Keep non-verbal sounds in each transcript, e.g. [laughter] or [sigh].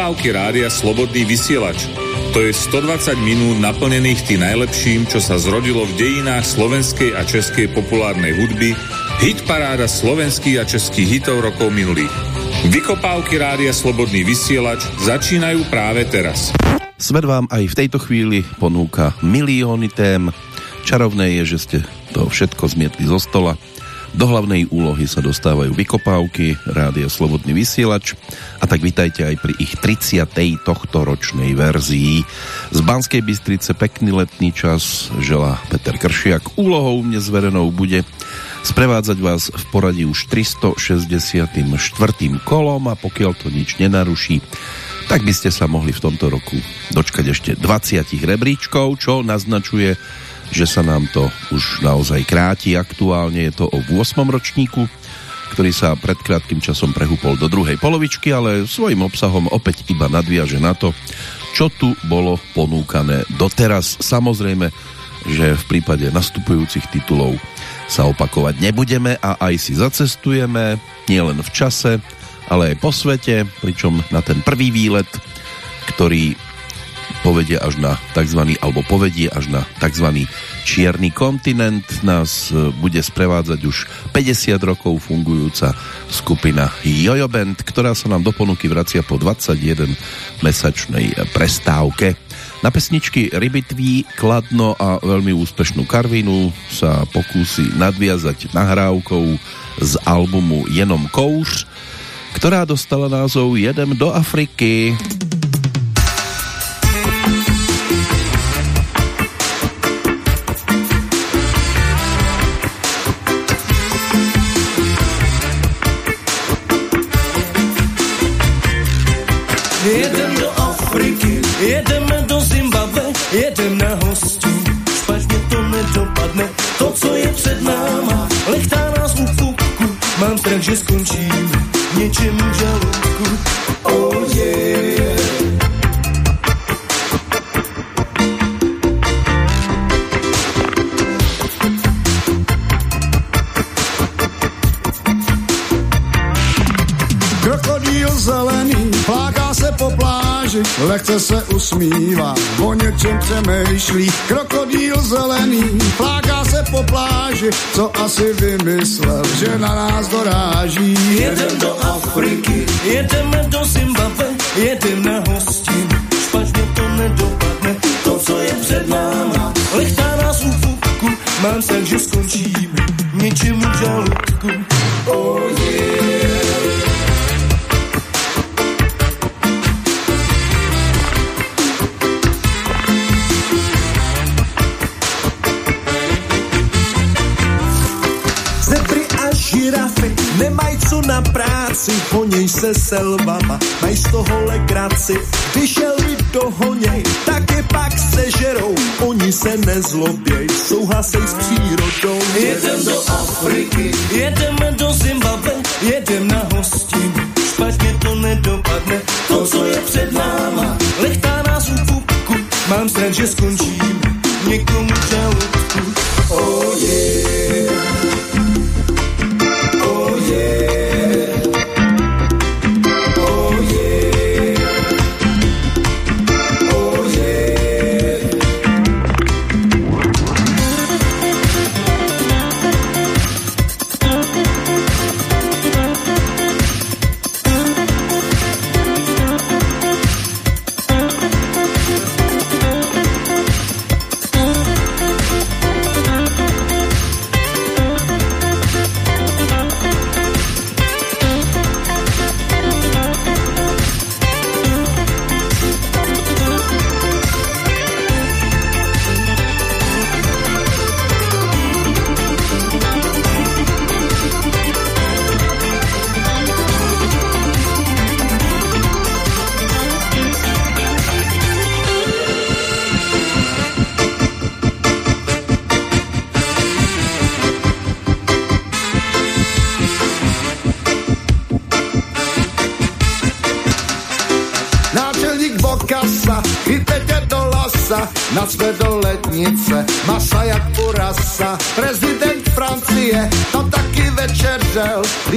Vykopávky rádia Slobodný vysielač. To je 120 minút naplnených tým najlepším, čo sa zrodilo v dejinách slovenskej a českej populárnej hudby, hit paráda slovenských a českých hitov rokov minulých. Vykopávky rádia Slobodný vysielač začínajú práve teraz. Svet vám aj v tejto chvíli ponúka milióny tém. Čarovné je, že ste to všetko zmietli zo stola do hlavnej úlohy sa dostávajú vykopávky, rádia Slobodný vysielač a tak vitajte aj pri ich 30. tohto ročnej verzii. Z Banskej Bystrice pekný letný čas želá Peter Kršiak. Úlohou mne zverenou bude sprevádzať vás v poradí už 364. kolom a pokiaľ to nič nenaruší, tak by ste sa mohli v tomto roku dočkať ešte 20 rebríčkov, čo naznačuje že sa nám to už naozaj kráti. Aktuálne je to o 8. ročníku, ktorý sa pred krátkým časom prehúpol do druhej polovičky, ale svojim obsahom opäť iba nadviaže na to, čo tu bolo ponúkané doteraz. Samozrejme, že v prípade nastupujúcich titulov sa opakovať nebudeme a aj si zacestujeme nielen v čase, ale aj po svete, pričom na ten prvý výlet, ktorý povedie až na tzv. alebo povedie až na tzv. čierny kontinent. Nás e, bude sprevádzať už 50 rokov fungujúca skupina Jojo Band, ktorá sa nám do ponuky vracia po 21 mesačnej prestávke. Na pesničky Rybitví, Kladno a veľmi úspešnú Karvinu sa pokúsi nadviazať nahrávkou z albumu Jenom kouř, ktorá dostala názov Jedem do Afriky. Jedem jedem na hosti. Špatně to nedopadne, to, co je před náma, lechtá nás u fukku. Mám strach, že skončím něčem v žaludku. Oh yeah. Zelený pláká se po pláži, lehce se usmívá, o něčem přemýšlí. Krokodýl zelený pláká se po pláži, co asi vymyslel, že na nás doráží. Jedem do Afriky, jedeme do Zimbabwe, jedem na hostin. Špatně to nedopadne, to, co je před náma. Lechtá nás u fukku, mám strach, že skončíme něčím v žaludku. Oh yeah. Na práci, honěj se selvama, mají z toho legraci. Když elvy dohoněj, tak je pak sežerou, oni se nezloběj, souhlasej s přírodou. Jedem do Afriky, jedeme do Zimbabwe, jedem na hostin. Špatně to nedopadne, to, co je před náma. Lechtá nás u pupku, mám strach, že skončím někomu žaludku. Oh yeah.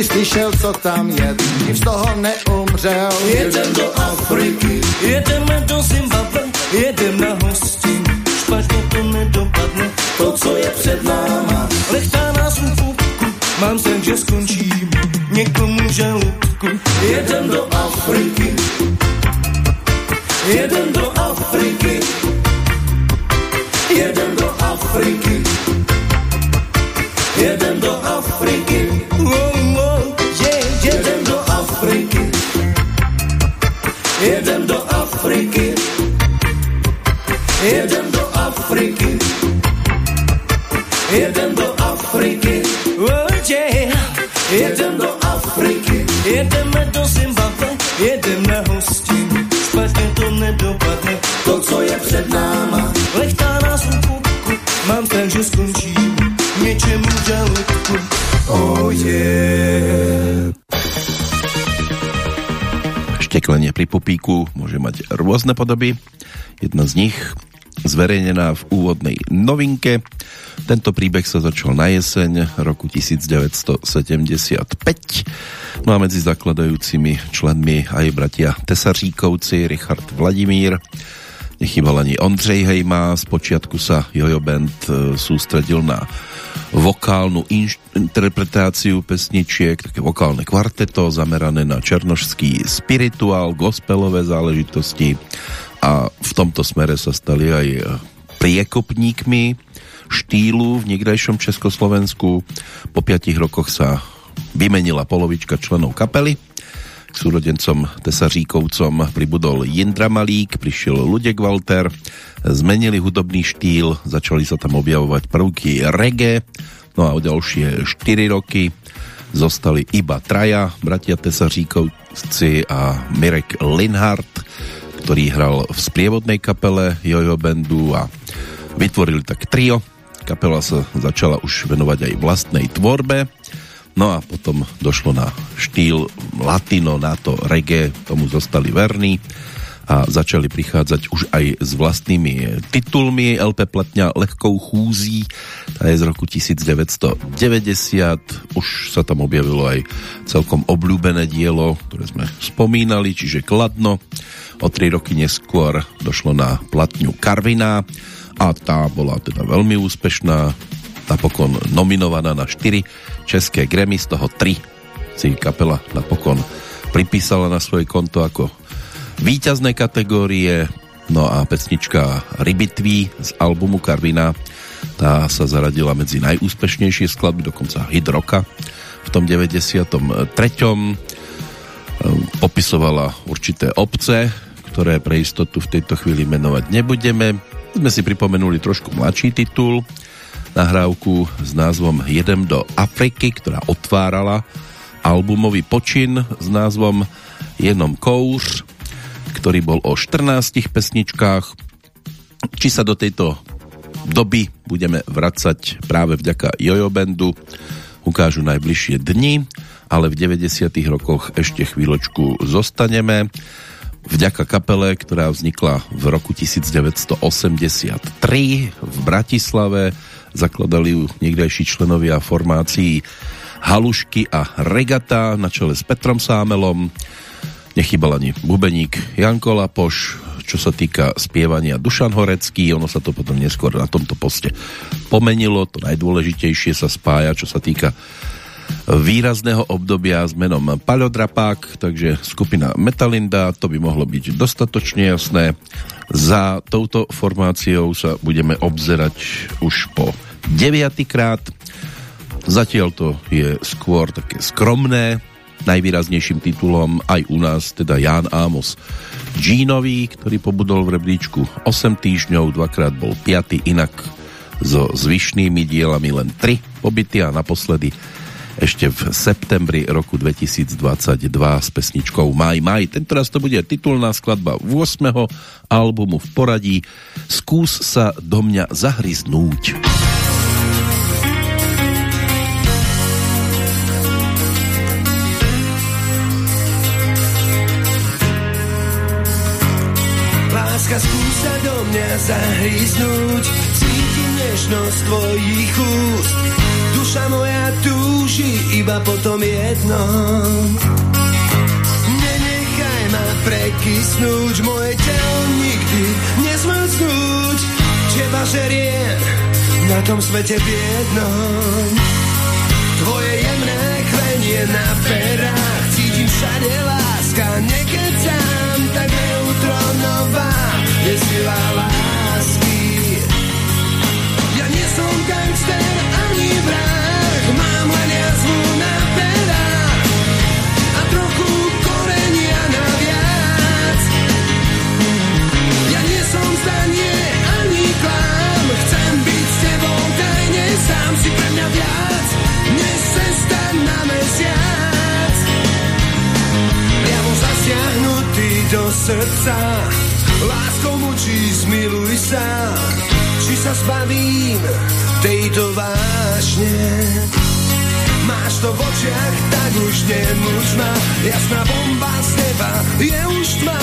Když slyšel, co tam je, nic z toho neumřel. Jedem do Afriky, do Afriky, jedeme do Zimbabwe, jedem na hostin, špatně to nedopadne, to, co je před náma, lechtá nás u pupku, mám ten, že skončím něčemu žaludku, oh yeah. Šteklenie pri pupíku môže mať rôzne podoby. Jedna z nich zverejnená v úvodnej novinke. Tento príbeh sa začal na jeseň roku 1975. No a medzi zakladajúcimi členmi aj bratia Tesaříkovci, Richard Vladimír, nechybal ani Ondřej Hejma, zpočiatku sa Jojo Band e, sústredil na vokálnu interpretáciu pesničiek, také vokálne kvarteto zamerané na černošský spirituál, gospelové záležitosti a v tomto smere sa stali aj priekopníkmi štýlu v niekdejšom Československu. Po piatich rokoch sa vymenila polovička členov kapely. K súrodencom Tesaříkovcom pribudol Jindra Malík, prišiel Ludek Walter, zmenili hudobný štýl, začali sa tam objavovať prvky reggae, no a o ďalšie 4 roky zostali iba traja, bratia Tesaříkovci a Mirek Linhardt, ktorý hral v sprievodnej kapele Jojo Bandu a vytvorili tak trio. Kapela sa začala už venovať aj vlastnej tvorbe, no a potom došlo na štýl latino, na to reggae, tomu zostali verní a začali prichádzať už aj s vlastnými titulmi. LP platňa Lehkou chúzí, tá je z roku 1990. Už sa tam objavilo aj celkom obľúbené dielo, ktoré sme spomínali, čiže Kladno. O tri roky neskôr došlo na platňu Karvina a tá bola teda veľmi úspešná. Napokon nominovaná na 4 české Grammy, z toho 3 si kapela napokon pripísala na svoje konto ako víťazné kategórie no a pesnička Rybitví z albumu Karvina tá sa zaradila medzi najúspešnejšie skladby, dokonca hit roka v tom 93. Popisovala určité obce, ktoré pre istotu v tejto chvíli menovať nebudeme. Sme si pripomenuli trošku mladší titul, nahrávku s názvom Jedem do Afriky, ktorá otvárala albumový počin s názvom Jenom kouř, ktorý bol o 14 pesničkách. Či sa do tejto doby budeme vracať práve vďaka Jojo Bandu, ukážu najbližšie dni, ale v 90 rokoch ešte chvíľočku zostaneme. Vďaka kapele, ktorá vznikla v roku 1983 v Bratislave, zakladali ju niekdajší členovia formácií Halušky a Regata na čele s Petrom Sámelom. Nechybal ani bubeník Janko Lapoš, čo sa týka spievania Dušan Horecký, ono sa to potom neskôr na tomto poste pomenilo, to najdôležitejšie sa spája, čo sa týka výrazného obdobia s menom Paľodrapák, takže skupina Metalinda, to by mohlo byť dostatočne jasné. Za touto formáciou sa budeme obzerať už po deviatýkrát. Zatiaľ to je skôr také skromné, najvýraznejším titulom aj u nás, teda Jan Amos Jeanový, ktorý pobudol v rebríčku 8 týždňov, dvakrát bol 5. inak so zvyšnými dielami len 3 pobyty a naposledy ešte v septembri roku 2022 s pesničkou Maj Maj. Tentoraz to bude titulná skladba 8. albumu v poradí Skús sa do mňa zahryznúť. Láska skús sa do mňa zahryznúť Cítim nežnosť tvojich úst. Duša moja túži iba potom jednom Nenechaj ma prekysnúť Moje telo nikdy nezmrznúť. Teba žeriem na tom svete biednom Tvoje jemné chvenie na perách Cítim všade láska, nekecám Tak neutronová je sila lásky gangster ani vrah. Mám len jazvu na A trochu korenia naviac. Ja nie som zdanie ani klám Chcem byť s tebou tajne Sám si pre mňa viac. Než cesta na mesiac. Priamo zasiahnutý do srdca. Láskou mučí zmiluj sa Či sa zbavím tejto vášne. Máš to v očiach, tak už nemuč ma. Jasná bomba z neba je už tma.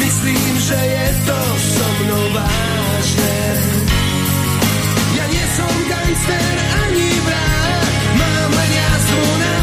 Myslím, že je to so mnou vážne. Ja nie som gangster ani vrah Mám len jazdu na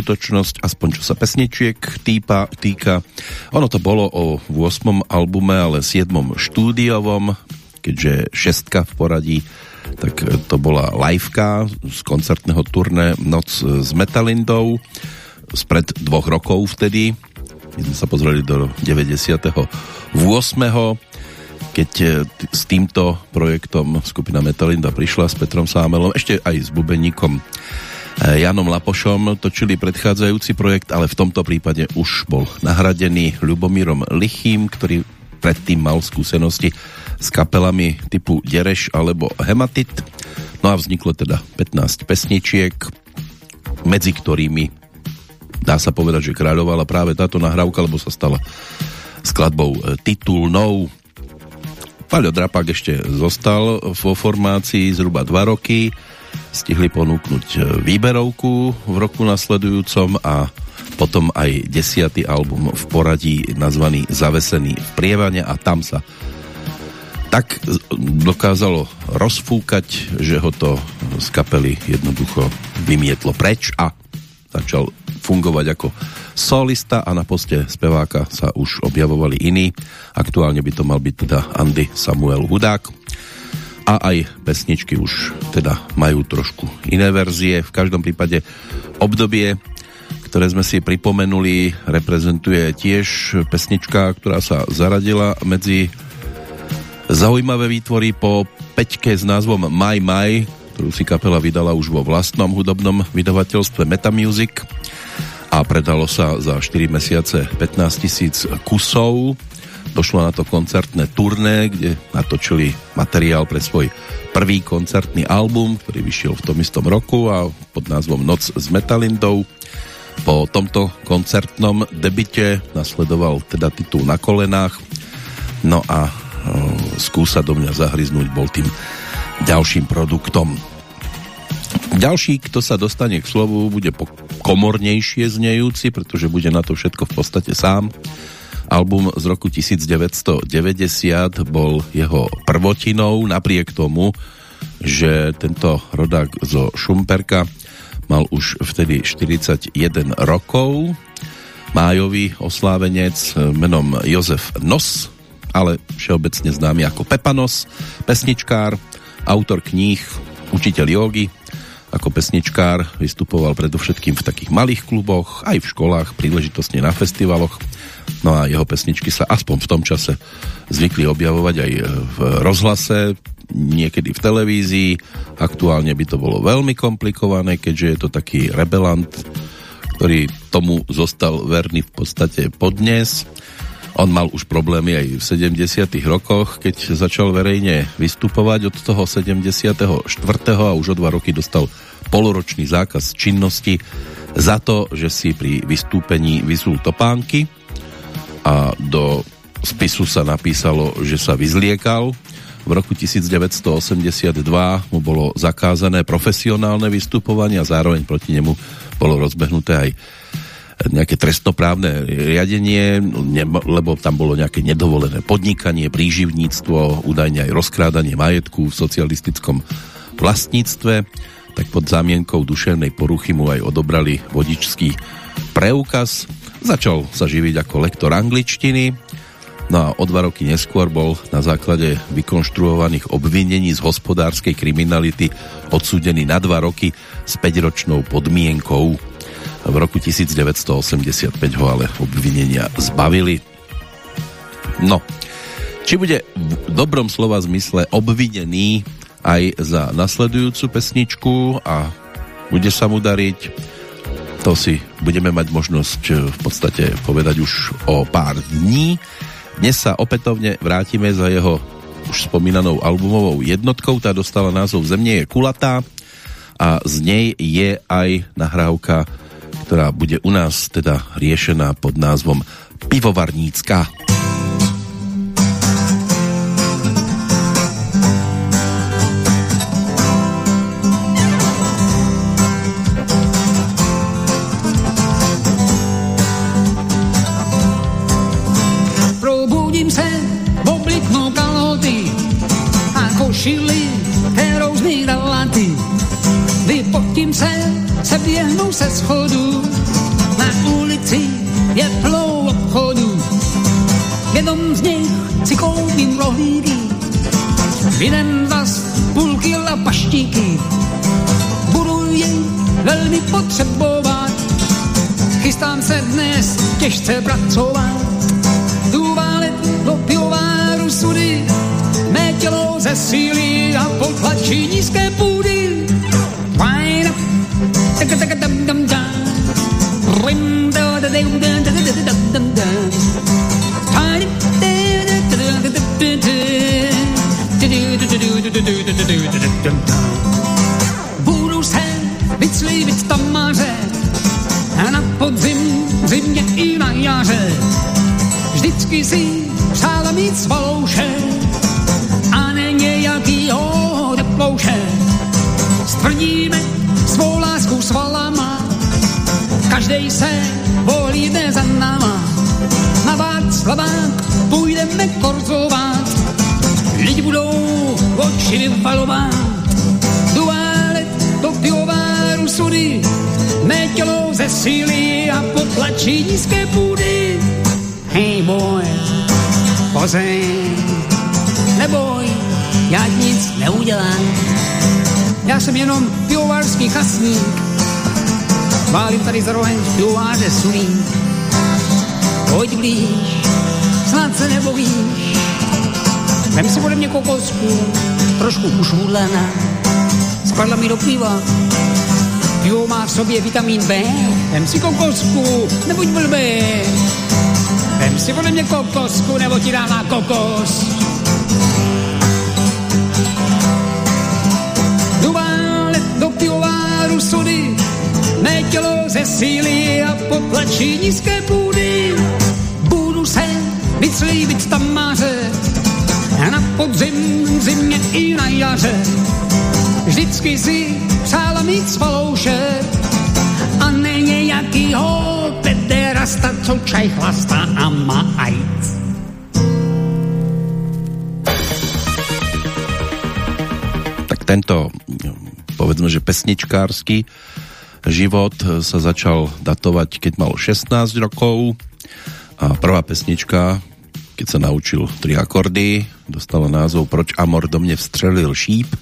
skutočnosť, aspoň čo sa pesničiek týpa, týka. Ono to bolo o 8. albume, ale 7. štúdiovom, keďže šestka v poradí, tak to bola liveka z koncertného turné Noc s Metalindou spred dvoch rokov vtedy. My sme sa pozreli do 98 keď e, s týmto projektom skupina Metalinda prišla s Petrom Sámelom, ešte aj s bubeníkom Janom Lapošom točili predchádzajúci projekt, ale v tomto prípade už bol nahradený Ľubomírom Lichým, ktorý predtým mal skúsenosti s kapelami typu Dereš alebo Hematit. No a vzniklo teda 15 pesničiek, medzi ktorými dá sa povedať, že kráľovala práve táto nahrávka, lebo sa stala skladbou e, titulnou. Paľo Drapák ešte zostal vo formácii zhruba 2 roky, stihli ponúknuť e, výberovku v roku nasledujúcom a potom aj desiatý album v poradí nazvaný Zavesený v prievane a tam sa tak dokázalo rozfúkať, že ho to z kapely jednoducho vymietlo preč a začal fungovať ako solista a na poste speváka sa už objavovali iní. Aktuálne by to mal byť teda Andy Samuel Hudák a aj pesničky už teda majú trošku iné verzie. V každom prípade obdobie, ktoré sme si pripomenuli, reprezentuje tiež pesnička, ktorá sa zaradila medzi zaujímavé výtvory po peťke s názvom My My, ktorú si kapela vydala už vo vlastnom hudobnom vydavateľstve Metamusic a predalo sa za 4 mesiace 15 tisíc kusov. Došlo na to koncertné turné, kde natočili materiál pre svoj prvý koncertný album, ktorý vyšiel v tom istom roku a pod názvom Noc s Metalindou. Po tomto koncertnom debite nasledoval teda titul Na kolenách. No a e, skúsa do mňa zahryznúť bol tým ďalším produktom. Ďalší, kto sa dostane k slovu, bude komornejšie znejúci, pretože bude na to všetko v podstate sám. Album z roku 1990 bol jeho prvotinou, napriek tomu, že tento rodák zo Šumperka mal už vtedy 41 rokov. Májový oslávenec menom Jozef Nos, ale všeobecne známy ako Pepanos, pesničkár, autor kníh, učiteľ jogy, ako pesničkár vystupoval predovšetkým v takých malých kluboch, aj v školách, príležitostne na festivaloch. No a jeho pesničky sa aspoň v tom čase zvykli objavovať aj v rozhlase, niekedy v televízii. Aktuálne by to bolo veľmi komplikované, keďže je to taký rebelant, ktorý tomu zostal verný v podstate podnes. On mal už problémy aj v 70 rokoch, keď začal verejne vystupovať od toho 74. a už o dva roky dostal poloročný zákaz činnosti za to, že si pri vystúpení vyzul topánky a do spisu sa napísalo, že sa vyzliekal. V roku 1982 mu bolo zakázané profesionálne vystupovanie a zároveň proti nemu bolo rozbehnuté aj nejaké trestnoprávne riadenie, lebo tam bolo nejaké nedovolené podnikanie, príživníctvo, údajne aj rozkrádanie majetku v socialistickom vlastníctve, tak pod zámienkou duševnej poruchy mu aj odobrali vodičský preukaz. Začal sa živiť ako lektor angličtiny, no a o dva roky neskôr bol na základe vykonštruovaných obvinení z hospodárskej kriminality odsúdený na dva roky s 5-ročnou podmienkou v roku 1985 ho ale obvinenia zbavili. No, či bude v dobrom slova zmysle obvinený aj za nasledujúcu pesničku a bude sa mu dariť, to si budeme mať možnosť eh, v podstate povedať už o pár dní. Dnes sa opätovne vrátime za jeho už spomínanou albumovou jednotkou, tá dostala názov Zemne je kulatá a z nej je aj nahrávka ktorá bude u nás teda riešená pod názvom Pivovarnícka. Dnes těžce pracovat. Jdu válet do pivováru sudy, mé tělo ze síly a potlačí nízké půdy. Budu mít svalouše a ne nějakýho teplouše. Stvrdíme svou lásku svalama, každej se volíde za náma. Na Václavák půjdeme korzovat, lidi budou oči vyvalovat. Duálet do pivováru sudy, mé tělo ze síly a potlačí nízké půdy. Pozeň, neboj, já nic neudělám já jsem jenom pivovarský chasník. Válím tady za rohem pivováře sulín. Pojď blíž, snad se nebojíš. Vem si ode mě kokosku, trošku už hudlana. Spadla mi do piva, pivo má v sobě vitamin B. Vem si kokosku, nebuď blbý. Vem si ode mě kokosku, nebo ti dám na kokos. do pivováru sudy, mé tělo ze síly a potlačí nízké půdy. Budu se vyclívit tam máře, a na podzim, zimě i na jaře. Vždycky si přála mít svalouše a ne nějakýho pederasta, co čaj chlastá a má ajc. Tak tento, povedzme, že pesničkársky život sa začal datovať, keď mal 16 rokov a prvá pesnička, keď sa naučil tri akordy, dostala názov Proč Amor do mne vstřelil šíp.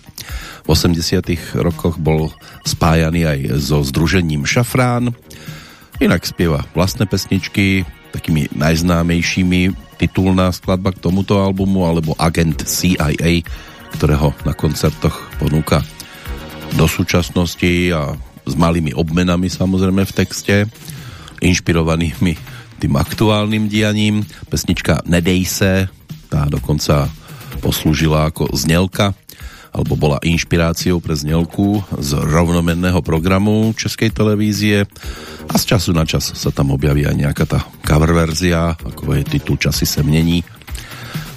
V 80 rokoch bol spájaný aj so združením Šafrán. Inak spieva vlastné pesničky, takými najznámejšími titulná skladba k tomuto albumu alebo Agent CIA, ktorého na koncertoch ponúka do súčasnosti a s malými obmenami samozrejme v texte, inšpirovanými tým aktuálnym dianím. Pesnička Nedej se, tá dokonca poslúžila ako znelka alebo bola inšpiráciou pre znelku z rovnomenného programu Českej televízie a z času na čas sa tam objaví aj nejaká tá cover verzia, ako je titul Časy se mení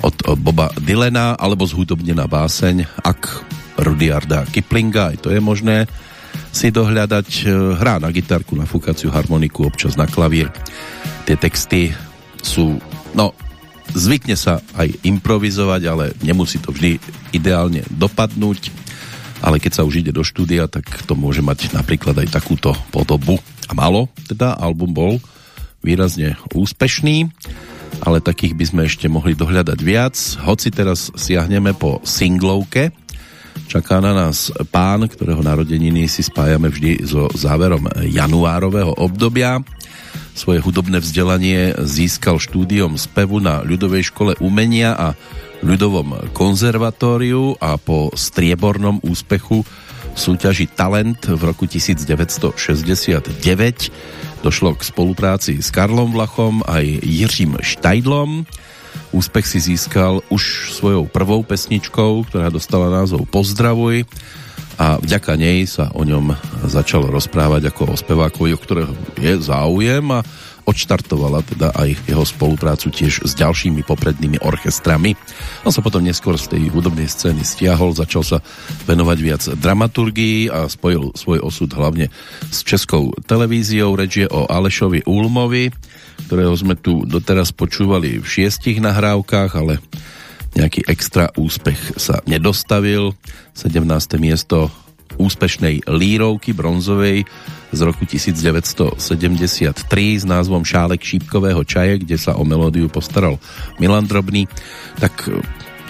od Boba Dylena alebo zhudobnená báseň Ak Rudyarda Kiplinga, aj to je možné si dohľadať. E, hrá na gitarku, na fúkaciu harmoniku, občas na klavír. Tie texty sú, no, zvykne sa aj improvizovať, ale nemusí to vždy ideálne dopadnúť. Ale keď sa už ide do štúdia, tak to môže mať napríklad aj takúto podobu. A malo, teda album bol výrazne úspešný, ale takých by sme ešte mohli dohľadať viac. Hoci teraz siahneme po singlovke, Čaká na nás pán, ktorého narodeniny si spájame vždy so záverom januárového obdobia. Svoje hudobné vzdelanie získal štúdiom spevu na ľudovej škole umenia a ľudovom konzervatóriu a po striebornom úspechu v súťaži Talent v roku 1969 došlo k spolupráci s Karlom Vlachom aj Jiřím Štajdlom. Úspech si získal už svojou prvou pesničkou, ktorá dostala názov Pozdravuj a vďaka nej sa o ňom začalo rozprávať ako o spevákovi, o ktorého je záujem a odštartovala teda aj jeho spoluprácu tiež s ďalšími poprednými orchestrami. On sa potom neskôr z tej hudobnej scény stiahol, začal sa venovať viac dramaturgii a spojil svoj osud hlavne s českou televíziou. Reč je o Alešovi Ulmovi, ktorého sme tu doteraz počúvali v šiestich nahrávkach, ale nejaký extra úspech sa nedostavil. 17. miesto úspešnej lírovky bronzovej z roku 1973 s názvom Šálek šípkového čaje, kde sa o melódiu postaral Milan Drobný, tak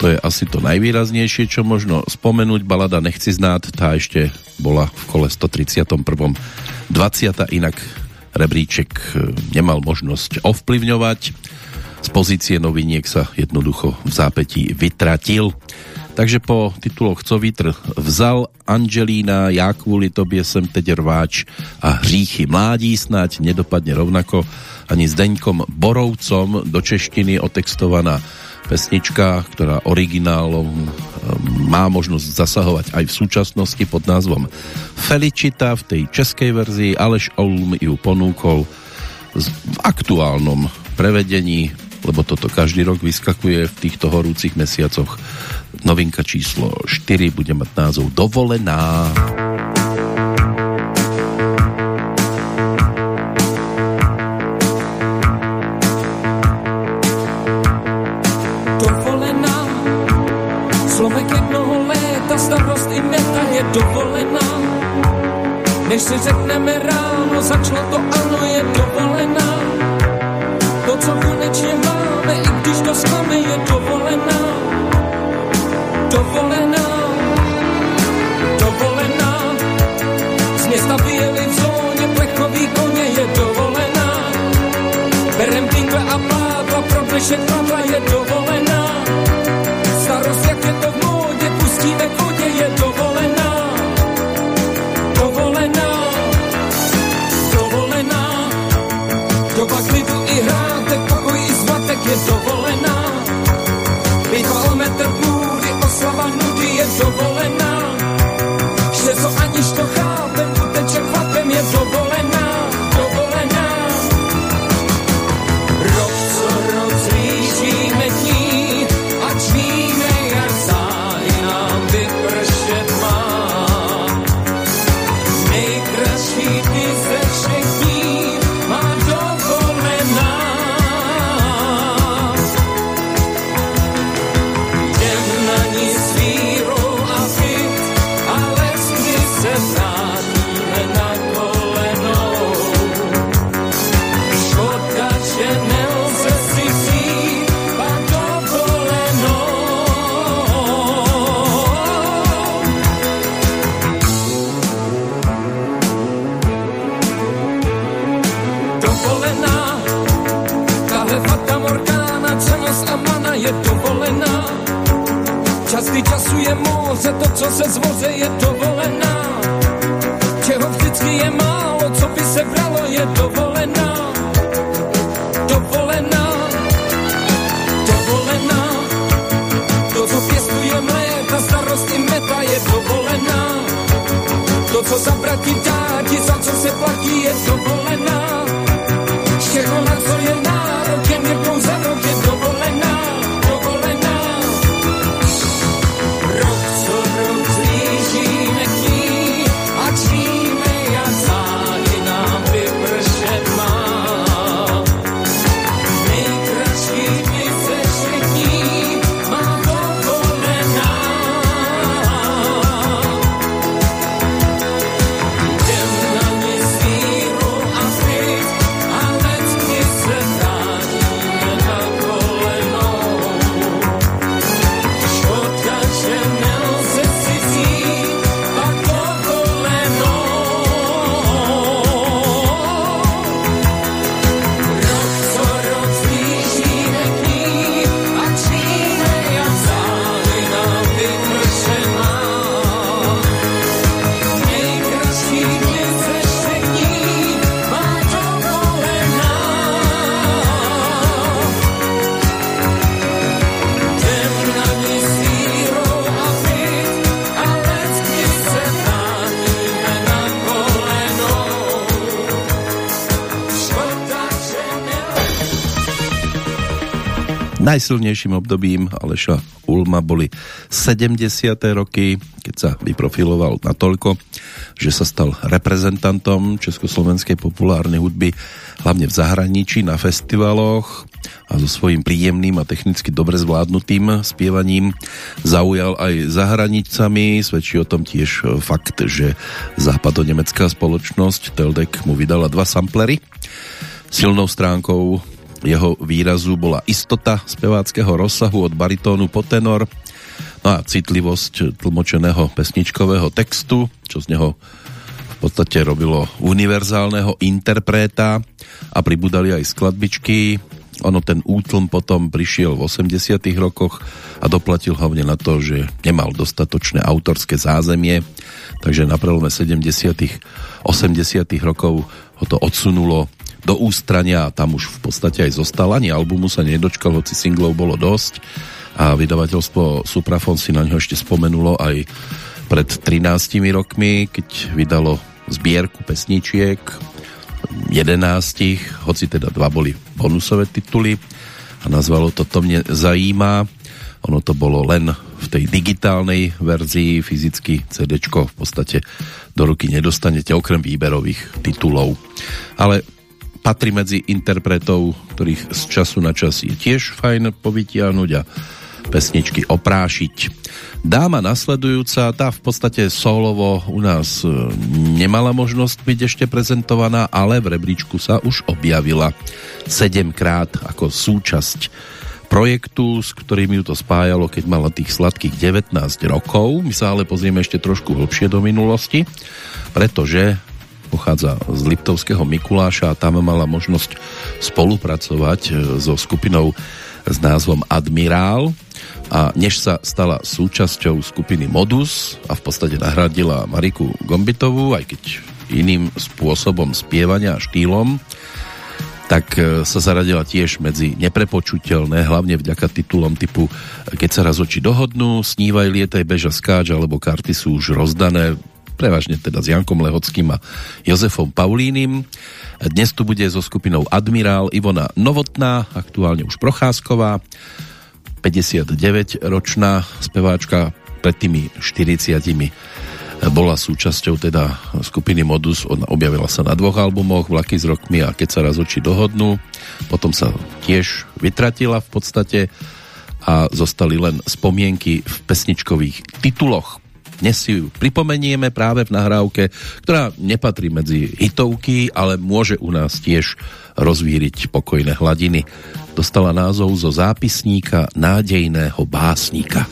to je asi to najvýraznejšie, čo možno spomenúť. Balada Nechci znát, tá ešte bola v kole 131. 20. inak rebríček e, nemal možnosť ovplyvňovať. Z pozície noviniek sa jednoducho v zápetí vytratil. Takže po tituloch Co vítr vzal Angelína, já kvůli tobě jsem teď rváč a hříchy mládí snať nedopadne rovnako ani s Deňkom Borovcom do češtiny otextovaná pesnička, ktorá originálom e, má možnosť zasahovať aj v súčasnosti pod názvom Felicita v tej českej verzii. Aleš Olm ju ponúkol v aktuálnom prevedení, lebo toto každý rok vyskakuje v týchto horúcich mesiacoch. Novinka číslo 4 bude mať názov Dovolená. Dovolená. Dnešek padla je dovolená. Starost, jak je to v módě, pustíme k vodě, je dovolená. Doba klidu i hrátek, pokoj i zmatek je dovolená. Býval metr půdy, oslava nudy je dovolená. Moře, to, co se zvoze, je dovolená. Čeho vždycky je málo, co by se bralo, je dovolená. Dovolená. Dovolená. To, co pěstuje mléka, starosti meta, je dovolená. To, co zabratí dá, ti, za co se platí, je dovolená. Na Najsilnejším obdobím Aleša Ulma boli 70. roky, keď sa vyprofiloval natoľko, že sa stal reprezentantom československej populárnej hudby hlavne v zahraničí, na festivaloch a so svojím príjemným a technicky dobre zvládnutým spievaním zaujal aj za hranicami. Svedčí o tom tiež fakt, že západonemecká spoločnosť Teldek mu vydala dva samplery. Silnou stránkou jeho výrazu bola istota speváckého rozsahu od baritónu po tenor no a citlivosť tlmočeného pesničkového textu, čo z neho v podstate robilo univerzálneho interpreta a pribudali aj skladbičky. Ono ten útlm potom prišiel v 80 rokoch a doplatil hlavne na to, že nemal dostatočné autorské zázemie, takže na prelome 70 80 rokov ho to odsunulo do ústrania a tam už v podstate aj zostal. Ani albumu sa nedočkal, hoci singlov bolo dosť a vydavateľstvo Suprafon si na ňo ešte spomenulo aj pred 13 rokmi, keď vydalo zbierku pesničiek 11, hoci teda dva boli bonusové tituly a nazvalo to To mne zajímá. Ono to bolo len v tej digitálnej verzii, fyzicky CD v podstate do ruky nedostanete okrem výberových titulov. Ale patrí medzi interpretov, ktorých z času na čas je tiež fajn povytiahnuť a pesničky oprášiť. Dáma nasledujúca, tá v podstate solovo u nás e, nemala možnosť byť ešte prezentovaná, ale v rebríčku sa už objavila 7 krát ako súčasť projektu, s ktorým ju to spájalo, keď mala tých sladkých 19 rokov. My sa ale pozrieme ešte trošku hlbšie do minulosti, pretože pochádza z Liptovského Mikuláša a tam mala možnosť spolupracovať e, so skupinou s názvom Admirál. A než sa stala súčasťou skupiny Modus a v podstate nahradila Mariku Gombitovú, aj keď iným spôsobom spievania a štýlom, tak e, sa zaradila tiež medzi neprepočuteľné, hlavne vďaka titulom typu Keď sa raz oči dohodnú, Snívaj, lietaj, beža, skáč, alebo karty sú už rozdané, prevažne teda s Jankom Lehockým a Jozefom Paulínim. Dnes tu bude so skupinou Admirál Ivona Novotná, aktuálne už Procházková, 59-ročná speváčka pred tými 40 bola súčasťou teda skupiny Modus, ona objavila sa na dvoch albumoch, Vlaky s rokmi a Keď sa raz oči dohodnú, potom sa tiež vytratila v podstate a zostali len spomienky v pesničkových tituloch. Dnes si ju pripomenieme práve v nahrávke, ktorá nepatrí medzi hitovky, ale môže u nás tiež rozvíriť pokojné hladiny. Dostala názov zo zápisníka nádejného básnika.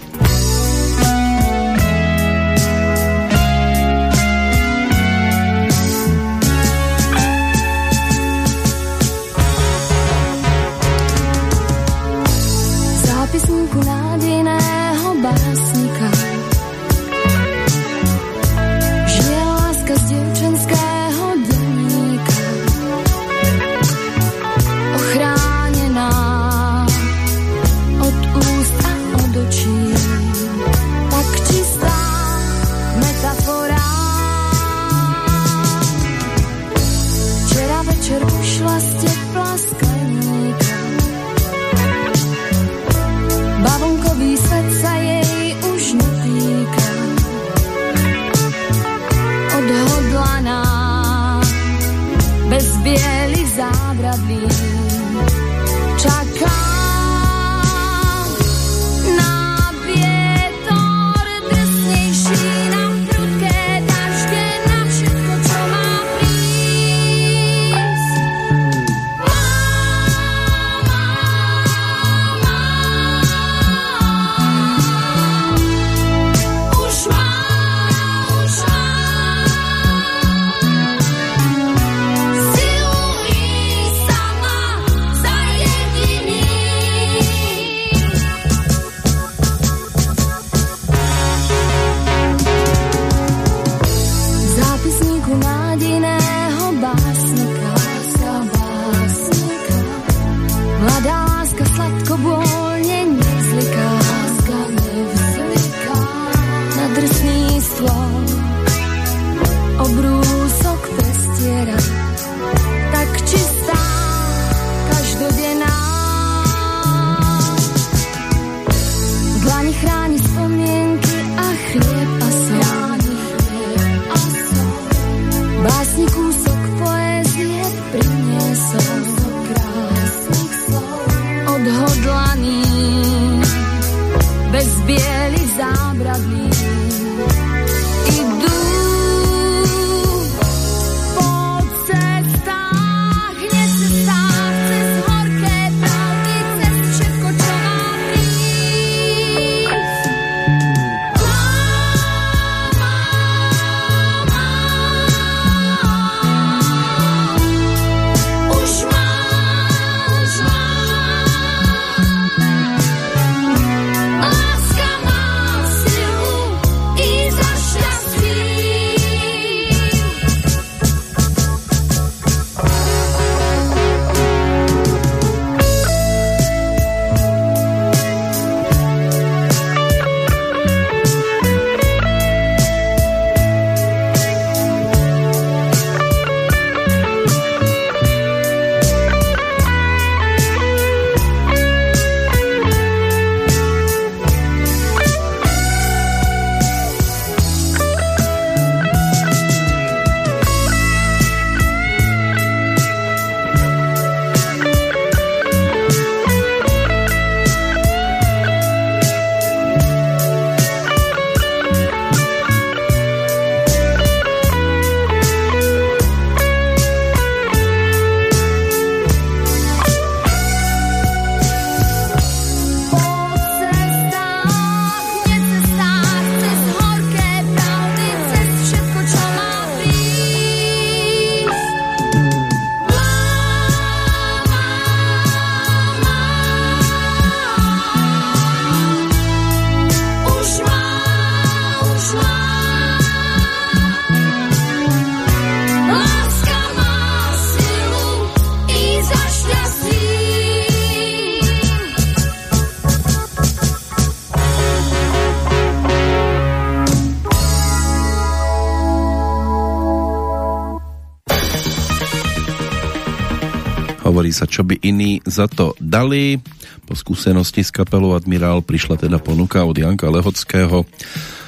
Za to dali. Po skúsenosti s kapelou Admirál prišla teda ponuka od Janka Lehockého,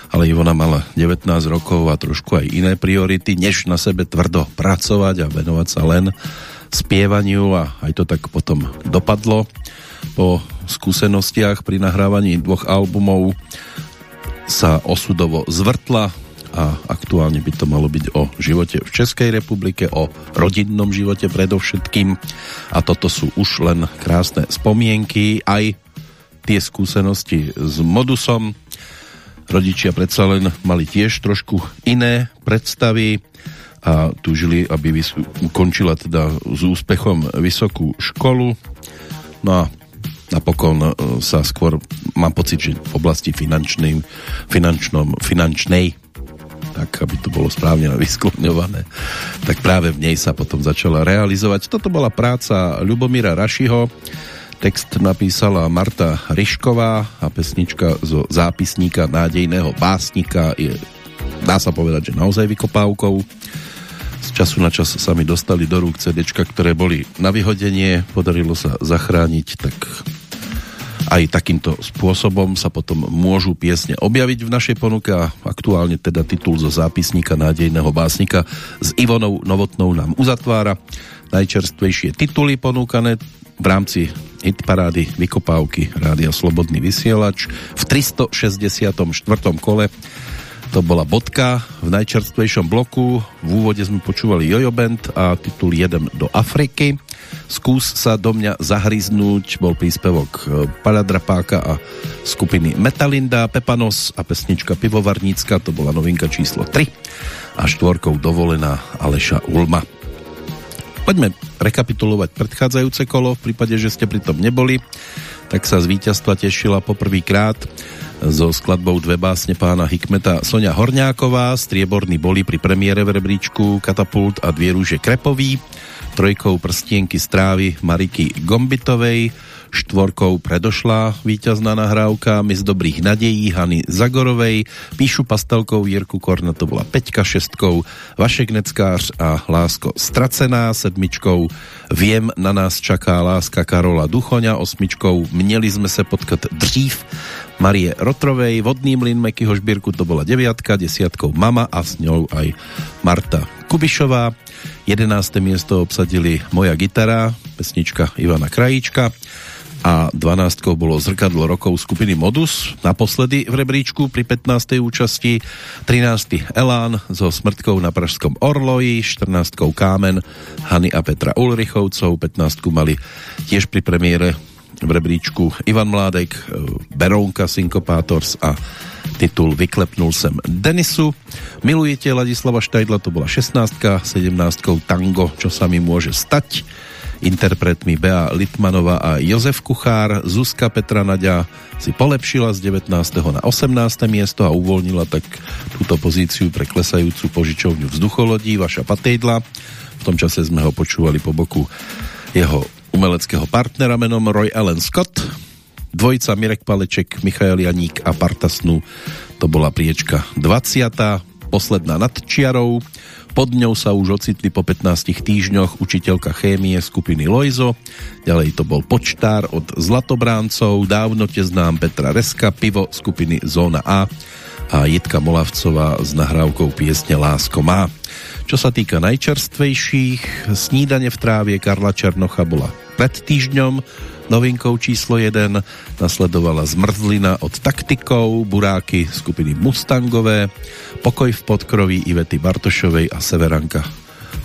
ale Ivona mala 19 rokov a trošku aj iné priority, než na sebe tvrdo pracovať a venovať sa len spievaniu a aj to tak potom dopadlo. Po skúsenostiach pri nahrávaní dvoch albumov sa osudovo zvrtla a aktuálne by to malo byť o živote v Českej republike, o rodinnom živote predovšetkým a toto sú už len krásne spomienky, aj tie skúsenosti s modusom. Rodičia predsa len mali tiež trošku iné predstavy a túžili, aby ukončila teda s úspechom vysokú školu. No a napokon e, sa skôr mám pocit, že v oblasti finančnej, finančnom, finančnej tak aby to bolo správne vyskloňované, tak práve v nej sa potom začala realizovať. Toto bola práca Ľubomíra Rašiho, text napísala Marta Ryšková a pesnička zo zápisníka nádejného básnika je, dá sa povedať, že naozaj vykopávkou. Z času na čas sa mi dostali do rúk CD, ktoré boli na vyhodenie, podarilo sa zachrániť, tak aj takýmto spôsobom sa potom môžu piesne objaviť v našej ponuke a aktuálne teda titul zo zápisníka nádejného básnika s Ivonou Novotnou nám uzatvára najčerstvejšie tituly ponúkané v rámci hitparády Vykopávky Rádia Slobodný vysielač v 364. kole to bola bodka v najčerstvejšom bloku v úvode sme počúvali Jojo Band a titul Jedem do Afriky Skús sa do mňa zahryznúť bol príspevok e, Paladrapáka a skupiny Metalinda, Pepanos a pesnička Pivovarnícka, to bola novinka číslo 3 a štvorkou dovolená Aleša Ulma. Poďme rekapitulovať predchádzajúce kolo, v prípade, že ste pri tom neboli, tak sa z víťazstva tešila poprvýkrát so skladbou Dve básne pána Hikmeta Sonia Horňáková, strieborný boli pri premiére v rebríčku Katapult a Dvie rúže Krepový trojkou prstienky strávy Mariky Gombitovej, štvorkou predošlá víťazná nahrávka My z dobrých nadejí Hany Zagorovej, píšu pastelkou Jirku Korna to bola peťka, šestkou Vašek Neckář a Lásko Stracená, sedmičkou Viem, na nás čaká láska Karola Duchoňa, osmičkou Měli sme se potkat dřív Marie Rotrovej, Vodný mlin Mekyho Žbírku to bola deviatka, desiatkou Mama a s ňou aj Marta Kubišová. 11. miesto obsadili Moja gitara, pesnička Ivana Krajíčka a 12 bolo zrkadlo rokov skupiny Modus naposledy v rebríčku pri 15. účasti 13. Elán so smrtkou na Pražskom Orloji 14. Kámen Hany a Petra Ulrichovcov 15. mali tiež pri premiére v rebríčku Ivan Mládek Berónka Syncopators a titul Vyklepnul sem Denisu Milujete Ladislava Štajdla to bola 16. 17. Tango Čo sa mi môže stať interpretmi Bea Litmanova a Jozef Kuchár. Zuzka Petra Nadia si polepšila z 19. na 18. miesto a uvoľnila tak túto pozíciu pre klesajúcu požičovňu vzducholodí Vaša Patejdla. V tom čase sme ho počúvali po boku jeho umeleckého partnera menom Roy Allen Scott. Dvojica Mirek Paleček, Michael Janík a Partasnu to bola priečka 20. posledná nad čiarou pod ňou sa už ocitli po 15 týždňoch učiteľka chémie skupiny Lojzo, ďalej to bol počtár od Zlatobráncov, dávno te znám Petra Reska, pivo skupiny Zóna A a Jitka Molavcová s nahrávkou piesne Lásko má. Čo sa týka najčerstvejších, snídane v trávie Karla Černocha bola pred týždňom, novinkou číslo 1 nasledovala Zmrzlina od taktikov, Buráky skupiny Mustangové, Pokoj v podkroví Ivety Bartošovej a Severanka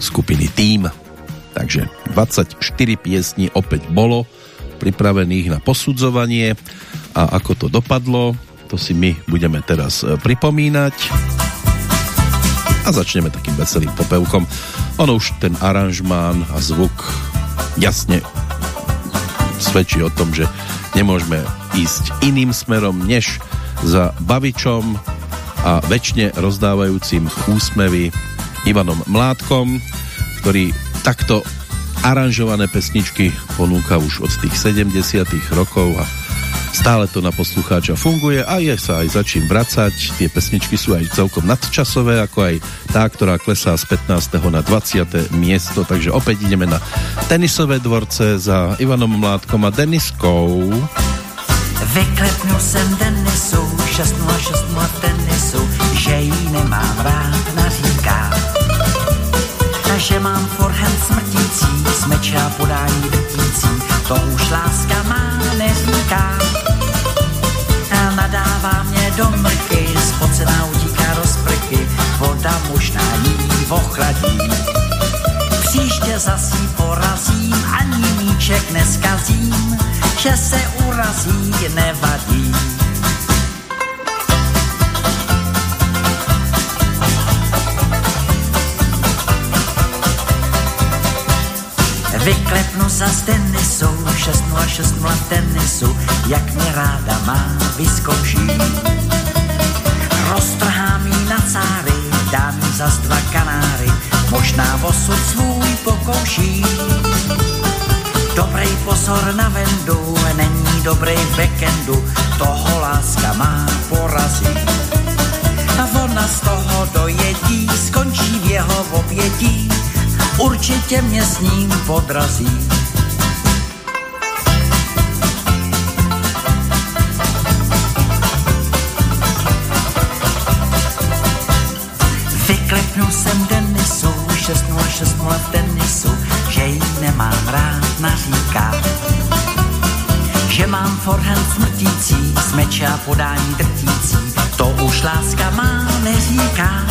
skupiny Tým. Takže 24 piesní opäť bolo pripravených na posudzovanie a ako to dopadlo, to si my budeme teraz e, pripomínať a začneme takým veselým popevkom. Ono už ten aranžmán a zvuk jasne svedčí o tom, že nemôžeme ísť iným smerom, než za bavičom a väčšine rozdávajúcim úsmevy Ivanom Mládkom, ktorý takto aranžované pesničky ponúka už od tých 70 rokov a stále to na poslucháča funguje a je sa aj za čím vracať. Tie pesničky sú aj celkom nadčasové, ako aj tá, ktorá klesá z 15. na 20. miesto, takže opäť ideme na tenisové dvorce za Ivanom Mládkom a Deniskou. Vyklepnu sem Denisu, 606 v tenisu, že jí nemám rád, naříká. Že mám forehand smrtící, smeča podání drtící, to už láska má neříká do mrky, spocená utíká do voda možná jí ochladí. Příště zasí porazím, ani níček neskazím, že se urazí, nevadí. Vyklepnu za z tenisu, 6-0, v tenisu, jak mě ráda má, vyzkouší. Roztrhám jí na cáry, dám jí zas dva kanáry, možná osud svůj pokouší. Dobrý pozor na vendu, není dobrý v backendu, toho láska má porazí. A ona z toho dojedí, skončí v jeho obětí, určitě mě s ním podrazí. Vyklepnu jsem Denisu, 606 v tenisu, že jí nemám rád, naříká. Že mám forehand smrtící, smeče a podání drtící, to už láska má neříká.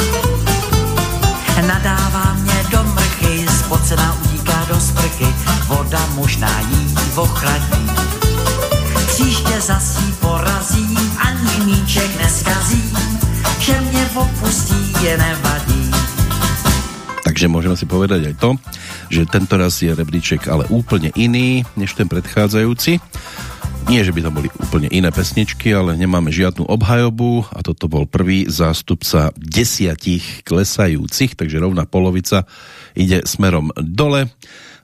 Nadává mě do mrchy, spocená utíká do sprchy, voda možná jí ochladí. Příště zasí porazím, ani míček neskazím, že mě opustí, je nevadí. Takže môžeme si povedať aj to, že tento raz je rebríček ale úplne iný než ten predchádzajúci. Nie, že by tam boli úplne iné pesničky, ale nemáme žiadnu obhajobu a toto bol prvý zástupca desiatich klesajúcich, takže rovná polovica ide smerom dole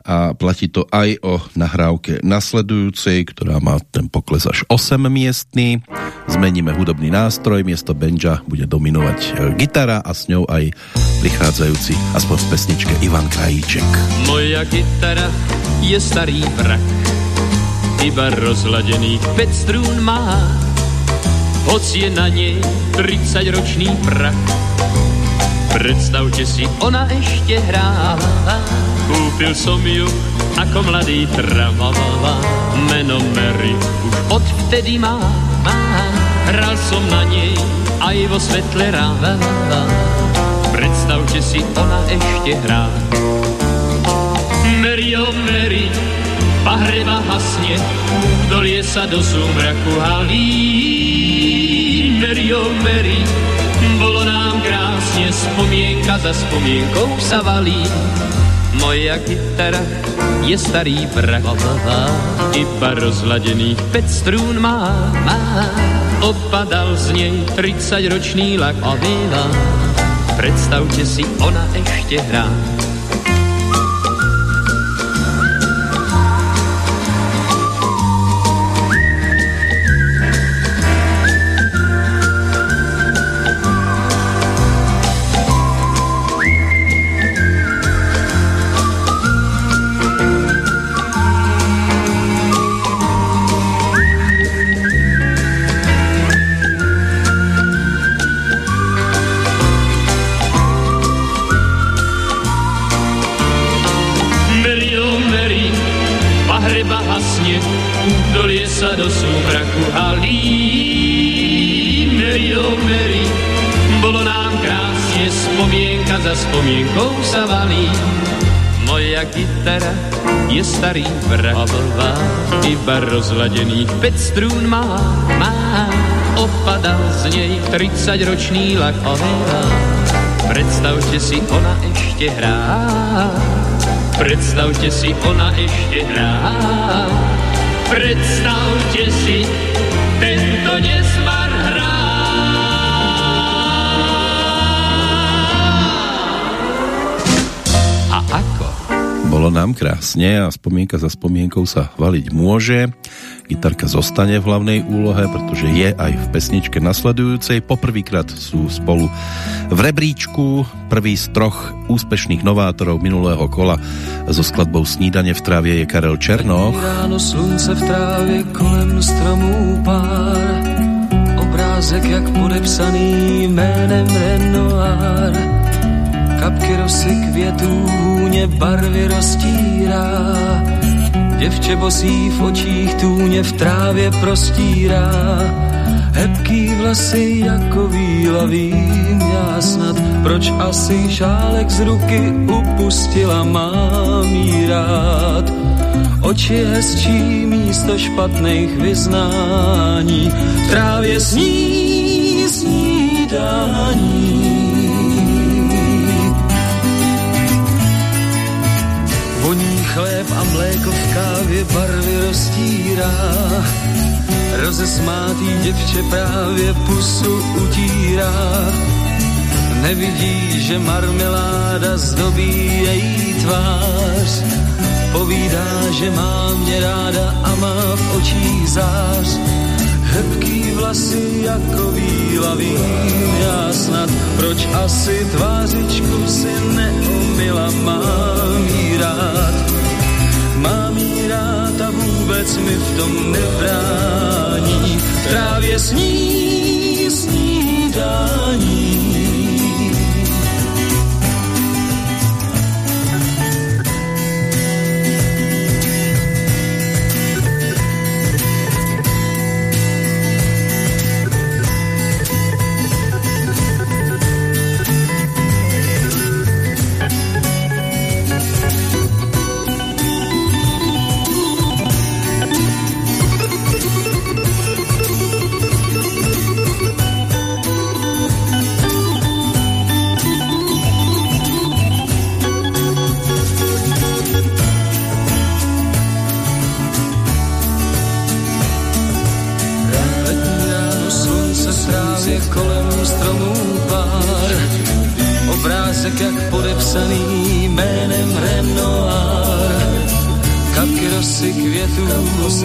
a platí to aj o nahrávke nasledujúcej, ktorá má ten pokles až 8 miestný. Zmeníme hudobný nástroj, miesto benja bude dominovať e, gitara a s ňou aj prichádzajúci aspoň v pesničke Ivan Krajíček. Moja gitara je starý vrak, iba rozladených 5 strún má, hoc je na nej 30 ročný prach. Predstavte si, ona ešte hrála Kúpil som ju ako mladý travavala, meno Mary už odvtedy má, má. Hral som na nej aj vo svetle rána. Predstavte si, ona ešte hrá. Mary, oh Mary, pahreba hasne, dolie sa do súmraku halí. Mary, oh Mary, krásne, spomienka za spomienkou sa valí. Moja gitara je starý vrak, iba rozladených 5 strún má, má. Opadal z nej 30 ročný lak, predstavte si, ona ešte hrá. Gitara je starý vrahová, iba rozladených 5 strún má, má. Opadal z nej 30 ročný lak ovela. Predstavte si, ona ešte hrá. Predstavte si, ona ešte hrá. Predstavte si, tento nesmar Bolo nám krásne a spomienka za spomienkou sa valiť môže. Gitarka zostane v hlavnej úlohe, pretože je aj v pesničke nasledujúcej. Poprvýkrát sú spolu v rebríčku. Prvý z troch úspešných novátorov minulého kola so skladbou Snídanie v trávě je Karel Černoch. Ráno slunce v trávě kolem stromů pár Obrázek jak podepsaný jménem Renoir Kapky rosy květů hůně barvy roztírá. Děvče bosí v očích tůně v trávě prostírá. Hebký vlasy jako výlavím já snad, proč asi šálek z ruky upustila mám jí rád. Oči hezčí místo špatných vyznání, v trávě sní snídání. Chléb a mléko v kávě barvy roztírá. Rozesmátý děvče právě pusu utírá. Nevidí, že marmeláda zdobí její tvář. Povídá, že má mě ráda a má v očích zář. Hebký vlasy jako víla vím já snad, proč asi tvářičku si neumila, mám jí rád. Vůbec mi v tom nebrání. Právě sní snídání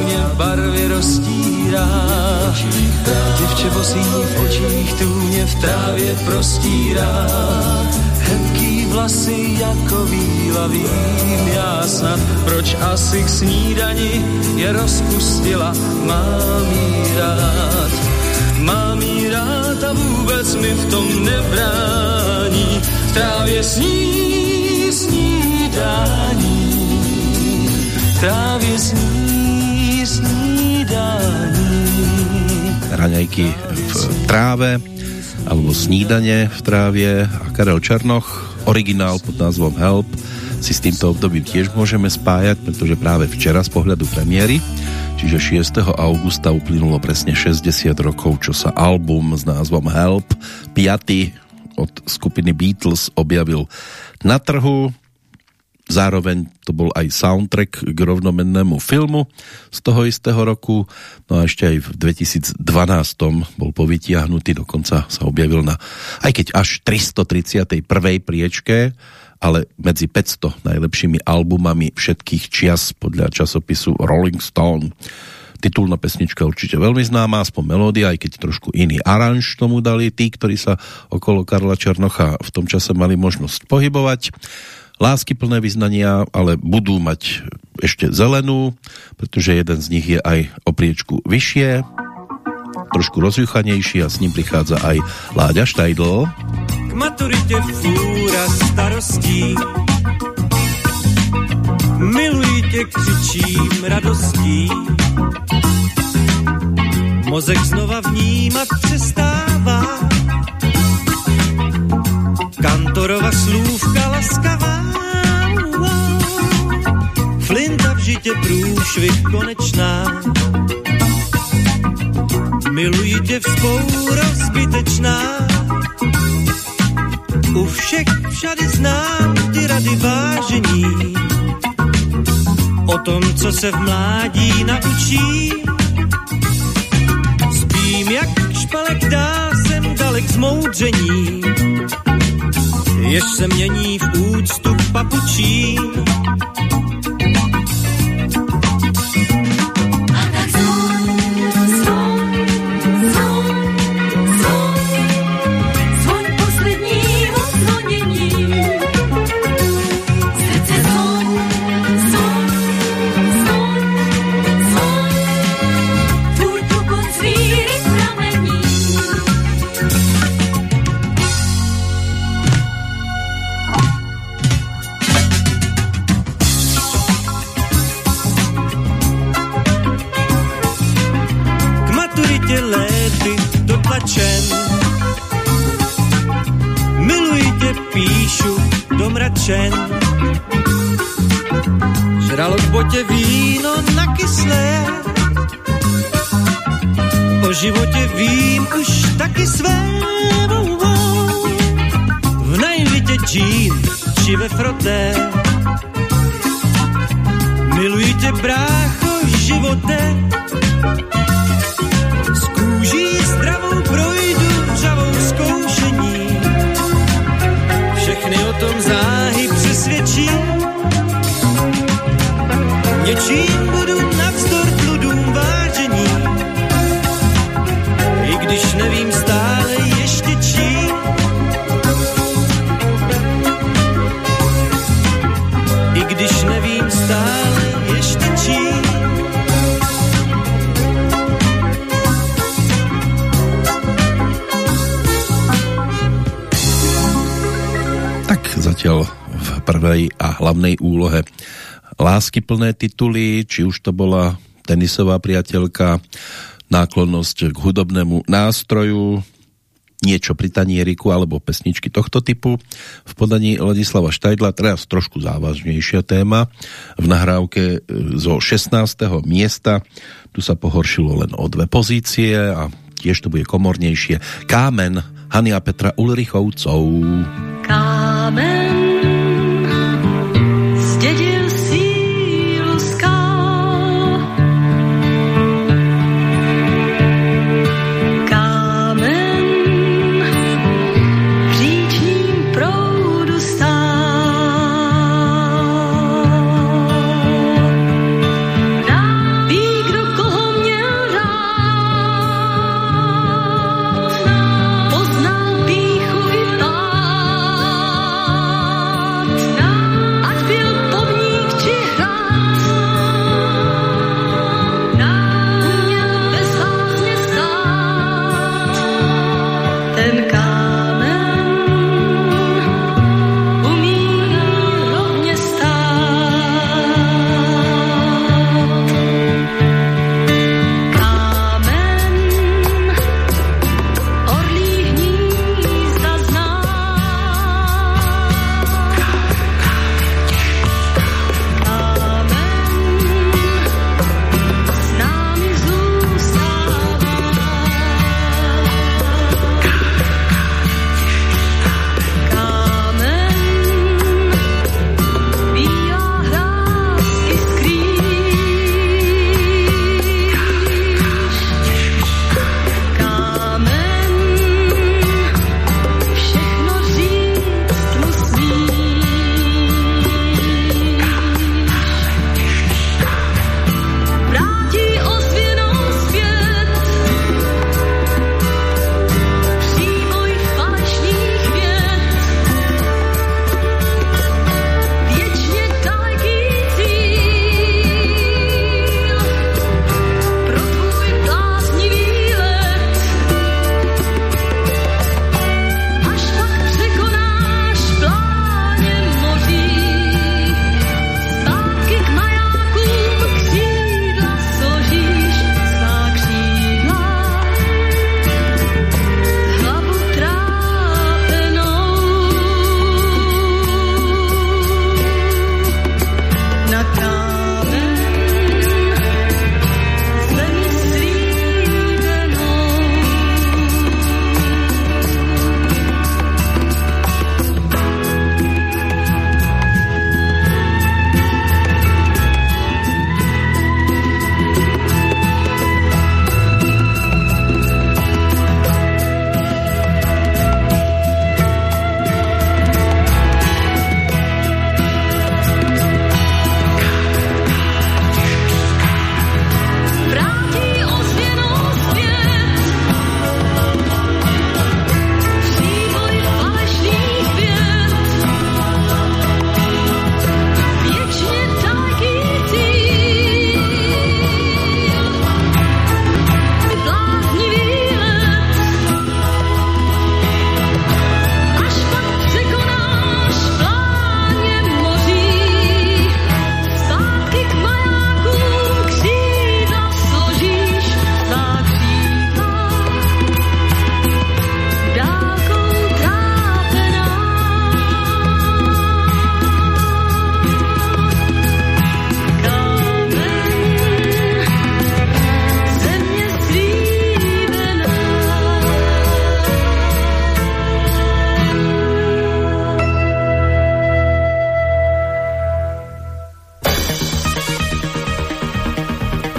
mě v barvě roztírá. Děvče bosí v očích tu mě v trávě prostírá. Hebký vlasy jako víla vím já snad, proč asi k snídani je rozpustila, mám jí rád. Mám jí rád a vůbec mi v tom nebrání, v trávě sní snídání, v trávě sní Raňajky v tráve alebo snídanie v trávie a Karel Černoch, originál pod názvom Help, si s týmto obdobím tiež môžeme spájať, pretože práve včera z pohľadu premiéry, čiže 6. augusta uplynulo presne 60 rokov, čo sa album s názvom Help, 5. od skupiny Beatles objavil na trhu Zároveň to bol aj soundtrack k rovnomennému filmu z toho istého roku. No a ešte aj v 2012 bol povytiahnutý, dokonca sa objavil na, aj keď až 331. priečke, ale medzi 500 najlepšími albumami všetkých čias podľa časopisu Rolling Stone. Titulná pesnička určite veľmi známa, aspoň melódia, aj keď trošku iný aranž tomu dali tí, ktorí sa okolo Karla Černocha v tom čase mali možnosť pohybovať lásky plné vyznania, ale budú mať ešte zelenú, pretože jeden z nich je aj o priečku vyššie, trošku rozjuchanejší a s ním prichádza aj Láďa Štajdl. K maturite fúra starostí. Miluji křičím radostí. Mozek znova vnímat přestává Kantorova slůvka laskavá Flinta v žitě průšvih konečná. Miluji tě vzpoura zbytečná U všech všady znám ty rady vážení. O tom, co se v mládí naučí. Spím jak špalek dá jsem dalek zmoudření jež se mění v úctu papučí. Nadšen. Žralo v botě víno na kyslé, o životě vím už taky své. V najvitě džín či ve froté, miluji tě brácho živote, s zdravou projdu vřavou zkoušení, všechny o tom záleží přesvědčí. Něčím budu navzdor tludům vážení, i když nevím stále ještě čím. I když nevím stále ještě čím. Zatiaľ prvej a hlavnej úlohe. Lásky plné tituly, či už to bola tenisová priateľka, náklonnosť k hudobnému nástroju, niečo pri tanieriku alebo pesničky tohto typu. V podaní Ladislava Štajdla, teraz trošku závažnejšia téma v nahrávke e, zo 16. miesta. Tu sa pohoršilo len o dve pozície a tiež to bude komornejšie. Kámen Hania Petra Ulrichovcov. Kámen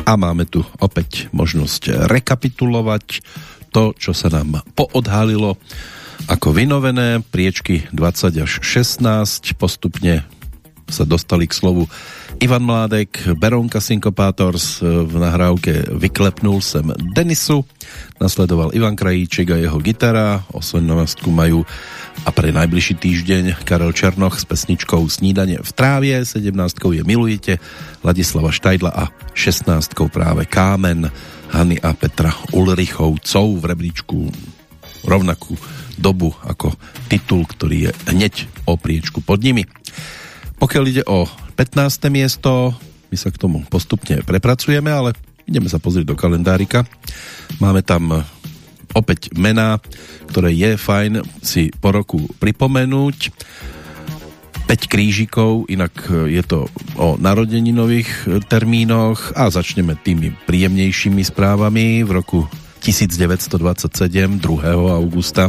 A máme tu opäť možnosť rekapitulovať to, čo sa nám poodhalilo ako vynovené. Priečky 20 až 16 postupne sa dostali k slovu Ivan Mládek, Beronka Syncopators v nahrávke Vyklepnul sem Denisu, nasledoval Ivan Krajíček a jeho gitara, 18 majú. A pre najbližší týždeň Karel Černoch s pesničkou Snídanie v trávie, 17 je Milujete, Ladislava Štajdla a 16 práve Kámen Hany a Petra Ulrichovcov v rebríčku rovnakú dobu ako titul, ktorý je hneď o priečku pod nimi. Pokiaľ ide o 15. miesto, my sa k tomu postupne prepracujeme, ale ideme sa pozrieť do kalendárika. Máme tam opäť mená, ktoré je fajn si po roku pripomenúť. 5 krížikov, inak je to o narodeninových termínoch a začneme tými príjemnejšími správami. V roku 1927, 2. augusta,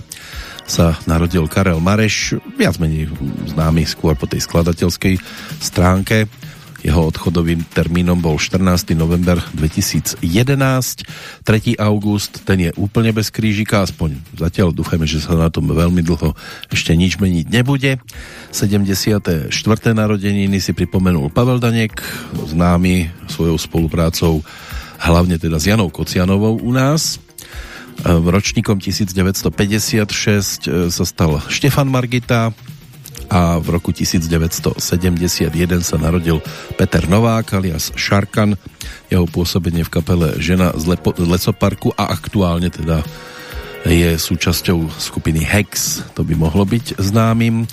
sa narodil Karel Mareš, viac menej známy skôr po tej skladateľskej stránke. Jeho odchodovým termínom bol 14. november 2011. 3. august, ten je úplne bez krížika, aspoň zatiaľ dúfajme, že sa na tom veľmi dlho ešte nič meniť nebude. 74. narodeniny si pripomenul Pavel Danek, známy svojou spoluprácou hlavne teda s Janou Kocianovou u nás. Ročníkom 1956 e, sa stal Štefan Margita a v roku 1971 sa narodil Peter Novák alias Šarkan. Jeho pôsobenie v kapele Žena z, Lepo, z Lecoparku a aktuálne teda je súčasťou skupiny Hex, to by mohlo byť známym.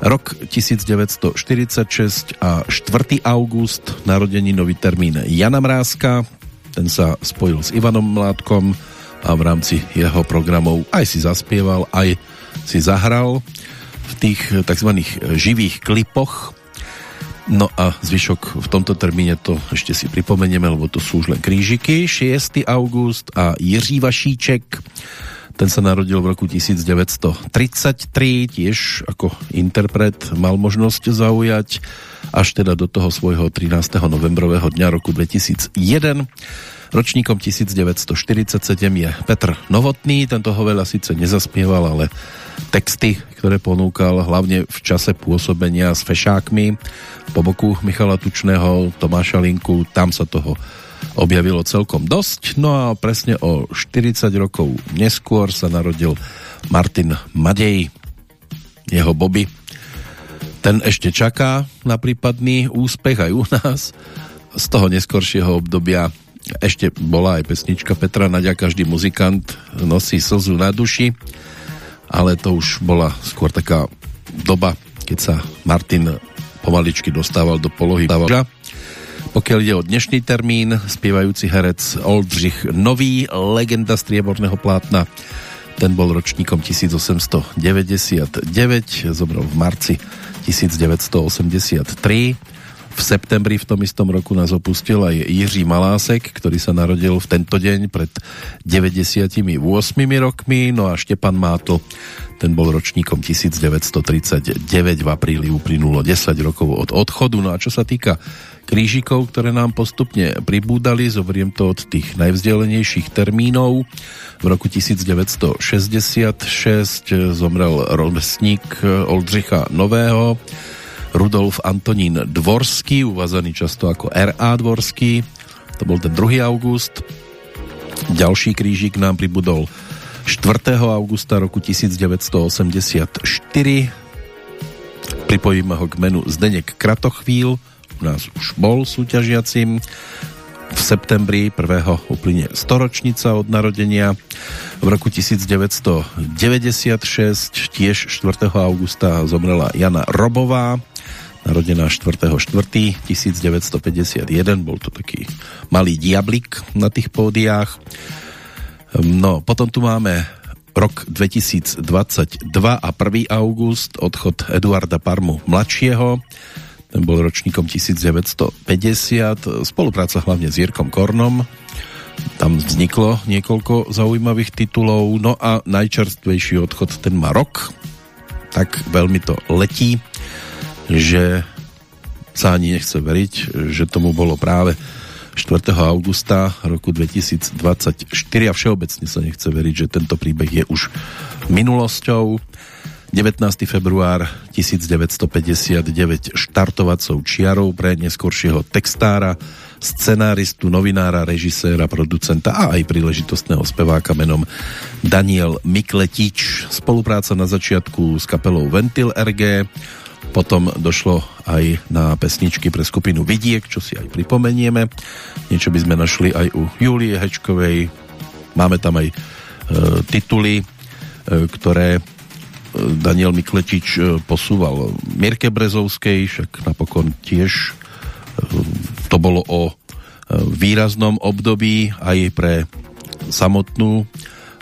Rok 1946 a 4. august, narodení nový termín Jana Mrázka, ten sa spojil s Ivanom Mládkom, a v rámci jeho programov aj si zaspieval, aj si zahral v tých tzv. živých klipoch. No a zvyšok v tomto termíne to ešte si pripomenieme, lebo to sú už len krížiky. 6. august a Jiří Vašíček, ten sa narodil v roku 1933, tiež ako interpret mal možnosť zaujať až teda do toho svojho 13. novembrového dňa roku 2001 Ročníkom 1947 je Petr Novotný, tento ho veľa síce nezaspieval, ale texty, ktoré ponúkal hlavne v čase pôsobenia s fešákmi po boku Michala Tučného, Tomáša Linku, tam sa toho objavilo celkom dosť. No a presne o 40 rokov neskôr sa narodil Martin Madej, jeho Bobby. Ten ešte čaká na prípadný úspech aj u nás. Z toho neskoršieho obdobia ešte bola aj pesnička Petra Nadia, každý muzikant nosí slzu na duši, ale to už bola skôr taká doba, keď sa Martin pomaličky dostával do polohy Pokiaľ ide o dnešný termín, spievajúci herec Oldřich Nový, legenda strieborného plátna, ten bol ročníkom 1899, zomrel v marci 1983 v septembri v tom istom roku nás opustil aj Jiří Malásek, ktorý sa narodil v tento deň pred 98 rokmi, no a Štepan Mátl, ten bol ročníkom 1939, v apríli uplynulo 10 rokov od odchodu. No a čo sa týka krížikov, ktoré nám postupne pribúdali, zoberiem to od tých najvzdelenejších termínov. V roku 1966 zomrel rovesník Oldřicha Nového, Rudolf Antonín Dvorský, uvazaný často ako R.A. Dvorský. To bol ten 2. august. Ďalší krížik nám pribudol 4. augusta roku 1984. Pripojíme ho k menu Zdenek Kratochvíl, u nás už bol súťažiacim. V septembri 1. uplyne storočnica od narodenia. V roku 1996, tiež 4. augusta, zomrela Jana Robová, narodená 4.4.1951, bol to taký malý diablik na tých pódiách. No, potom tu máme rok 2022 a 1. august, odchod Eduarda Parmu mladšieho, ten bol ročníkom 1950, spolupráca hlavne s Jirkom Kornom, tam vzniklo niekoľko zaujímavých titulov, no a najčerstvejší odchod ten má rok, tak veľmi to letí že sa ani nechce veriť, že tomu bolo práve 4. augusta roku 2024 a všeobecne sa nechce veriť, že tento príbeh je už minulosťou. 19. február 1959 štartovacou čiarou pre neskoršieho textára, scenáristu, novinára, režiséra, producenta a aj príležitostného speváka menom Daniel Mikletič. Spolupráca na začiatku s kapelou Ventil RG, potom došlo aj na pesničky pre skupinu Vidiek, čo si aj pripomenieme. Niečo by sme našli aj u Julie Hečkovej. Máme tam aj e, tituly, e, ktoré e, Daniel Mikletič e, posúval Mirke Brezovskej, však napokon tiež e, to bolo o výraznom období aj pre samotnú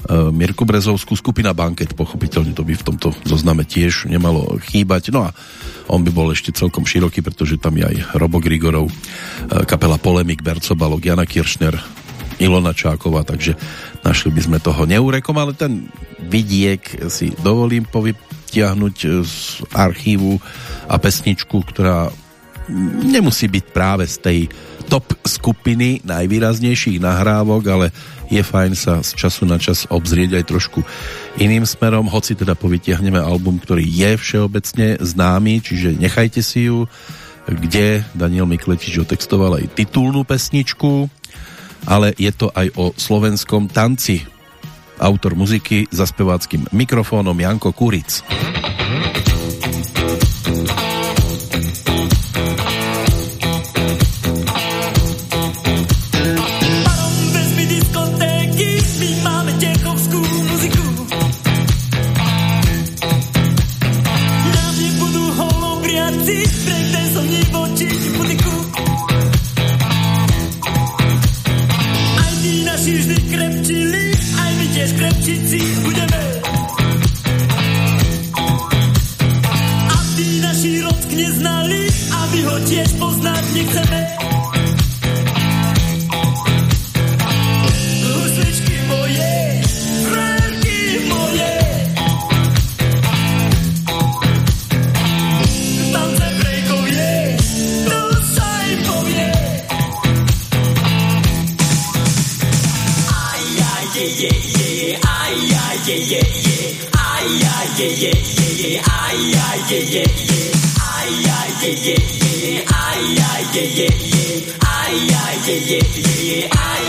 Mirku Brezovskú, skupina Banket, pochopiteľne to by v tomto zozname tiež nemalo chýbať. No a on by bol ešte celkom široký, pretože tam je aj Robo Grigorov, e, kapela Polemik, Berco Balok, Jana Kiršner, Ilona Čáková, takže našli by sme toho neurekom, ale ten vidiek si dovolím povytiahnuť z archívu a pesničku, ktorá nemusí byť práve z tej top skupiny najvýraznejších nahrávok, ale je fajn sa z času na čas obzrieť aj trošku iným smerom, hoci teda povytiahneme album, ktorý je všeobecne známy, čiže nechajte si ju, kde Daniel Mikletič otextoval aj titulnú pesničku, ale je to aj o slovenskom tanci. Autor muziky za speváckým mikrofónom Janko Kuric. yeah yeah yeah. Ay ay yeah yeah yeah. Ay ay yeah yeah yeah. Ay ay yeah yeah yeah. Ay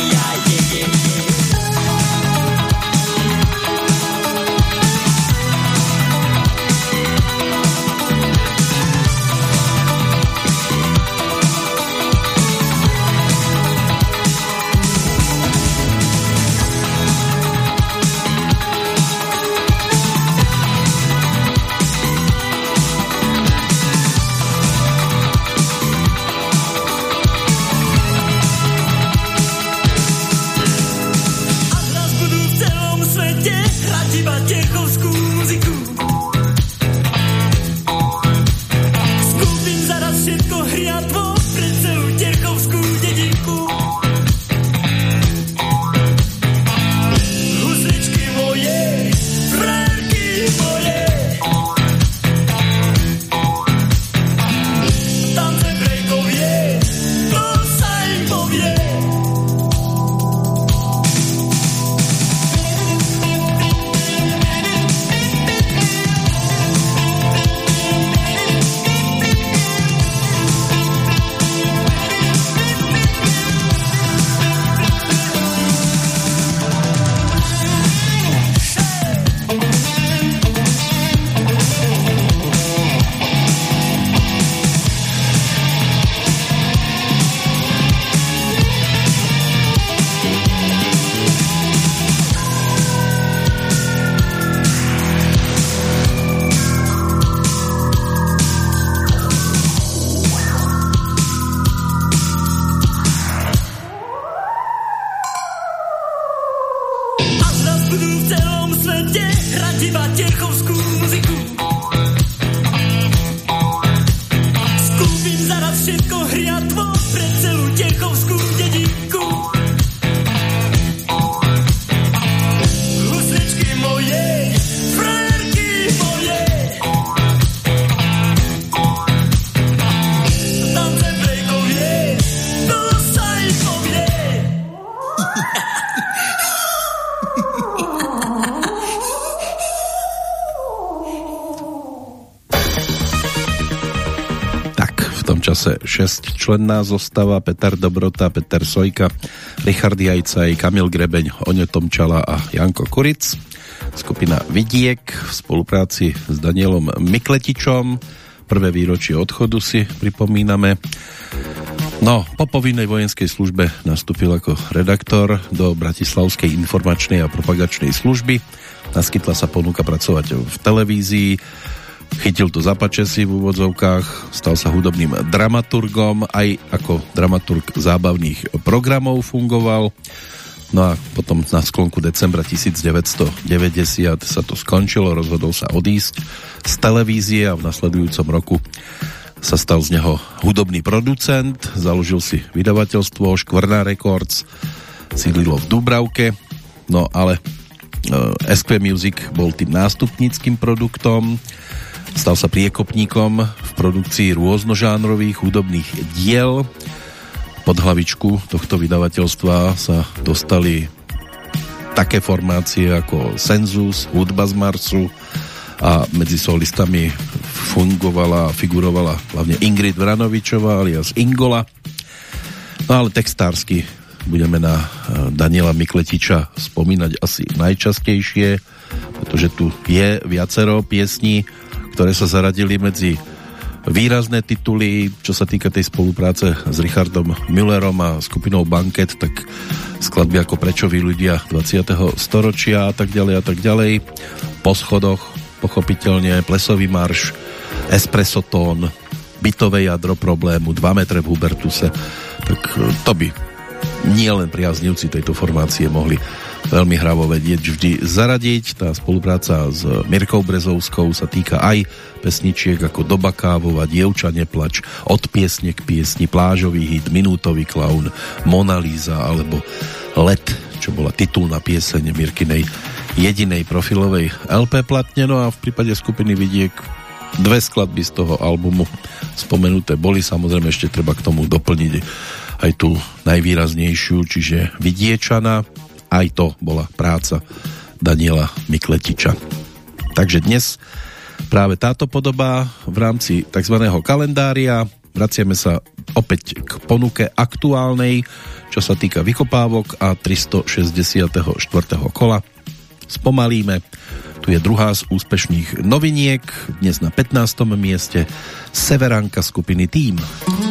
členná zostava Peter Dobrota, Peter Sojka, Richard Jajcaj, Kamil Grebeň, Oňo Tomčala a Janko Kuric. Skupina Vidiek v spolupráci s Danielom Mikletičom. Prvé výročie odchodu si pripomíname. No, po povinnej vojenskej službe nastúpil ako redaktor do Bratislavskej informačnej a propagačnej služby. Naskytla sa ponuka pracovať v televízii Chytil to za si v úvodzovkách, stal sa hudobným dramaturgom, aj ako dramaturg zábavných programov fungoval. No a potom na sklonku decembra 1990 sa to skončilo, rozhodol sa odísť z televízie a v nasledujúcom roku sa stal z neho hudobný producent, založil si vydavateľstvo Škvrná Records, sídlilo v Dubravke, no ale eh, SQ Music bol tým nástupníckým produktom, Stal sa priekopníkom v produkcii rôznožánrových hudobných diel. Pod hlavičku tohto vydavateľstva sa dostali také formácie ako Senzus, Hudba z Marsu a medzi solistami fungovala a figurovala hlavne Ingrid Vranovičová alias Ingola. No ale textársky budeme na eh, Daniela Mikletiča spomínať asi najčastejšie, pretože tu je viacero piesní, ktoré sa zaradili medzi výrazné tituly, čo sa týka tej spolupráce s Richardom Müllerom a skupinou Banket, tak skladby ako Prečoví ľudia 20. storočia a tak ďalej a tak ďalej. Po schodoch pochopiteľne Plesový marš, Espresso tón, bytové jadro problému, 2 metre v Hubertuse, tak to by nie len priaznivci tejto formácie mohli veľmi hravo vedieť vždy zaradiť. Tá spolupráca s Mirkou Brezovskou sa týka aj pesničiek ako Doba kávova, Dievča neplač, Od piesne k piesni, Plážový hit, Minútový klaun, Mona Lisa alebo Let, čo bola titulná pieseň Mirkinej jedinej profilovej LP platne, no a v prípade skupiny Vidiek dve skladby z toho albumu spomenuté boli, samozrejme ešte treba k tomu doplniť aj tú najvýraznejšiu, čiže Vidiečana, aj to bola práca Daniela Mikletiča. Takže dnes práve táto podoba v rámci tzv. kalendária. Vraciame sa opäť k ponuke aktuálnej, čo sa týka vykopávok a 364. kola. Spomalíme. Tu je druhá z úspešných noviniek, dnes na 15. mieste Severanka skupiny Tým. takýmto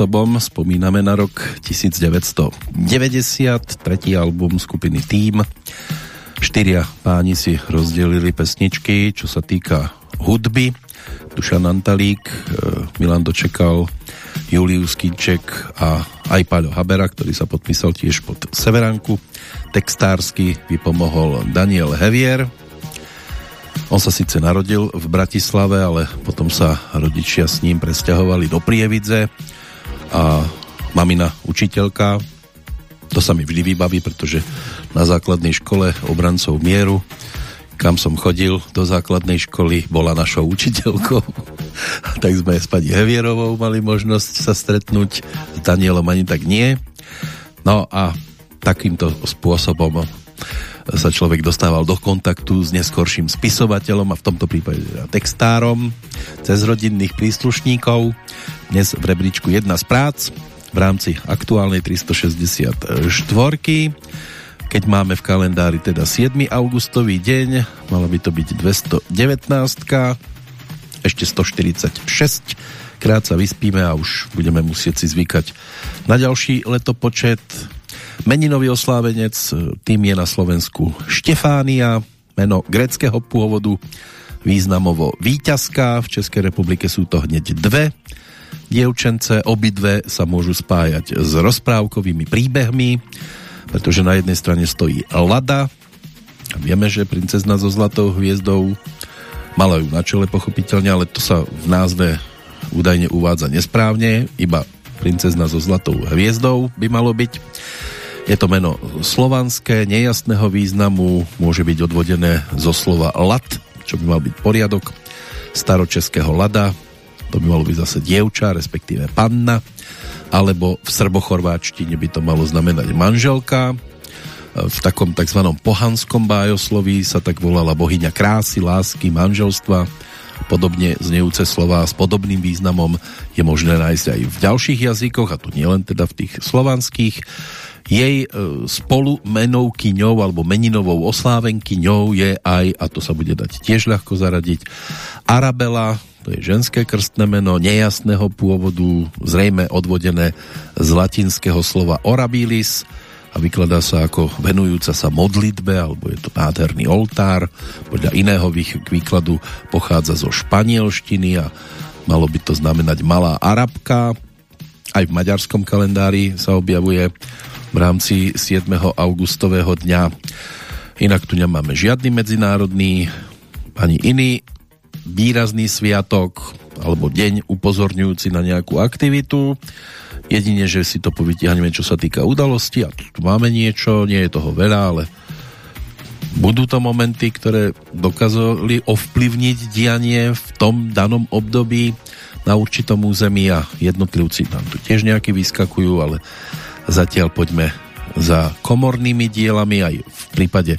spôsobom spomíname na rok 1990, tretí album skupiny Team. Štyria páni si rozdelili pesničky, čo sa týka hudby. Dušan Antalík, e, Milan Dočekal, Julius Kinček a aj Paľo Habera, ktorý sa podpísal tiež pod Severanku. Textársky vypomohol Daniel Hevier. On sa síce narodil v Bratislave, ale potom sa rodičia s ním presťahovali do Prievidze mamina učiteľka, to sa mi vždy vybaví, pretože na základnej škole obrancov mieru kam som chodil do základnej školy, bola našou učiteľkou. [laughs] tak sme s pani Hevierovou mali možnosť sa stretnúť, s Danielom ani tak nie. No a takýmto spôsobom sa človek dostával do kontaktu s neskorším spisovateľom a v tomto prípade teda textárom cez rodinných príslušníkov. Dnes v rebríčku jedna z prác v rámci aktuálnej 364 keď máme v kalendári teda 7. augustový deň, mala by to byť 219 ešte 146 krát sa vyspíme a už budeme musieť si zvykať na ďalší letopočet. Meninový oslávenec, tým je na Slovensku Štefánia, meno greckého pôvodu, významovo víťazka, v Českej republike sú to hneď dve dievčence, obidve sa môžu spájať s rozprávkovými príbehmi, pretože na jednej strane stojí Lada. Vieme, že princezna so zlatou hviezdou mala ju na čele pochopiteľne, ale to sa v názve údajne uvádza nesprávne, iba princezna so zlatou hviezdou by malo byť. Je to meno slovanské, nejasného významu, môže byť odvodené zo slova lat, čo by mal byť poriadok, staročeského lada, to by malo byť zase dievča, respektíve panna alebo v srbochorváčtine by to malo znamenať manželka. V takom tzv. pohanskom bájosloví sa tak volala bohyňa krásy, lásky, manželstva. Podobne znejúce slova s podobným významom je možné nájsť aj v ďalších jazykoch, a tu nielen teda v tých slovanských. Jej e, spolu menovkyňou alebo meninovou oslávenkyňou je aj, a to sa bude dať tiež ľahko zaradiť, Arabela, to je ženské krstné meno nejasného pôvodu, zrejme odvodené z latinského slova orabilis a vykladá sa ako venujúca sa modlitbe, alebo je to nádherný oltár. Podľa iného výkladu pochádza zo španielštiny a malo by to znamenať malá arabka. Aj v maďarskom kalendári sa objavuje v rámci 7. augustového dňa. Inak tu nemáme žiadny medzinárodný ani iný výrazný sviatok alebo deň upozorňujúci na nejakú aktivitu. Jedine, že si to povytiahneme, čo sa týka udalosti a tu, máme niečo, nie je toho veľa, ale budú to momenty, ktoré dokázali ovplyvniť dianie v tom danom období na určitom území a jednotlivci tam tu tiež nejaký vyskakujú, ale zatiaľ poďme za komornými dielami aj v prípade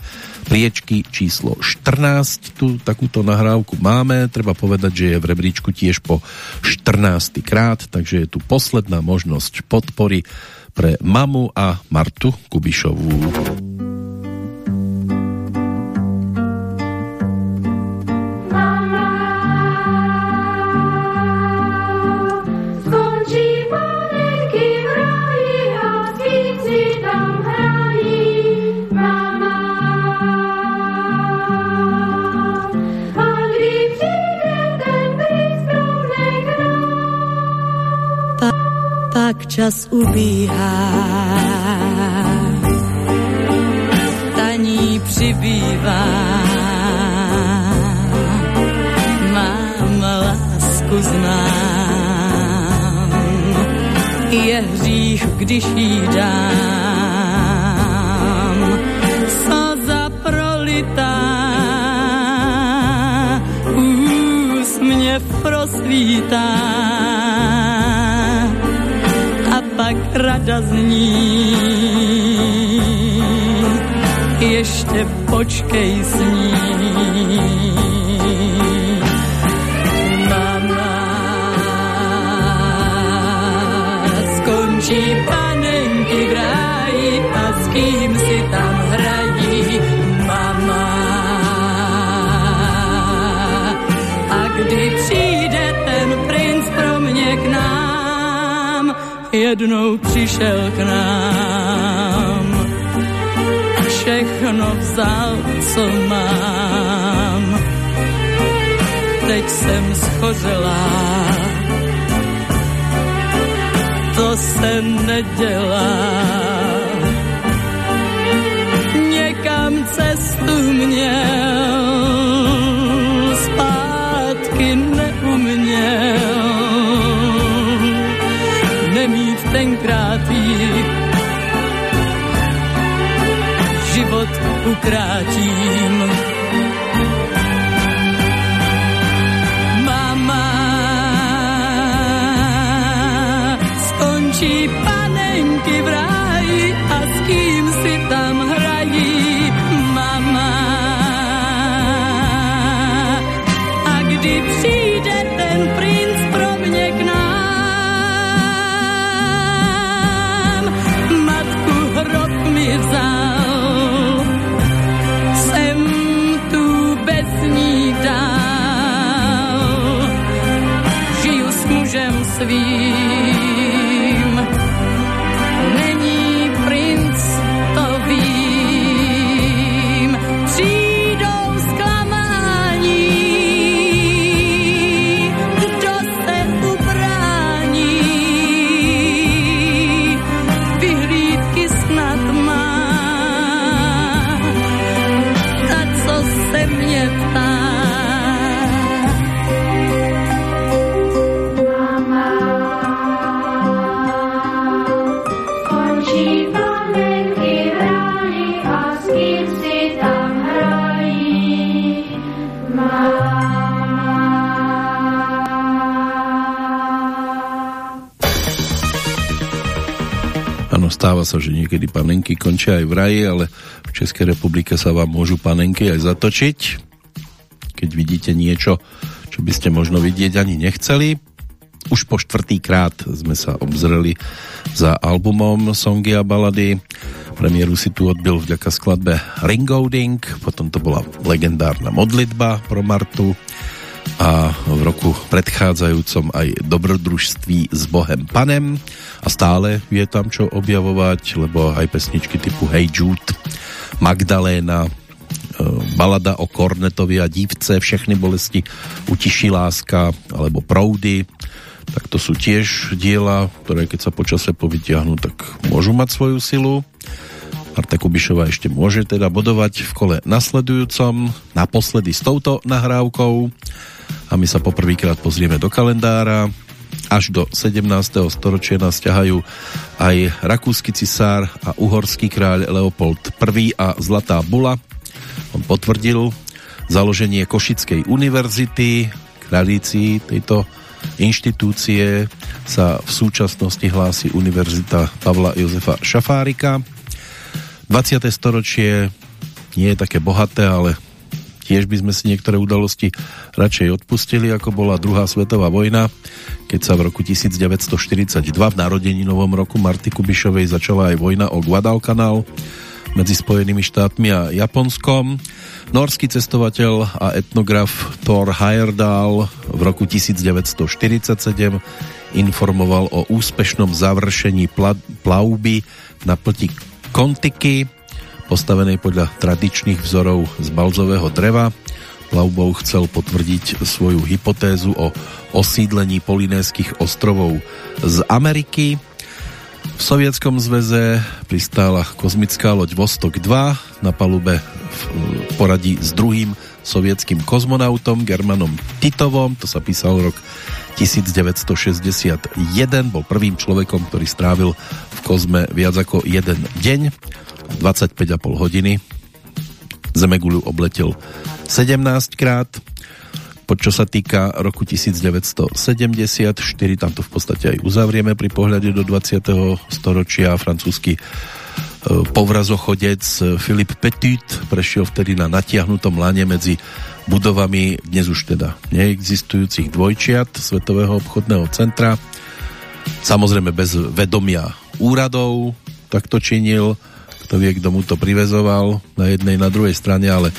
priečky číslo 14. Tu takúto nahrávku máme. Treba povedať, že je v rebríčku tiež po 14. krát, takže je tu posledná možnosť podpory pre mamu a Martu Kubišovú. Tak čas ubíhá. Taní přibývá. Mám lásku znám. Je hřích, když jí dám. Slza prolitá. Úsměv prosvítá tak rada zní. Ještě počkej s ní. Mama skončí panenky v ráji a s kým si tam hrají mama. A kdy jednou přišel k nám a všechno vzal, co mám. Teď jsem schořelá, to se nedělá. Někam cestu měl, tenkrát jít. Život ukrátím. Niekedy panenky končia aj v raji, ale v Českej republike sa vám môžu panenky aj zatočiť, keď vidíte niečo, čo by ste možno vidieť ani nechceli. Už po štvrtýkrát sme sa obzreli za albumom Songy a balady. Premiéru si tu odbil vďaka skladbe Ringolding, potom to bola legendárna modlitba pro Martu a v roku predchádzajúcom aj dobrodružství s Bohem Panem. A stále je tam čo objavovať, lebo aj pesničky typu Hey Jude, Magdaléna, e, balada o Kornetovi a dívce, všechny bolesti utiší láska alebo proudy, tak to sú tiež diela, ktoré keď sa počase povytiahnu, tak môžu mať svoju silu. Marta Kubišová ešte môže teda bodovať v kole nasledujúcom, naposledy s touto nahrávkou a my sa poprvýkrát pozrieme do kalendára. Až do 17. storočia nás ťahajú aj rakúsky cisár a uhorský kráľ Leopold I a Zlatá bula. On potvrdil založenie Košickej univerzity. Tradícii tejto inštitúcie sa v súčasnosti hlási Univerzita Pavla Jozefa Šafárika. 20. storočie nie je také bohaté, ale tiež by sme si niektoré udalosti radšej odpustili, ako bola druhá svetová vojna, keď sa v roku 1942 v narodeninovom roku Marty Kubišovej začala aj vojna o Guadalcanal medzi Spojenými štátmi a Japonskom. Norský cestovateľ a etnograf Thor Heyerdahl v roku 1947 informoval o úspešnom završení pla- plavby na plti Kontiky, postavenej podľa tradičných vzorov z balzového dreva. Plavbou chcel potvrdiť svoju hypotézu o osídlení polinéskych ostrovov z Ameriky. V Sovietskom zväze pristála kozmická loď Vostok 2 na palube v poradí s druhým sovietským kozmonautom Germanom Titovom, to sa písal rok 1961, bol prvým človekom, ktorý strávil v kozme viac ako jeden deň, 25,5 hodiny. Zemeguľu obletel 17 krát. Po čo sa týka roku 1974, tam to v podstate aj uzavrieme pri pohľade do 20. storočia. Francúzsky povrazochodec Filip Petit prešiel vtedy na natiahnutom lane medzi budovami dnes už teda neexistujúcich dvojčiat Svetového obchodného centra. Samozrejme bez vedomia úradov tak to činil. Kto vie, kto mu to privezoval na jednej, na druhej strane, ale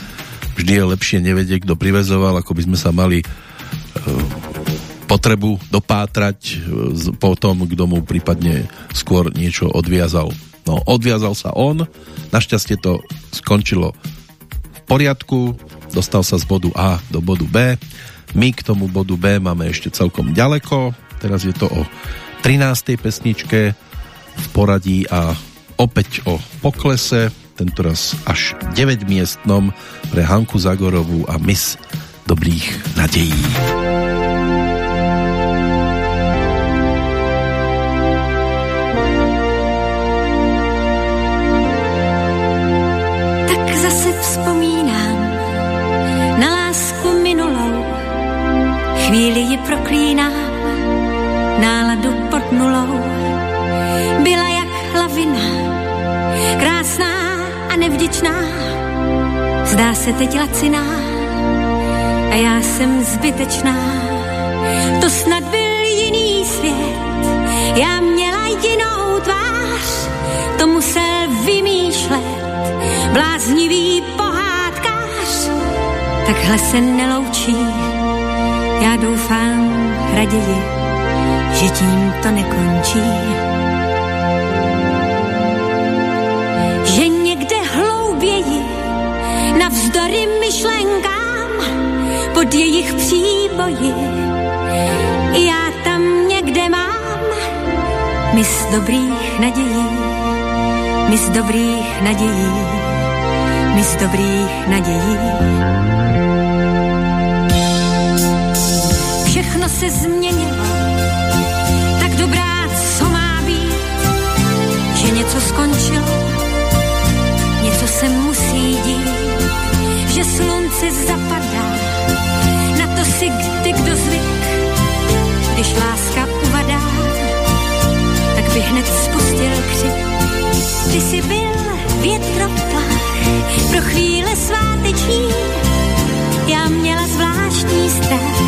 vždy je lepšie nevedieť, kto privezoval, ako by sme sa mali potrebu dopátrať e, po tom, kto mu prípadne skôr niečo odviazal. No, odviazal sa on, našťastie to skončilo v poriadku, dostal sa z bodu A do bodu B. My k tomu bodu B máme ešte celkom ďaleko, teraz je to o 13. pesničke v poradí a opäť o poklese, tentoraz až 9 miestnom pre Hanku Zagorovú a Miss dobrých nadejí. chvíli ji proklínám, náladu pod nulou. Byla jak lavina, krásná a nevděčná, zdá se teď laciná a já jsem zbytečná. To snad byl jiný svět, já měla jinou tvář, to musel vymýšlet bláznivý pohádkář. Takhle se neloučí já doufám raději, že tím to nekončí. Jejich příboji, já tam někde mám mis dobrých nadějí, mis dobrých nadějí, mis dobrých nadějí. všechno se změnilo, tak dobrá, co má být, že něco skončilo, něco se musí dít, že slunce zapadá, si kdy kdo zvyk, když láska uvadá, tak by hned spustil křik. Ty jsi byl větroplach pro chvíle sváteční, já měla zvláštní strach,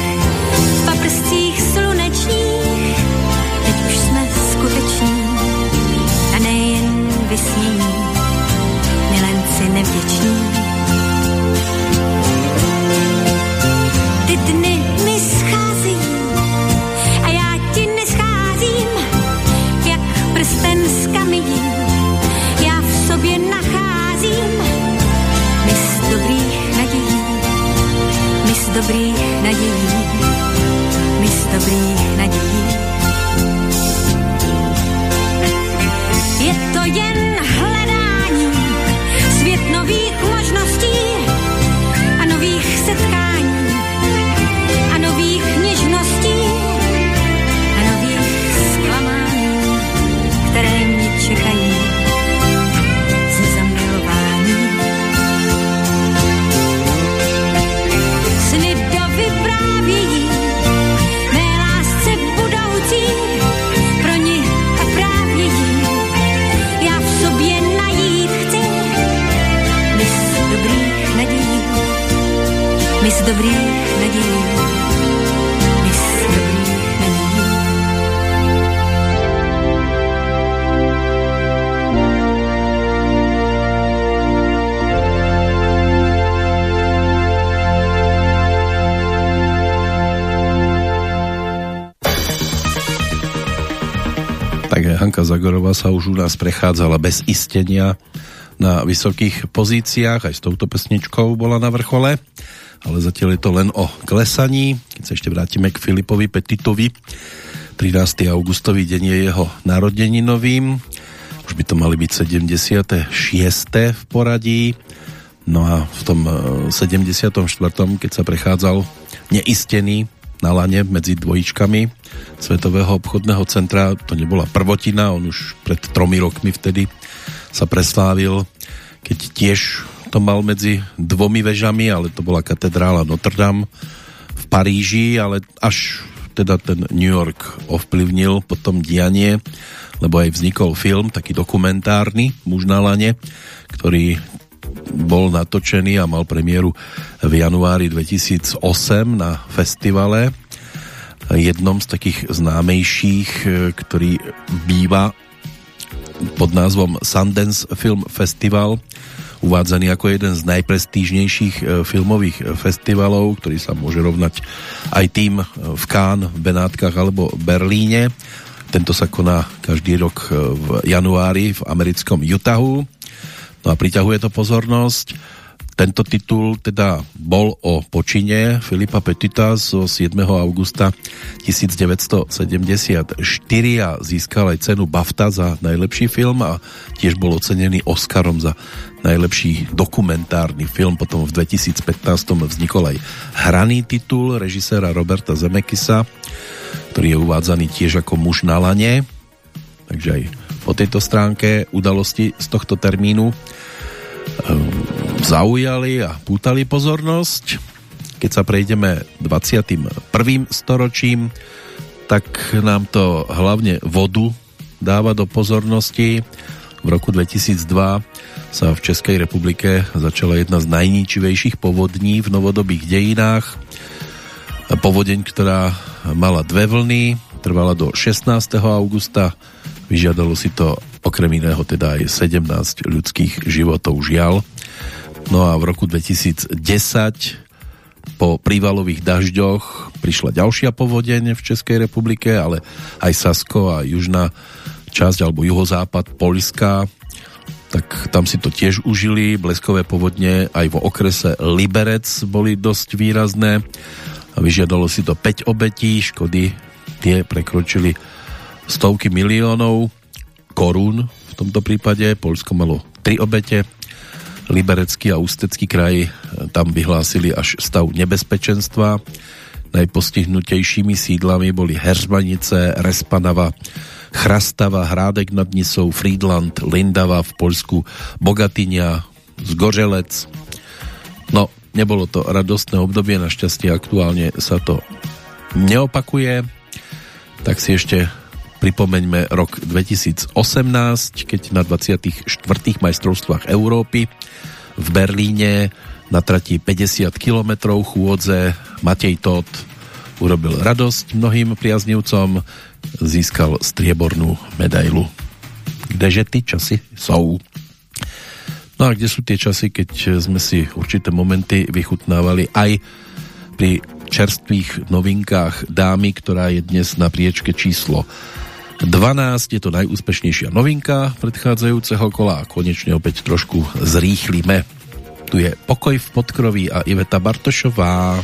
paprscích slunečních, teď už jsme skuteční a nejen vysnění, milenci nevděční. Dobrých nadějí dobrých nadějí. Je to jen mis dobrých nadějí. Mis dobrých nadějí. Tak Hanka Zagorová sa už u nás prechádzala bez istenia na vysokých pozíciách, aj s touto pesničkou bola na vrchole ale zatiaľ je to len o klesaní. Keď sa ešte vrátime k Filipovi Petitovi, 13. augustový deň je jeho narodeninovým. Už by to mali byť 76. v poradí. No a v tom 74. E, keď sa prechádzal neistený na lane medzi dvojičkami Svetového obchodného centra, to nebola prvotina, on už pred tromi rokmi vtedy sa preslávil, keď tiež to mal medzi dvomi vežami, ale to bola katedrála Notre Dame v Paríži, ale až teda ten New York ovplyvnil potom dianie, lebo aj vznikol film, taký dokumentárny, Muž na lane, ktorý bol natočený a mal premiéru v januári 2008 na festivale jednom z takých známejších, ktorý býva pod názvom Sundance Film Festival uvádzaný ako jeden z najprestížnejších e, filmových e, festivalov, ktorý sa môže rovnať aj tým e, v Cannes, v Benátkach alebo Berlíne. Tento sa koná každý rok v januári v americkom Utahu. No a priťahuje to pozornosť tento titul teda bol o počine Filipa Petita zo 7. augusta 1974 a získal aj cenu BAFTA za najlepší film a tiež bol ocenený Oscarom za najlepší dokumentárny film. Potom v 2015 vznikol aj hraný titul režiséra Roberta Zemekisa, ktorý je uvádzaný tiež ako muž na lane. Takže aj po tejto stránke udalosti z tohto termínu Ehm, zaujali a pútali pozornosť. Keď sa prejdeme 21. storočím, tak nám to hlavne vodu dáva do pozornosti. V roku 2002 sa v Českej republike začala jedna z najničivejších povodní v novodobých dejinách. Povodeň, ktorá mala dve vlny, trvala do 16. augusta, vyžiadalo si to okrem iného teda aj 17 ľudských životov žiaľ. No a v roku 2010 po prívalových dažďoch prišla ďalšia povodeň v Českej republike, ale aj Sasko a južná časť alebo juhozápad Polska tak tam si to tiež užili. Bleskové povodne aj vo okrese Liberec boli dosť výrazné a vyžiadalo si to 5 obetí, škody tie prekročili stovky miliónov korún v tomto prípade. Polsko malo tri obete, Liberecký a Ústecký kraj e, tam vyhlásili až stav nebezpečenstva. Najpostihnutejšími sídlami boli Heřmanice, Respanava, Chrastava, Hrádek nad Nisou, Friedland, Lindava v Polsku, Bogatynia, Zgořelec. No, nebolo to radostné obdobie, našťastie aktuálne sa to neopakuje, tak si ešte Pripomeňme rok 2018, keď na 24. majstrovstvách Európy v Berlíne na trati 50 km chôdze Matej Todt urobil radosť mnohým priaznivcom, získal striebornú medailu. Kdeže ty časy sú? No a kde sú tie časy, keď sme si určité momenty vychutnávali aj pri čerstvých novinkách dámy, ktorá je dnes na priečke číslo 12, je to najúspešnejšia novinka predchádzajúceho kola a konečne opäť trošku zrýchlime. Tu je Pokoj v podkroví a Iveta Bartošová.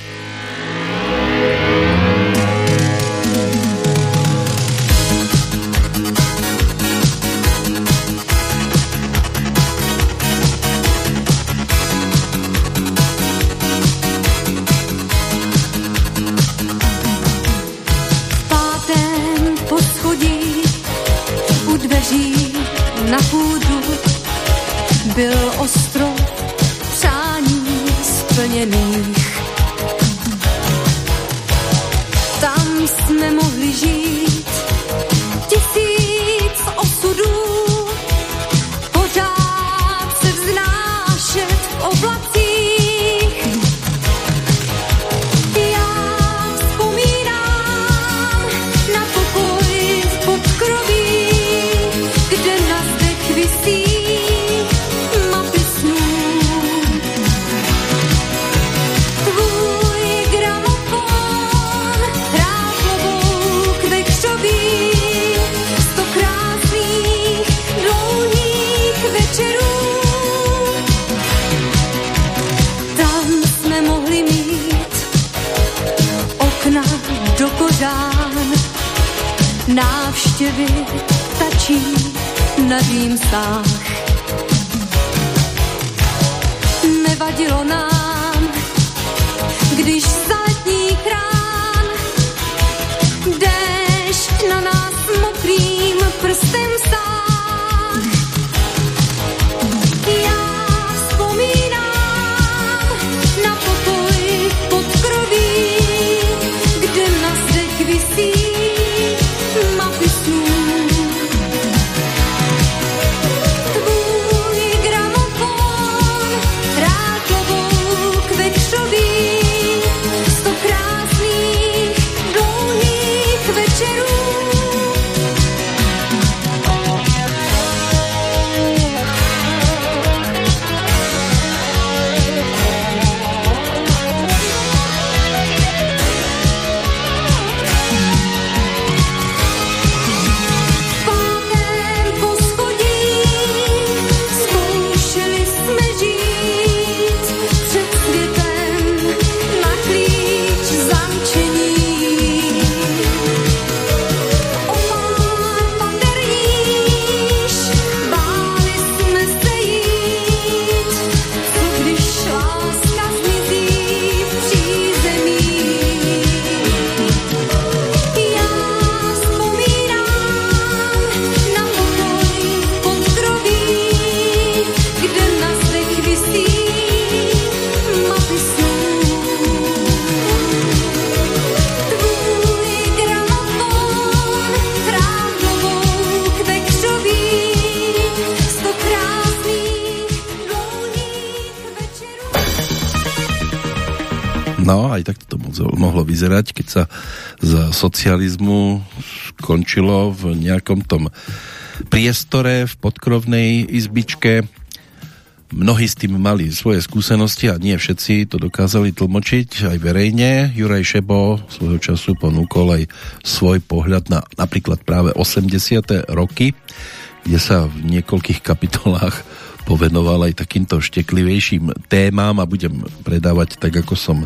Socializmu skončilo v nejakom tom priestore v podkrovnej izbičke. Mnohí s tým mali svoje skúsenosti a nie všetci to dokázali tlmočiť aj verejne. Juraj Šebo svojho času ponúkol aj svoj pohľad na napríklad práve 80. roky, kde sa v niekoľkých kapitolách povenoval aj takýmto šteklivejším témam a budem predávať tak, ako som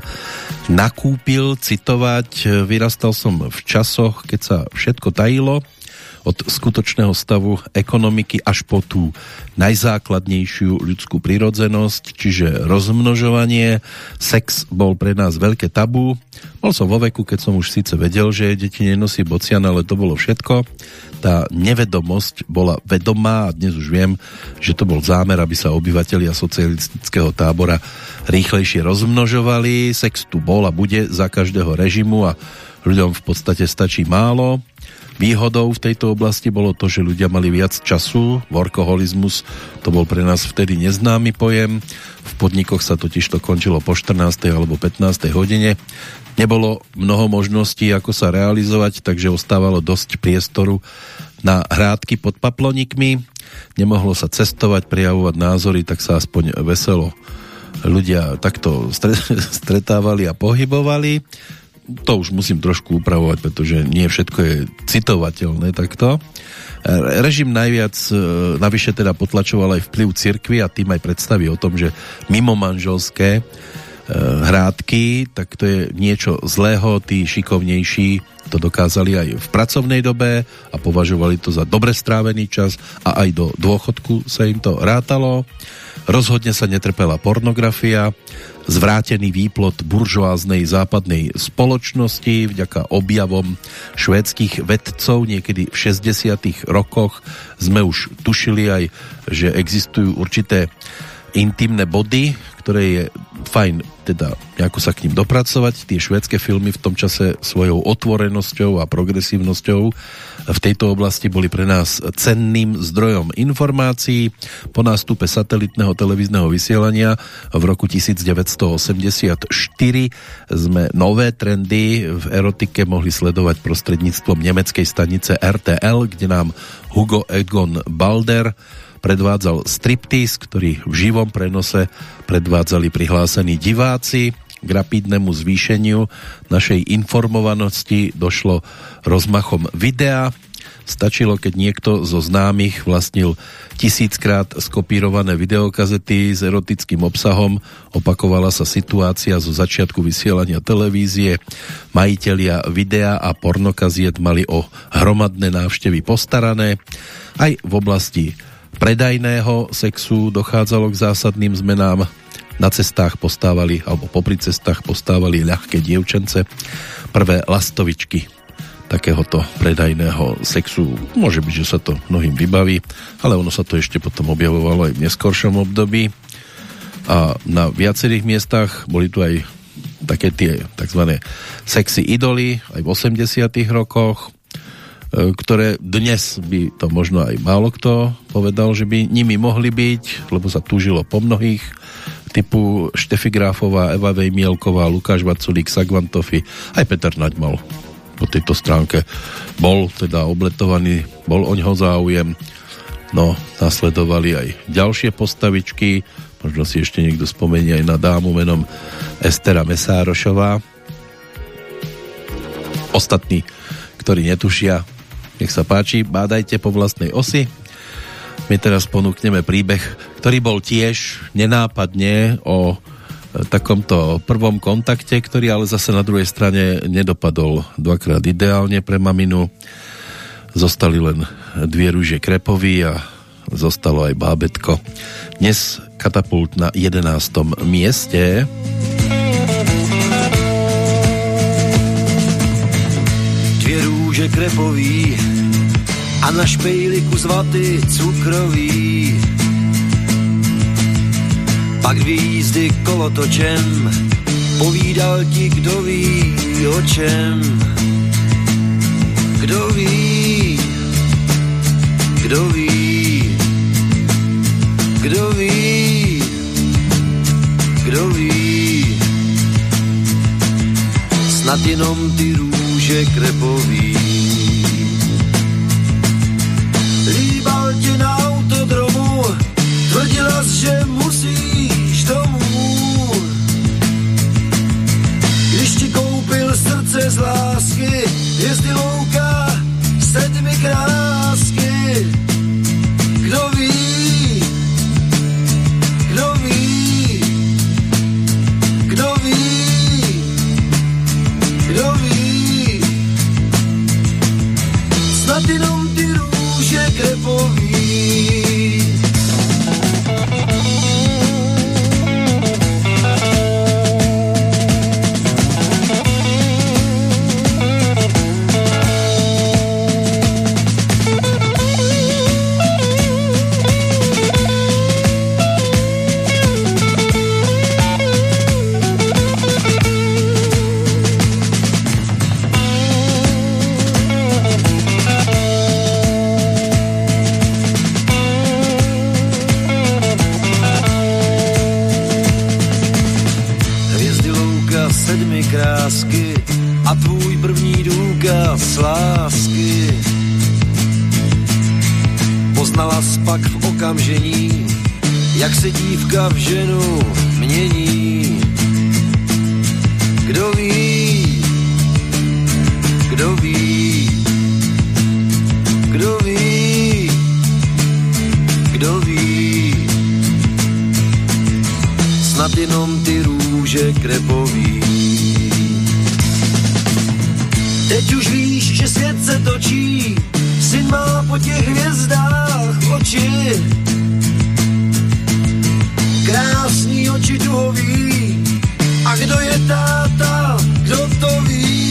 nakúpil, citovať. Vyrastal som v časoch, keď sa všetko tajilo, od skutočného stavu ekonomiky až po tú najzákladnejšiu ľudskú prirodzenosť, čiže rozmnožovanie. Sex bol pre nás veľké tabu. Bol som vo veku, keď som už síce vedel, že deti nenosí bocian, ale to bolo všetko. Tá nevedomosť bola vedomá a dnes už viem, že to bol zámer, aby sa obyvatelia socialistického tábora rýchlejšie rozmnožovali. Sex tu bol a bude za každého režimu a ľuďom v podstate stačí málo Výhodou v tejto oblasti bolo to, že ľudia mali viac času, workoholizmus to bol pre nás vtedy neznámy pojem, v podnikoch sa totiž to končilo po 14. alebo 15. hodine, nebolo mnoho možností, ako sa realizovať, takže ostávalo dosť priestoru na hrádky pod paplonikmi, nemohlo sa cestovať, prijavovať názory, tak sa aspoň veselo ľudia takto [laughs] stretávali a pohybovali to už musím trošku upravovať, pretože nie všetko je citovateľné takto. Režim najviac, e, navyše teda potlačoval aj vplyv cirkvy a tým aj predstavy o tom, že mimo manželské hrádky, tak to je niečo zlého, tí šikovnejší to dokázali aj v pracovnej dobe a považovali to za dobre strávený čas a aj do dôchodku sa im to rátalo. Rozhodne sa netrpela pornografia, zvrátený výplot buržoáznej západnej spoločnosti vďaka objavom švédskych vedcov niekedy v 60. rokoch sme už tušili aj, že existujú určité intimné body, ktoré je fajn teda nejako sa k ním dopracovať. Tie švédske filmy v tom čase svojou otvorenosťou a progresívnosťou v tejto oblasti boli pre nás cenným zdrojom informácií. Po nástupe satelitného televízneho vysielania v roku 1984 sme nové trendy v erotike mohli sledovať prostredníctvom nemeckej stanice RTL, kde nám Hugo Egon Balder predvádzal striptease, ktorý v živom prenose predvádzali prihlásení diváci. K rapidnému zvýšeniu našej informovanosti došlo rozmachom videa. Stačilo, keď niekto zo známych vlastnil tisíckrát skopírované videokazety s erotickým obsahom, opakovala sa situácia zo začiatku vysielania televízie, majitelia videa a pornokaziet mali o hromadné návštevy postarané, aj v oblasti predajného sexu dochádzalo k zásadným zmenám. Na cestách postávali, alebo popri cestách postávali ľahké dievčence. Prvé lastovičky takéhoto predajného sexu. Môže byť, že sa to mnohým vybaví, ale ono sa to ešte potom objavovalo aj v neskoršom období. A na viacerých miestach boli tu aj také tie tzv. sexy idoly aj v 80 rokoch ktoré dnes by to možno aj málo kto povedal, že by nimi mohli byť, lebo sa túžilo po mnohých typu Štefi Gráfová, Eva Vejmielková, Lukáš Vaculík, Sagvantofi, aj Peter Naďmal po tejto stránke bol teda obletovaný, bol o ňoho záujem. No, nasledovali aj ďalšie postavičky, možno si ešte niekto spomenie aj na dámu menom Estera Mesárošová. Ostatní, ktorí netušia, nech sa páči, bádajte po vlastnej osi. My teraz ponúkneme príbeh, ktorý bol tiež nenápadne o e, takomto prvom kontakte, ktorý ale zase na druhej strane nedopadol dvakrát ideálne pre maminu. Zostali len dvie rúže krepoví a zostalo aj bábetko. Dnes katapult na 11. mieste. Růže krepový a na špejli kus vaty cukrový. Pak dvě kolotočem, povídal ti, kdo ví o čem. Kdo ví, kdo ví, kdo ví, kdo ví. snad jenom ty růže krepový. Jsi, že musíš domů. Když ti koupil srdce z lásky, jezdy louka, sedmi důkaz lásky. Poznala spak v okamžení, jak se dívka v ženu mění. Kdo ví, kdo ví, kdo ví, kdo ví, snad jenom ty růže krepový. Už víš, že svět se točí, syn má po těch hvězdách oči. Krásný oči duhový, a kdo je táta, kdo to ví?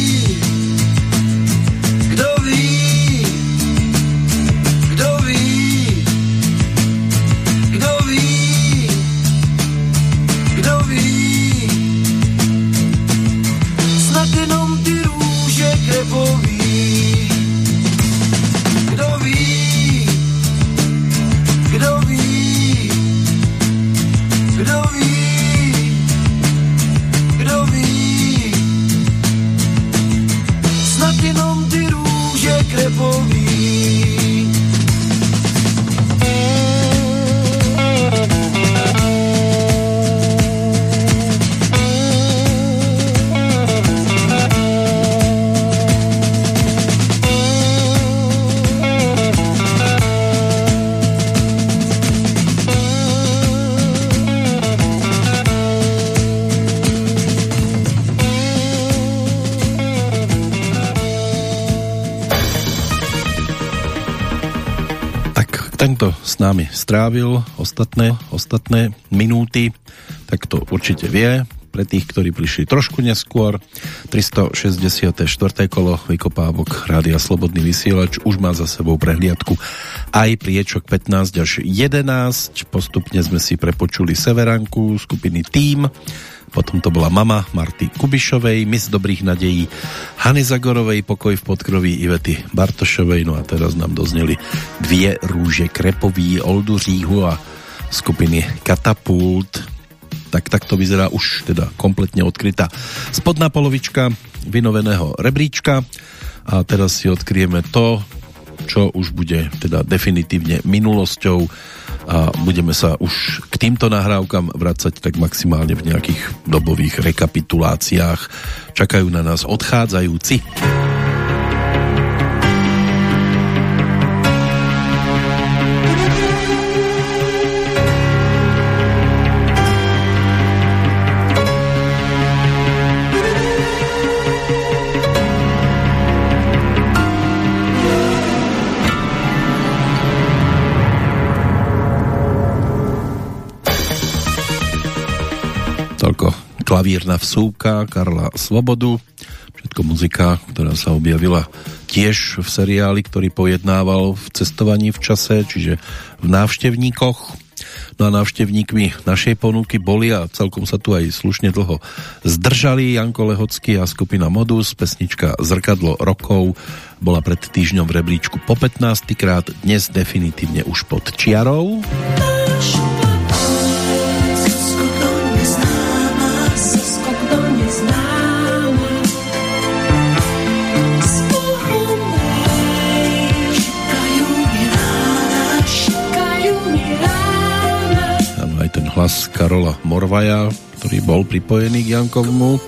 S nami strávil ostatné, ostatné minúty, tak to určite vie. Pre tých, ktorí prišli trošku neskôr, 364. kolo vykopávok Rádia Slobodný vysielač už má za sebou prehliadku aj priečok 15 až 11. Postupne sme si prepočuli Severanku skupiny Tým, potom to bola mama Marty Kubišovej, mis dobrých nadejí Hany Zagorovej, pokoj v podkroví Ivety Bartošovej, no a teraz nám dozneli dvie rúže Krepový, Oldu Říhu a skupiny Katapult. Tak tak to vyzerá už teda kompletne odkrytá spodná polovička vynoveného rebríčka a teraz si odkryjeme to, čo už bude teda definitívne minulosťou a budeme sa už k týmto nahrávkam vracať tak maximálne v nejakých dobových rekapituláciách. Čakajú na nás odchádzajúci. Klavírna vsúka Karla Svobodu, všetko muzika, ktorá sa objavila tiež v seriáli, ktorý pojednával v cestovaní v čase, čiže v návštevníkoch. No a návštevníkmi našej ponuky boli a celkom sa tu aj slušne dlho zdržali Janko Lehocký a skupina Modus, pesnička Zrkadlo rokov bola pred týždňom v rebríčku po 15 krát, dnes definitívne už pod čiarou. Hlas Karola Morvaja, ktorý bol pripojený k Jankovmu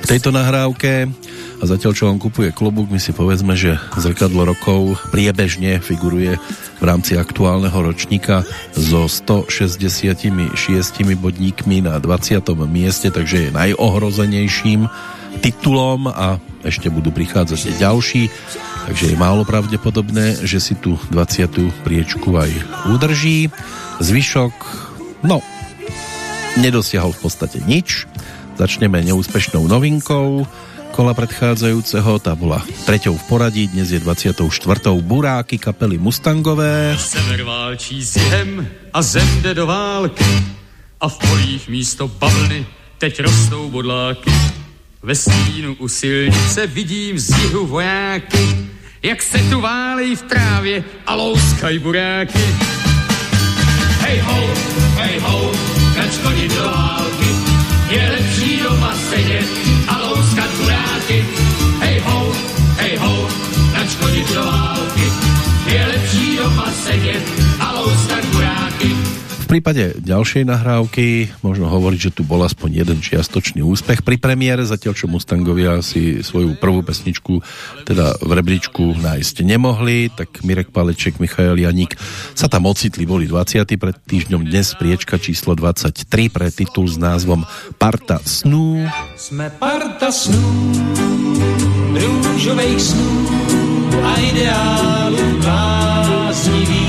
v tejto nahrávke a zatiaľ čo on kupuje klobúk, my si povedzme, že zrkadlo rokov priebežne figuruje v rámci aktuálneho ročníka so 166 bodníkmi na 20. mieste, takže je najohrozenejším titulom a ešte budú prichádzať ďalší, takže je málo pravdepodobné, že si tu 20. priečku aj udrží. Zvyšok, no, nedosiahol v podstate nič. Začneme neúspešnou novinkou kola predchádzajúceho, tá bola treťou v poradí, dnes je 24. Buráky kapely Mustangové. Sever válčí s jihem a zem jde do války a v polích místo bavlny teď rostou bodláky. Ve stínu u silnice vidím z jihu vojáky, jak se tu válí v trávě a louskaj buráky. Hej ho, hej ho, nač chodit do války, je lepší doma sedět a louskat buráky. Hej ho, hej ho, nač chodit do války, je lepší doma sedět a louskat prípade ďalšej nahrávky možno hovoriť, že tu bol aspoň jeden čiastočný úspech pri premiére, zatiaľ čo Mustangovia si svoju prvú pesničku teda v rebríčku nájsť nemohli, tak Mirek Paleček, Michael Janík sa tam ocitli, boli 20. pred týždňom dnes priečka číslo 23 pre titul s názvom Parta snú. Jsme parta snů, růžových snů a ideálů bláznivých.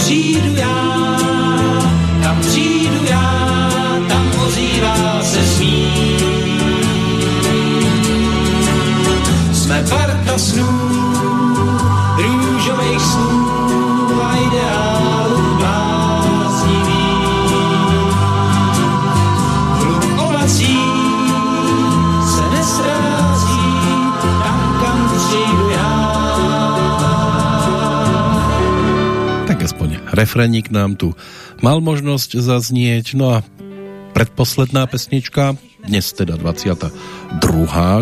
Přijdu já, tam přijdu já, tam ozývá se smích. Jsme parta snů, růžových snů aspoň refreník nám tu mal možnosť zaznieť, no a predposledná pesnička, dnes teda 22.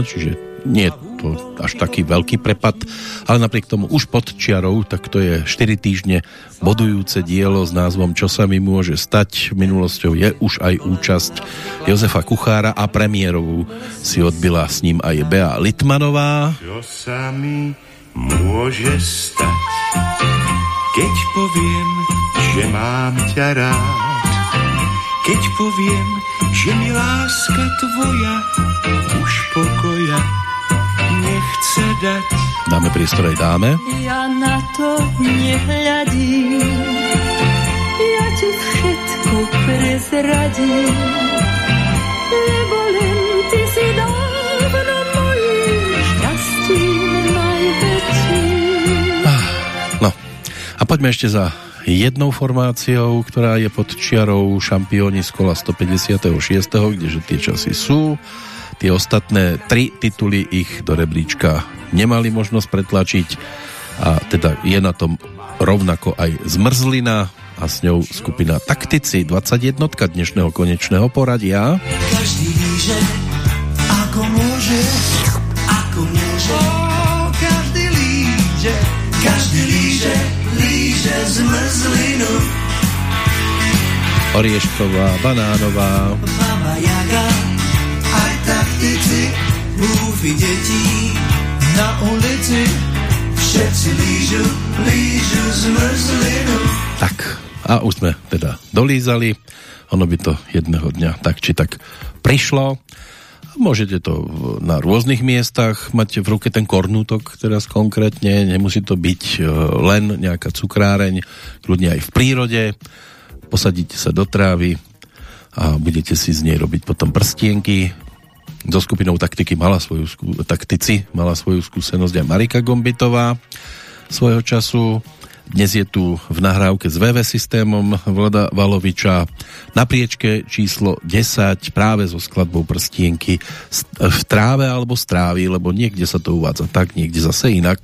čiže nie je to až taký veľký prepad, ale napriek tomu už pod čiarou, tak to je 4 týždne bodujúce dielo s názvom Čo sa mi môže stať. Minulosťou je už aj účasť Jozefa Kuchára a premiérovú si odbila s ním aj Bea Litmanová. Čo sa mi môže stať, keď poviem, že mám ťa rád. Keď poviem, že mi láska tvoja už pokoja nechce dať. Dáme priestor aj dáme. Ja na to nehľadím, ja ti všetko prezradím, lebo len ty si dávno poďme ešte za jednou formáciou, ktorá je pod čiarou šampióni z kola 156, kdeže tie časy sú. Tie ostatné tri tituly ich do rebríčka nemali možnosť pretlačiť a teda je na tom rovnako aj zmrzlina a s ňou skupina Taktici, 21 dnešného konečného poradia. Každý líže, ako môže, Oriešková, Banánová, Mama Jaga, aj taktici, búfy detí na ulici. Všetci lížu, lížu zmrzlinu. tak a už sme teda dolízali, ono by to jedného dňa tak či tak prišlo. Môžete to na rôznych miestach mať v ruke ten kornútok teraz konkrétne, nemusí to byť e, len nejaká cukráreň, kľudne aj v prírode, posadíte sa do trávy a budete si z nej robiť potom prstienky. So skupinou taktiky mala svoju, taktici mala svoju skúsenosť aj Marika Gombitová svojho času. Dnes je tu v nahrávke s VV systémom Vlada Valoviča na priečke číslo 10 práve so skladbou prstienky v tráve alebo strávy, lebo niekde sa to uvádza tak, niekde zase inak.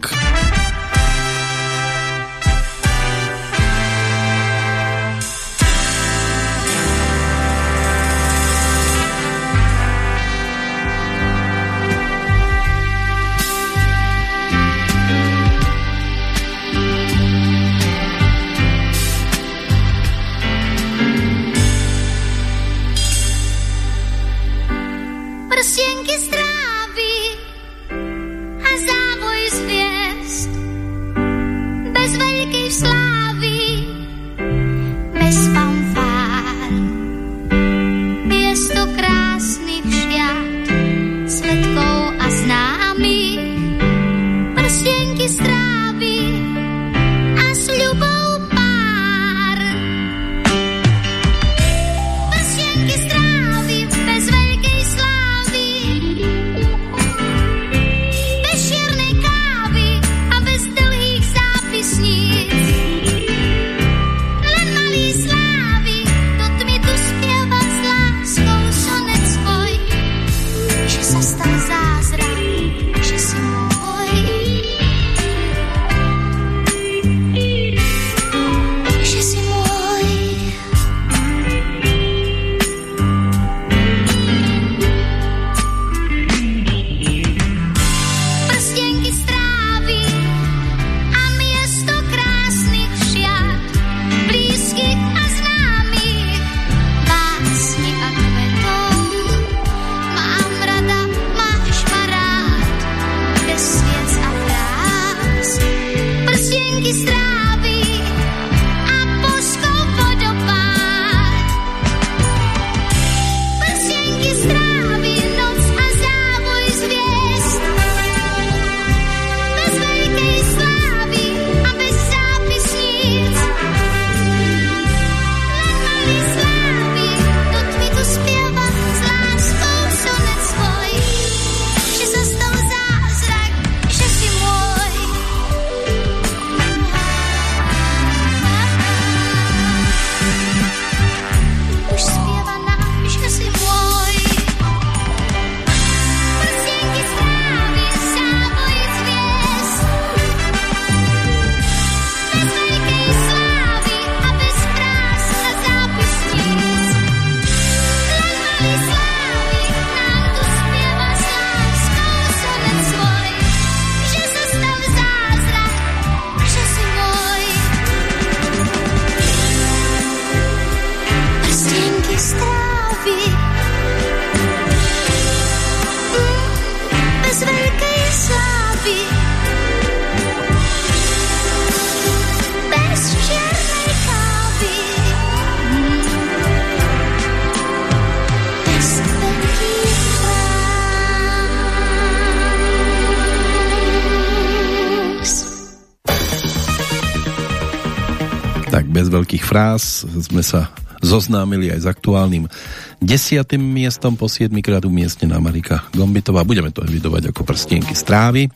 Fráz sme sa zoznámili aj s aktuálnym desiatým miestom po 7 krát umiestnená Marika Gombitová. Budeme to evidovať ako prstienky strávy.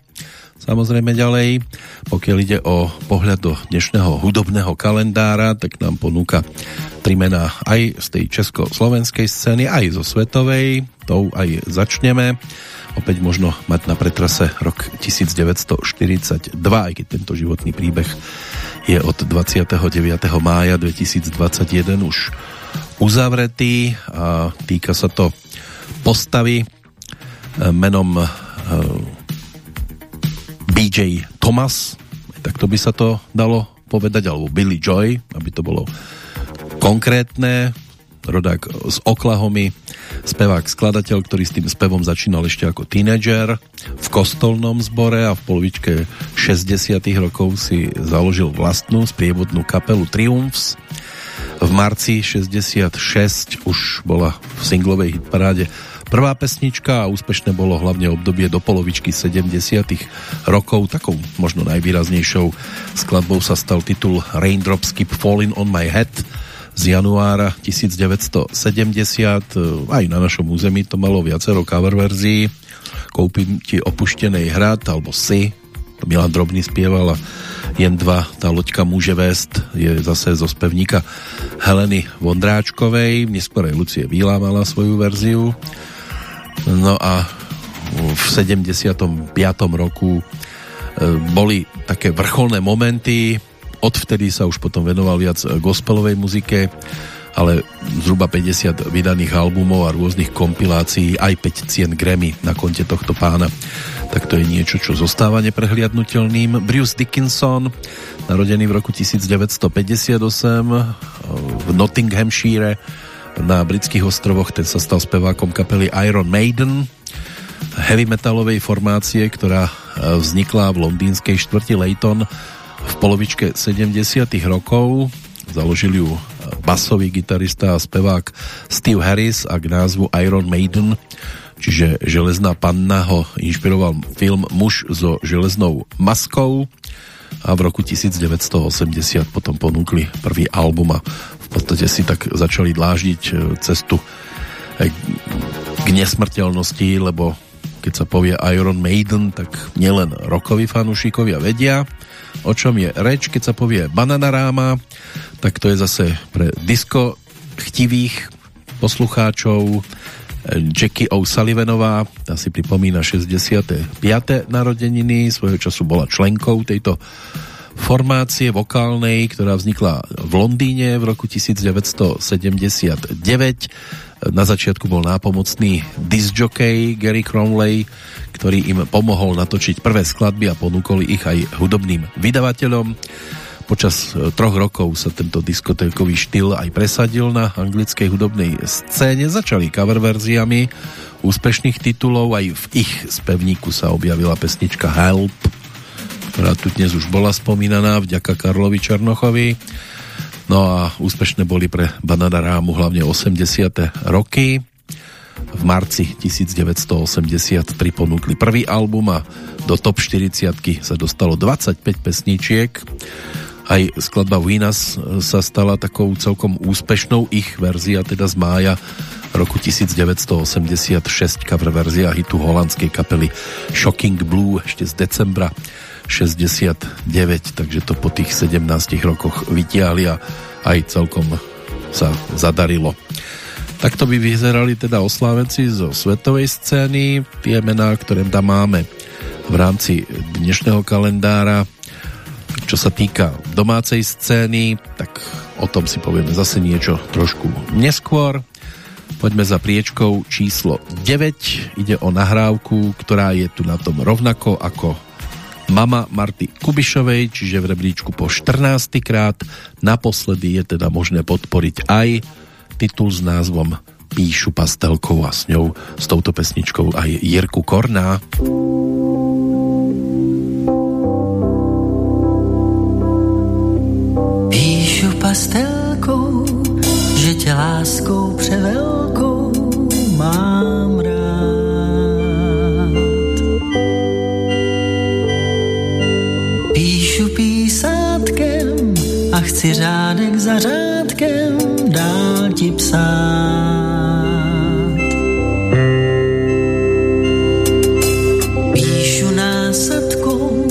Samozrejme ďalej, pokiaľ ide o pohľad do dnešného hudobného kalendára, tak nám ponúka tri mená aj z tej československej scény, aj zo svetovej. Tou aj začneme. Opäť možno mať na pretrase rok 1942, aj keď tento životný príbeh je od 29. mája 2021 už uzavretý a týka sa to postavy eh, menom eh, BJ Thomas, tak to by sa to dalo povedať, alebo Billy Joy, aby to bolo konkrétne, rodák z Oklahomy, spevák, skladateľ, ktorý s tým spevom začínal ešte ako tínedžer v kostolnom zbore a v polovičke 60 rokov si založil vlastnú sprievodnú kapelu Triumphs v marci 66 už bola v singlovej hitparáde prvá pesnička a úspešné bolo hlavne obdobie do polovičky 70 rokov. Takou možno najvýraznejšou skladbou sa stal titul Raindrops Keep Falling on My Head z januára 1970. Aj na našom území to malo viacero cover verzií. Kúpim ti opuštenej hrad alebo si Milan Drobný spieval a jen dva, tá loďka môže vést, je zase zo spevníka Heleny Vondráčkovej, neskôr aj Lucie Bílá mala svoju verziu. No a v 75. roku e, boli také vrcholné momenty, odvtedy sa už potom venoval viac gospelovej muzike, ale zhruba 50 vydaných albumov a rôznych kompilácií, aj 5 cien Grammy na konte tohto pána. Tak to je niečo, čo zostáva neprehliadnutelným. Bruce Dickinson, narodený v roku 1958 v Nottinghamshire na britských ostrovoch, ten sa stal spevákom kapely Iron Maiden, heavy metalovej formácie, ktorá vznikla v londýnskej štvrti Leighton v polovičke 70 rokov. Založili ju basový gitarista a spevák Steve Harris a k názvu Iron Maiden, čiže Železná panna ho inšpiroval film Muž so železnou maskou a v roku 1980 potom ponúkli prvý album a v podstate si tak začali dláždiť e, cestu e, k nesmrteľnosti, lebo keď sa povie Iron Maiden, tak nielen rokoví fanúšikovia vedia, o čom je reč, keď sa povie Bananaráma, tak to je zase pre disco chtivých poslucháčov Jackie O'Sullivanová, tá si pripomína 65. narodeniny, svojho času bola členkou tejto formácie vokálnej, ktorá vznikla v Londýne v roku 1979. Na začiatku bol nápomocný disjockey Gary Cromley, ktorý im pomohol natočiť prvé skladby a ponúkol ich aj hudobným vydavateľom. Počas e, troch rokov sa tento diskotékový štýl aj presadil na anglickej hudobnej scéne. Začali cover verziami úspešných titulov, aj v ich spevníku sa objavila pesnička Help, ktorá tu dnes už bola spomínaná vďaka Karlovi Černochovi. No a úspešné boli pre Banana Rámu hlavne 80. roky. V marci 1980 ponúkli prvý album a do top 40 sa dostalo 25 pesničiek aj skladba Winas sa stala takou celkom úspešnou ich verzia, teda z mája roku 1986 cover verzia hitu holandskej kapely Shocking Blue ešte z decembra 69, takže to po tých 17 rokoch vytiahli a aj celkom sa zadarilo. Takto by vyzerali teda oslávenci zo svetovej scény, tie mená, ktoré tam máme v rámci dnešného kalendára čo sa týka domácej scény, tak o tom si povieme zase niečo trošku neskôr. Poďme za priečkou číslo 9. Ide o nahrávku, ktorá je tu na tom rovnako ako Mama Marty Kubišovej, čiže v rebríčku po 14. krát. Naposledy je teda možné podporiť aj titul s názvom Píšu pastelkou a s ňou, s touto pesničkou aj Jirku Korná. Pastelkou, že tě láskou převelkou mám rád. Píšu písátkem a chci řádek za řádkem dál ti psát. Píšu násadkou,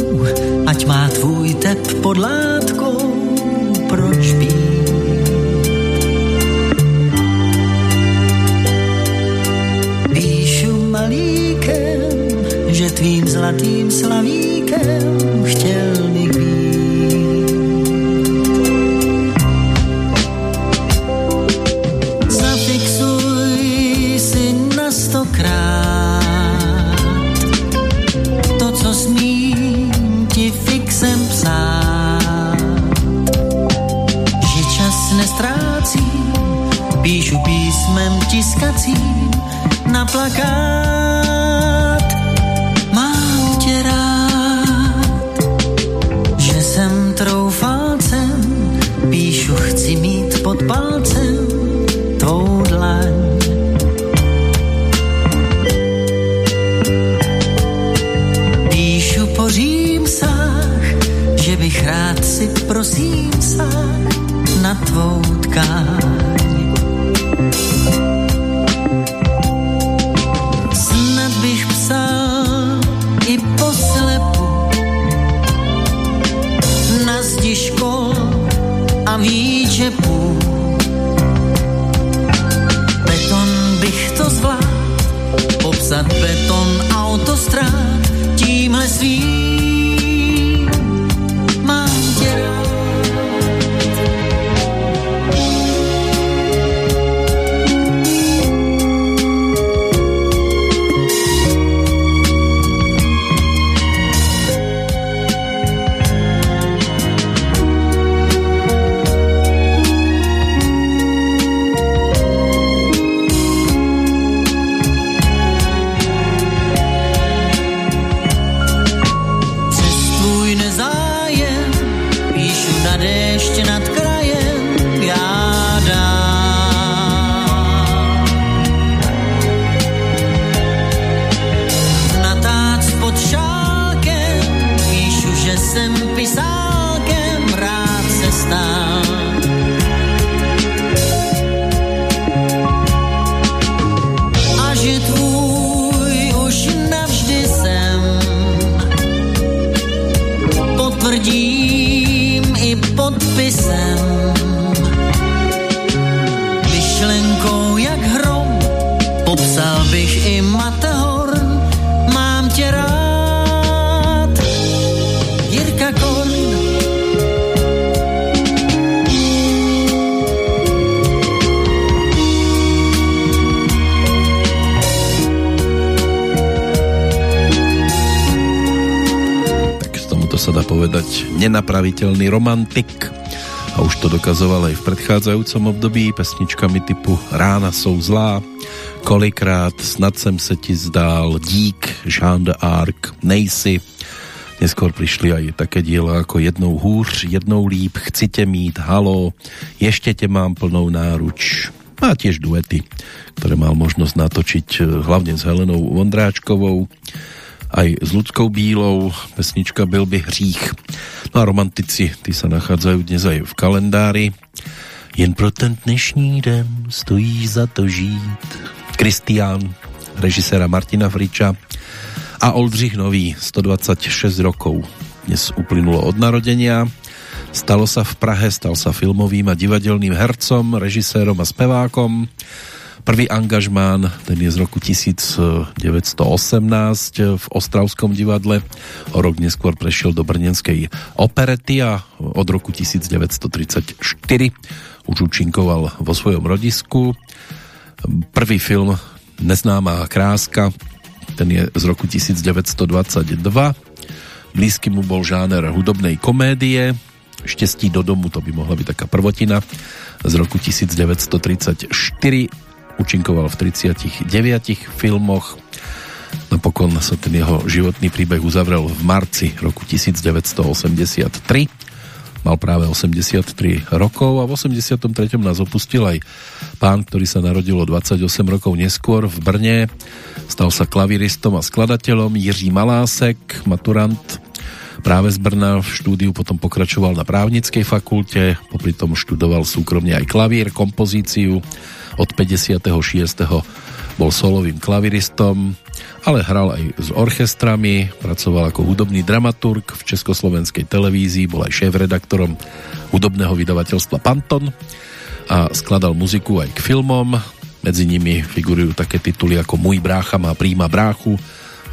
ať má tvůj tep pod látkou, že tvým zlatým slavíkem chtěl bych být. Zafixuj si na stokrát to, co smím ti fixem psát. Že čas nestrácím, píšu písmem tiskacím na plakát. Tvou tkáň. Snad bych psal i poslepu na zdi škol a výčepů. Beton bych to zvládl, popsat beton autostrád tímhle svým. Povedať nenapraviteľný romantik. A už to dokazoval aj v predchádzajúcom období pesničkami typu Rána jsou zlá, Kolikrát, Snad sem se ti zdál, Dík, Jean de Nejsi. Neskôr prišli aj také diela ako Jednou hůř, Jednou líp, Chci tě mít, Halo, Ještě tě mám plnou náruč. A tiež duety, ktoré mal možnosť natočiť eh, hlavne s Helenou Vondráčkovou aj s ľudskou bílou, pesnička Byl by hřích. No a romantici, tí sa nachádzajú dnes aj v kalendári. Jen pro ten dnešní den stojí za to žít. Kristián, režiséra Martina Friča a Oldřich Nový, 126 rokov. Dnes uplynulo od narodenia. Stalo sa v Prahe, stal sa filmovým a divadelným hercom, režisérom a spevákom. Prvý angažmán, ten je z roku 1918 v Ostravskom divadle. O rok neskôr prešiel do Brnenskej operety a od roku 1934 už účinkoval vo svojom rodisku. Prvý film Neznámá kráska, ten je z roku 1922. Blízky mu bol žáner hudobnej komédie. Štestí do domu, to by mohla byť taká prvotina z roku 1934 účinkoval v 39 filmoch. Napokon sa ten jeho životný príbeh uzavrel v marci roku 1983. Mal práve 83 rokov a v 83. nás opustil aj pán, ktorý sa narodil o 28 rokov neskôr v Brne. Stal sa klaviristom a skladateľom Jiří Malásek, maturant práve z Brna. V štúdiu potom pokračoval na právnickej fakulte, popri tom študoval súkromne aj klavír, kompozíciu. Od 56. bol solovým klaviristom, ale hral aj s orchestrami, pracoval ako hudobný dramaturg v Československej televízii, bol aj šéf-redaktorom hudobného vydavateľstva Panton a skladal muziku aj k filmom. Medzi nimi figurujú také tituly ako Můj brácha má príma bráchu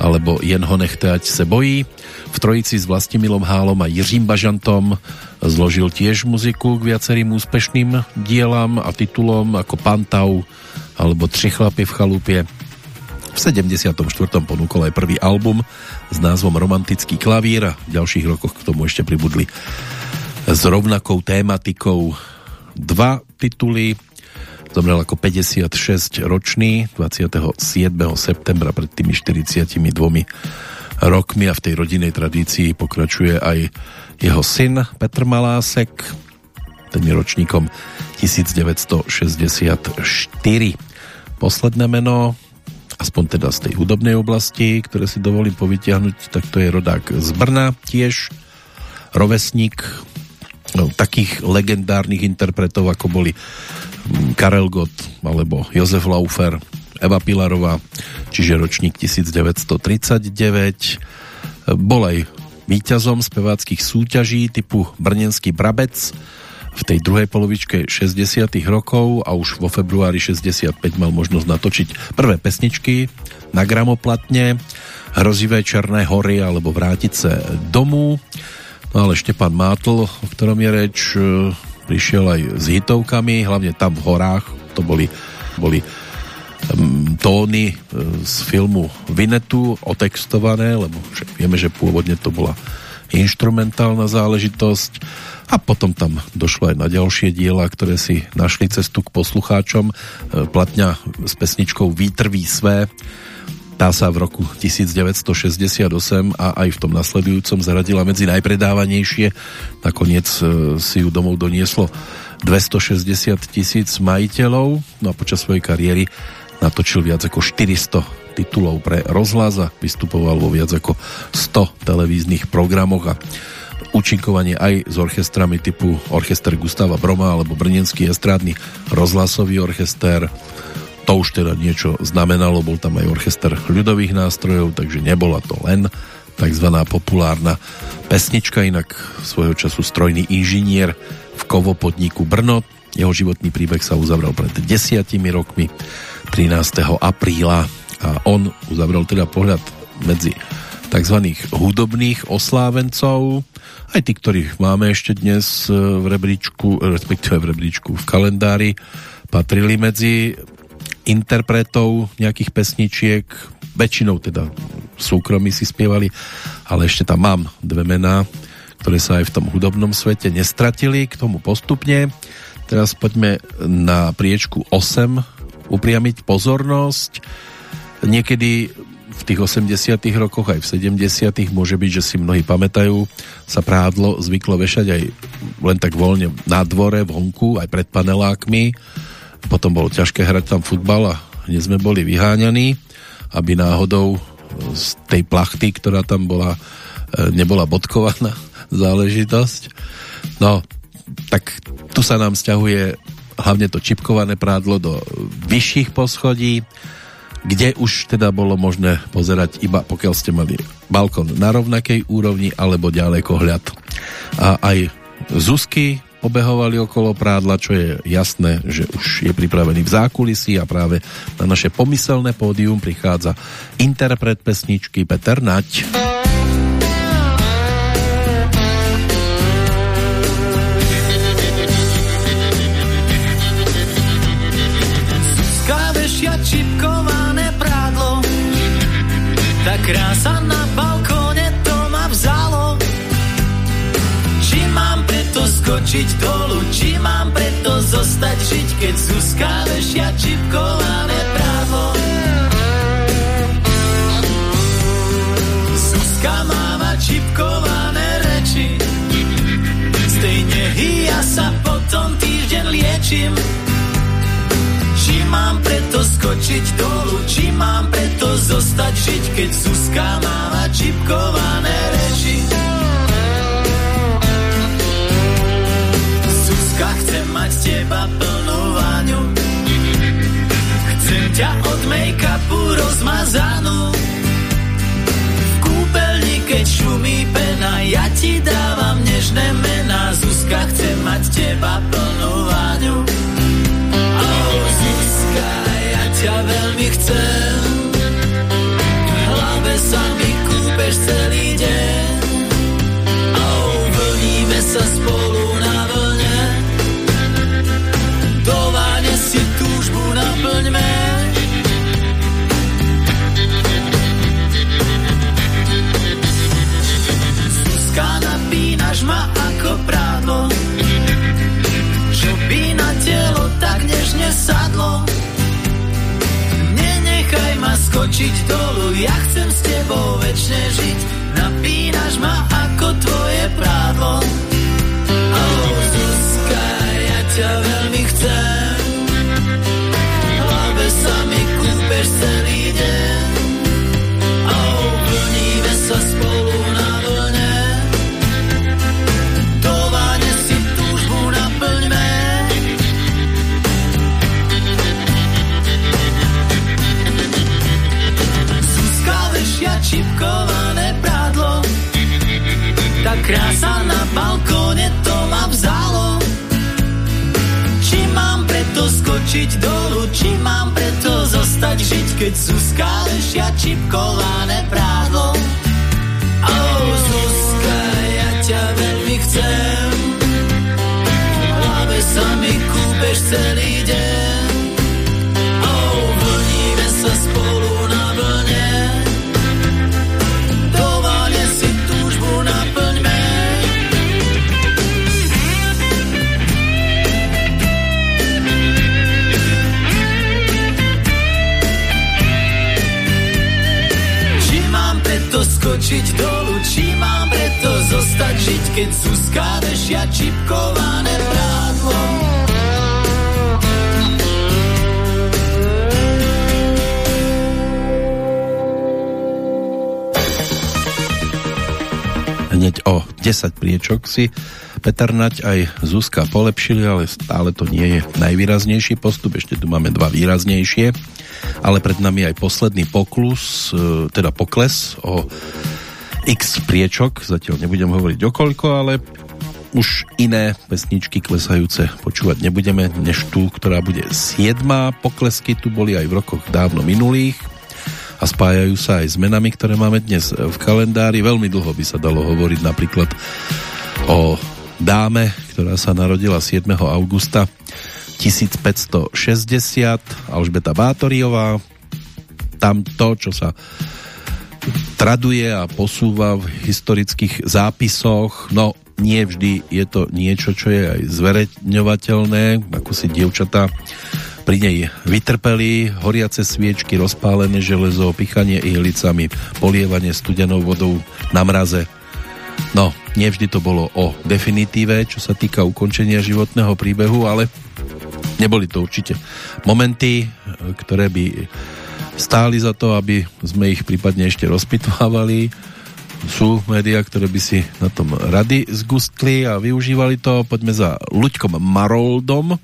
alebo Jen ho nechte, ať se bojí. V trojici s Vlastimilom Hálom a Jiřím Bažantom zložil tiež muziku k viacerým úspešným dielam a titulom ako Pantau alebo Tři chlapy v chalupie. V 74. ponúkol aj prvý album s názvom Romantický klavír a v ďalších rokoch k tomu ešte pribudli s rovnakou tématikou dva tituly Zomrel ako 56 ročný 27. septembra pred tými 42 rokmi a v tej rodinej tradícii pokračuje aj jeho syn Petr Malásek, ten je ročníkom 1964. Posledné meno, aspoň teda z tej hudobnej oblasti, ktoré si dovolím povytiahnuť, tak to je rodák z Brna tiež, rovesník no, takých legendárnych interpretov, ako boli Karel Gott alebo Jozef Laufer, Eva Pilarová, čiže ročník 1939. Bol aj víťazom speváckých súťaží typu Brnenský Brabec v tej druhej polovičke 60 rokov a už vo februári 65 mal možnosť natočiť prvé pesničky na gramoplatne Hrozivé Černé hory alebo Vrátiť sa domu. No ale Štepan Mátl, o ktorom je reč, prišiel aj s hitovkami, hlavne tam v horách, to boli, boli tóny e, z filmu Vinetu otextované, lebo vieme, že pôvodne to bola instrumentálna záležitosť a potom tam došlo aj na ďalšie diela, ktoré si našli cestu k poslucháčom. E, platňa s pesničkou Výtrví své tá sa v roku 1968 a aj v tom nasledujúcom zaradila medzi najpredávanejšie. Nakoniec e, si ju domov donieslo 260 tisíc majiteľov. No a počas svojej kariéry natočil viac ako 400 titulov pre rozhlas a vystupoval vo viac ako 100 televíznych programoch a účinkovanie aj s orchestrami typu Orchester Gustava Broma alebo Brnenský estrádny rozhlasový orchester to už teda niečo znamenalo, bol tam aj orchester ľudových nástrojov, takže nebola to len tzv. populárna pesnička, inak svojho času strojný inžinier v kovopodniku Brno. Jeho životný príbeh sa uzavrel pred desiatimi rokmi 13. apríla a on uzavrel teda pohľad medzi tzv. hudobných oslávencov, aj tí, ktorých máme ešte dnes v rebríčku, respektíve v rebríčku v kalendári, patrili medzi interpretov nejakých pesničiek, väčšinou teda súkromí si spievali, ale ešte tam mám dve mená, ktoré sa aj v tom hudobnom svete nestratili, k tomu postupne. Teraz poďme na priečku 8 upriamiť pozornosť. Niekedy v tých 80 rokoch aj v 70 môže byť, že si mnohí pamätajú, sa prádlo zvyklo vešať aj len tak voľne na dvore, vonku, aj pred panelákmi potom bolo ťažké hrať tam futbal a hneď sme boli vyháňaní, aby náhodou z tej plachty, ktorá tam bola, e, nebola bodkovaná [laughs] záležitosť. No, tak tu sa nám stiahuje hlavne to čipkované prádlo do vyšších poschodí, kde už teda bolo možné pozerať iba pokiaľ ste mali balkon na rovnakej úrovni alebo ďaleko hľad. A aj Zuzky obehovali okolo prádla, čo je jasné, že už je pripravený v zákulisí a práve na naše pomyselné pódium prichádza interpret pesničky Peter Nať. Krása na skočiť dolu, či mám preto zostať žiť, keď Zuzka vešia čipkované právo. Zuzka máva čipkované reči, z tej ja sa potom týždeň liečím. Či mám preto skočiť dolu, či mám preto zostať riešiť, keď Suska máva čipkované reči. Suska, chce mať teba plnú váňu. Chcem ťa od make-upu rozmazanú. V kúpeľni, keď šumí pena, ja ti dávam nežné mená. Zuzka, chce mať teba plnú váňu. Skočiť dolu, ja chcem s tebou večne žiť. Napínaš ma ako krása na balkóne to ma vzalo. Či mám preto skočiť dolu, či mám preto zostať žiť, keď Zuzka vešia čipkované prádlo. Keď Zuzka vešia čipkované prádlo. Hneď o 10 priečok si Peter Nať aj Zuzka polepšili, ale stále to nie je najvýraznejší postup, ešte tu máme dva výraznejšie, ale pred nami aj posledný poklus, e, teda pokles o x priečok, zatiaľ nebudem hovoriť o koľko, ale už iné pesničky klesajúce počúvať nebudeme, než tú, ktorá bude 7. Poklesky tu boli aj v rokoch dávno minulých a spájajú sa aj s menami, ktoré máme dnes v kalendári. Veľmi dlho by sa dalo hovoriť napríklad o dáme, ktorá sa narodila 7. augusta 1560, Alžbeta Bátoriová. Tam to, čo sa traduje a posúva v historických zápisoch, no nie vždy je to niečo, čo je aj zverejňovateľné, ako si dievčatá pri nej vytrpeli, horiace sviečky, rozpálené železo, pichanie ihlicami, polievanie studenou vodou na mraze. No, nevždy to bolo o definitíve, čo sa týka ukončenia životného príbehu, ale neboli to určite momenty, ktoré by stáli za to, aby sme ich prípadne ešte rozpitvávali. Sú médiá, ktoré by si na tom rady zgustli a využívali to. Poďme za Luďkom Maroldom,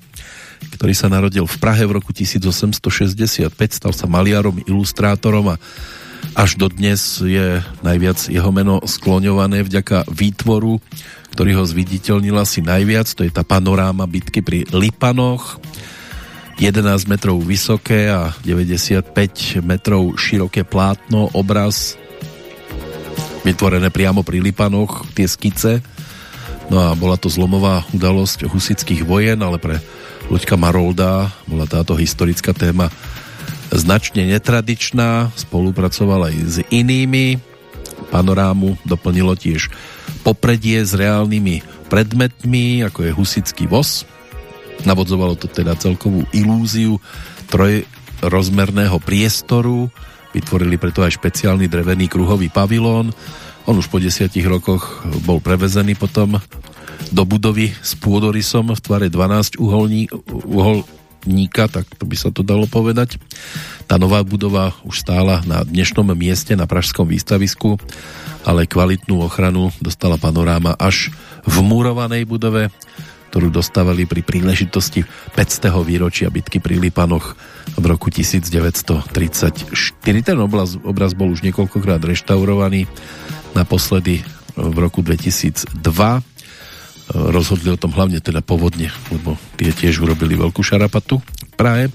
ktorý sa narodil v Prahe v roku 1865, stal sa maliarom, ilustrátorom a až dodnes je najviac jeho meno skloňované vďaka výtvoru, ktorý ho zviditeľnil asi najviac, to je tá panoráma bitky pri Lipanoch, 11 metrov vysoké a 95 metrov široké plátno, obraz vytvorené priamo pri Lipanoch, tie skice. No a bola to zlomová udalosť husických vojen, ale pre Luďka Marolda bola táto historická téma značne netradičná, spolupracoval aj s inými. Panorámu doplnilo tiež popredie s reálnymi predmetmi, ako je husický voz. Navodzovalo to teda celkovú ilúziu trojrozmerného priestoru, vytvorili preto aj špeciálny drevený kruhový pavilón. On už po desiatich rokoch bol prevezený potom do budovy s pôdorysom v tvare 12 uholní, uholníka, tak to by sa to dalo povedať. Tá nová budova už stála na dnešnom mieste na Pražskom výstavisku, ale kvalitnú ochranu dostala panoráma až v murovanej budove, ktorú dostávali pri príležitosti 500. výročia bitky pri Lipanoch v roku 1934. Ten obraz, obraz bol už niekoľkokrát reštaurovaný, naposledy v roku 2002. Rozhodli o tom hlavne teda povodne, lebo tie tiež urobili veľkú šarapatu v Prahe.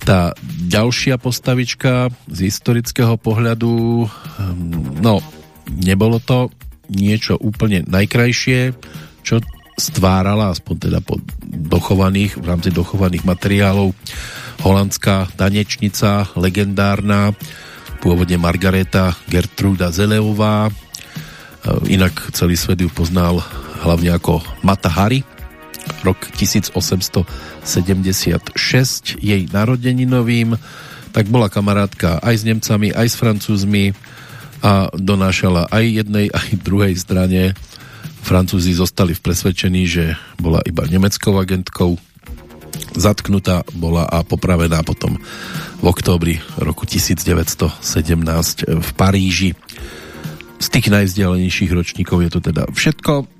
Tá ďalšia postavička z historického pohľadu, hm, no, nebolo to niečo úplne najkrajšie, čo stvárala, aspoň teda po dochovaných, v rámci dochovaných materiálov, holandská tanečnica, legendárna, pôvodne Margareta Gertruda Zeleová, e, inak celý svet ju poznal hlavne ako Mata Hari, rok 1876, jej narodeninovým, tak bola kamarátka aj s Nemcami, aj s Francúzmi a donášala aj jednej, aj druhej strane. Francúzi zostali v presvedčení, že bola iba nemeckou agentkou. Zatknutá bola a popravená potom v októbri roku 1917 v Paríži. Z tých najvzdialenejších ročníkov je to teda všetko.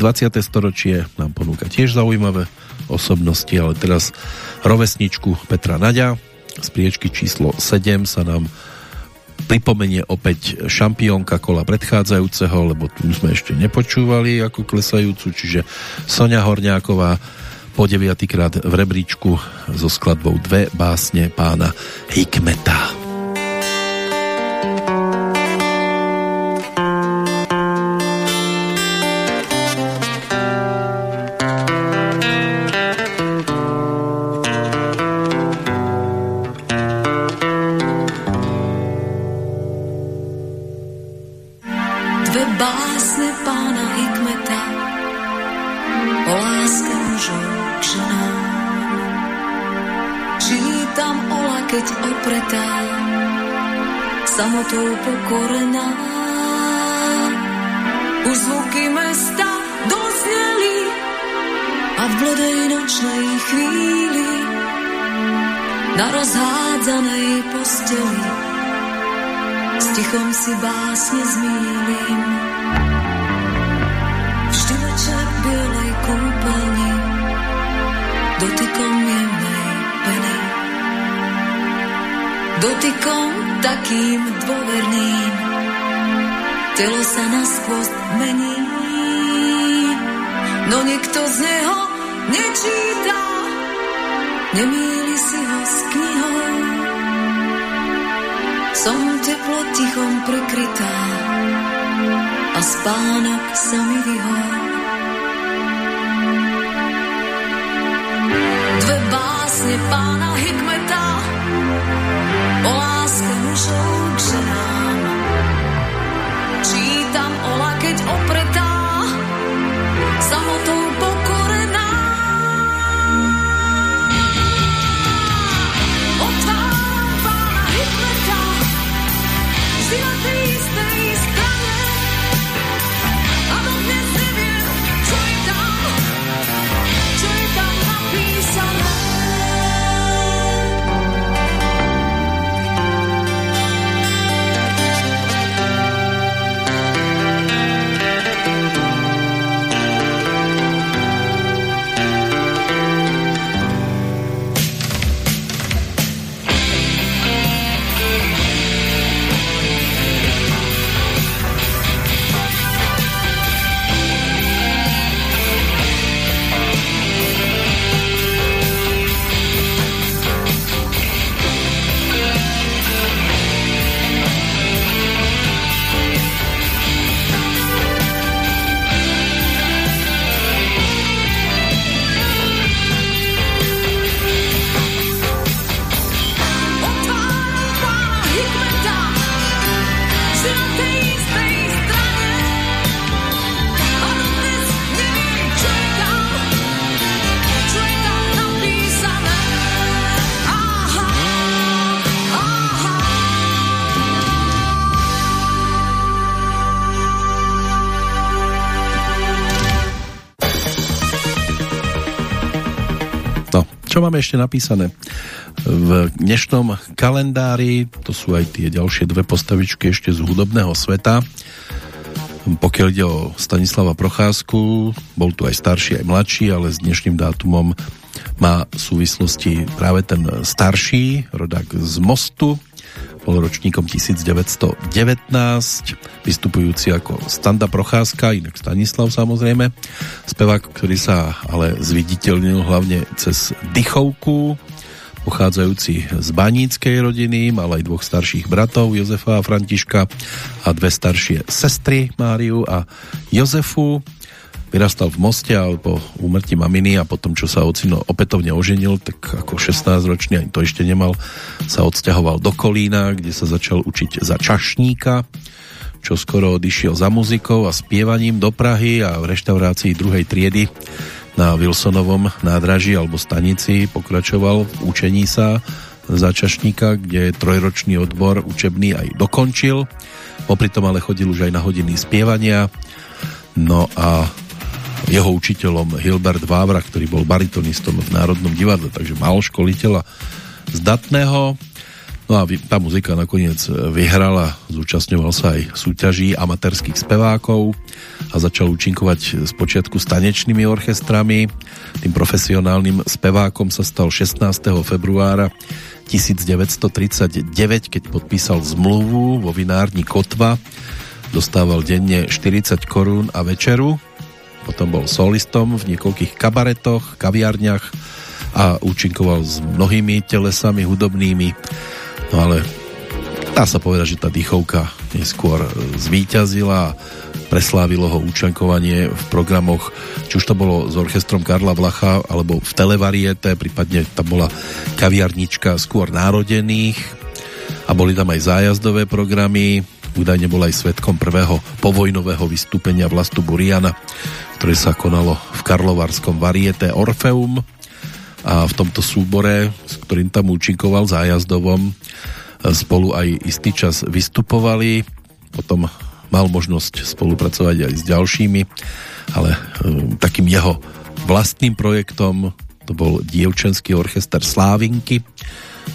20. storočie nám ponúka tiež zaujímavé osobnosti, ale teraz rovesničku Petra Naďa z priečky číslo 7 sa nám pripomenie opäť šampiónka kola predchádzajúceho, lebo tu sme ešte nepočúvali ako klesajúcu, čiže Sonia Horňáková po deviatýkrát v rebríčku so skladbou dve básne pána Hikmeta. tichom prikrytá a spánok sa mi vyhol. Čo máme ešte napísané v dnešnom kalendári? To sú aj tie ďalšie dve postavičky ešte z hudobného sveta. Pokiaľ ide o Stanislava Procházku, bol tu aj starší, aj mladší, ale s dnešným dátumom má súvislosti práve ten starší, rodák z Mostu. V bol ročníkom 1919, vystupujúci ako Standa Procházka, inak Stanislav samozrejme, spevák, ktorý sa ale zviditeľnil hlavne cez dychovku, pochádzajúci z baníckej rodiny, mal aj dvoch starších bratov, Jozefa a Františka a dve staršie sestry, Máriu a Jozefu. Vyrastal v Moste, ale po úmrtí maminy a potom, čo sa ocino opätovne oženil, tak ako 16-ročný, ani to ešte nemal, sa odsťahoval do Kolína, kde sa začal učiť za čašníka, čo skoro odišiel za muzikou a spievaním do Prahy a v reštaurácii druhej triedy na Wilsonovom nádraží alebo stanici pokračoval v učení sa za čašníka, kde trojročný odbor učebný aj dokončil. Popri tom ale chodil už aj na hodiny spievania. No a jeho učiteľom Hilbert Vávra, ktorý bol baritonistom v Národnom divadle, takže mal školiteľa zdatného. No a tá muzika nakoniec vyhrala, zúčastňoval sa aj súťaží amatérských spevákov a začal účinkovať s počiatku s tanečnými orchestrami. Tým profesionálnym spevákom sa stal 16. februára 1939, keď podpísal zmluvu vo vinárni Kotva. Dostával denne 40 korún a večeru potom bol solistom v niekoľkých kabaretoch, kaviarniach a účinkoval s mnohými telesami hudobnými. No ale dá sa povedať, že tá dýchovka neskôr zvíťazila a preslávilo ho účankovanie v programoch, či už to bolo s orchestrom Karla Vlacha alebo v televariete, prípadne tam bola kaviarnička skôr národených a boli tam aj zájazdové programy. Údajne bol aj svetkom prvého povojnového vystúpenia Vlastu Buriana ktoré sa konalo v Karlovarskom variete Orfeum a v tomto súbore, s ktorým tam účinkoval zájazdovom, spolu aj istý čas vystupovali, potom mal možnosť spolupracovať aj s ďalšími, ale um, takým jeho vlastným projektom to bol dievčenský orchester Slávinky,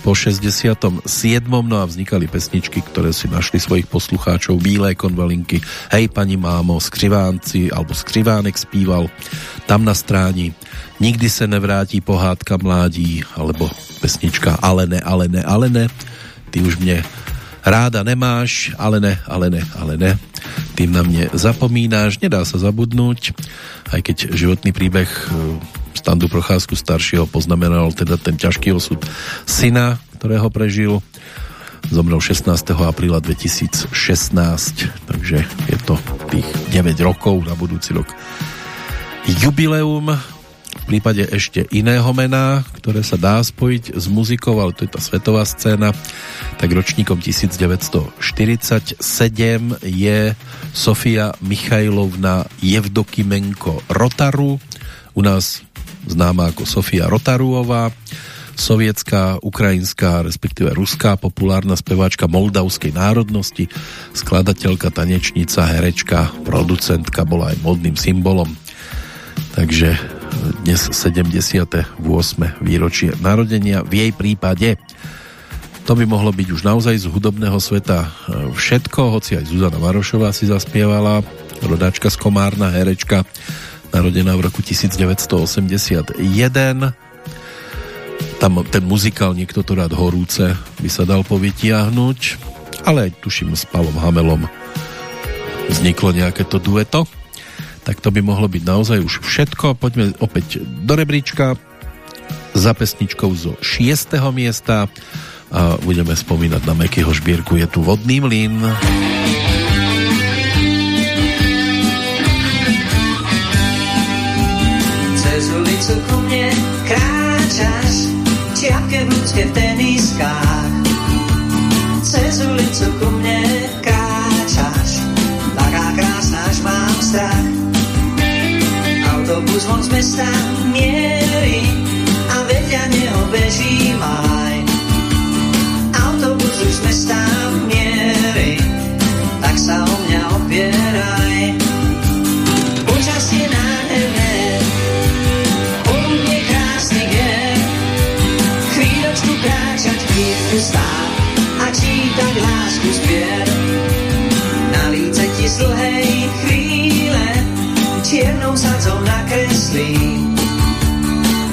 po 67. No a vznikali pesničky, ktoré si našli svojich poslucháčov. Bílé konvalinky, Hej pani mámo, Skřivánci alebo Skřivánek zpíval tam na stráni. Nikdy se nevrátí pohádka mládí alebo pesnička Ale ne, ale ne, ale ne. Ty už mě ráda nemáš, ale ne, ale ne, ale ne. Tým na mne zapomínáš, nedá sa zabudnúť, aj keď životný príbeh Standu Procházku staršieho poznamenal teda ten ťažký osud syna, ktorého prežil. Zomrel 16. apríla 2016, takže je to tých 9 rokov na budúci rok. Jubileum v prípade ešte iného mena, ktoré sa dá spojiť s muzikou, ale to je tá svetová scéna, tak ročníkom 1947 je Sofia Michajlovna Jevdokimenko Rotaru, u nás známa ako Sofia Rotaruová, sovietská, ukrajinská, respektíve ruská populárna speváčka moldavskej národnosti, skladateľka, tanečnica, herečka, producentka, bola aj modným symbolom. Takže dnes 78. výročie narodenia. V jej prípade to by mohlo byť už naozaj z hudobného sveta e, všetko, hoci aj Zuzana Marošová si zaspievala, rodáčka z Komárna, herečka, narodená v roku 1981. Tam ten muzikál Niekto to rád horúce by sa dal povytiahnuť, ale aj tuším s Palom Hamelom vzniklo nejaké to dueto. Tak to by mohlo byť naozaj už všetko. Poďme opäť do rebríčka za pesničkou zo 6. miesta a budeme spomínať na Mekyho šbírku Je tu vodný mlyn. co ku mne kráčaš, čiapke v ľudské teniskách. Cez ulicu ku mne Autobus von z mesta mierí nakreslí.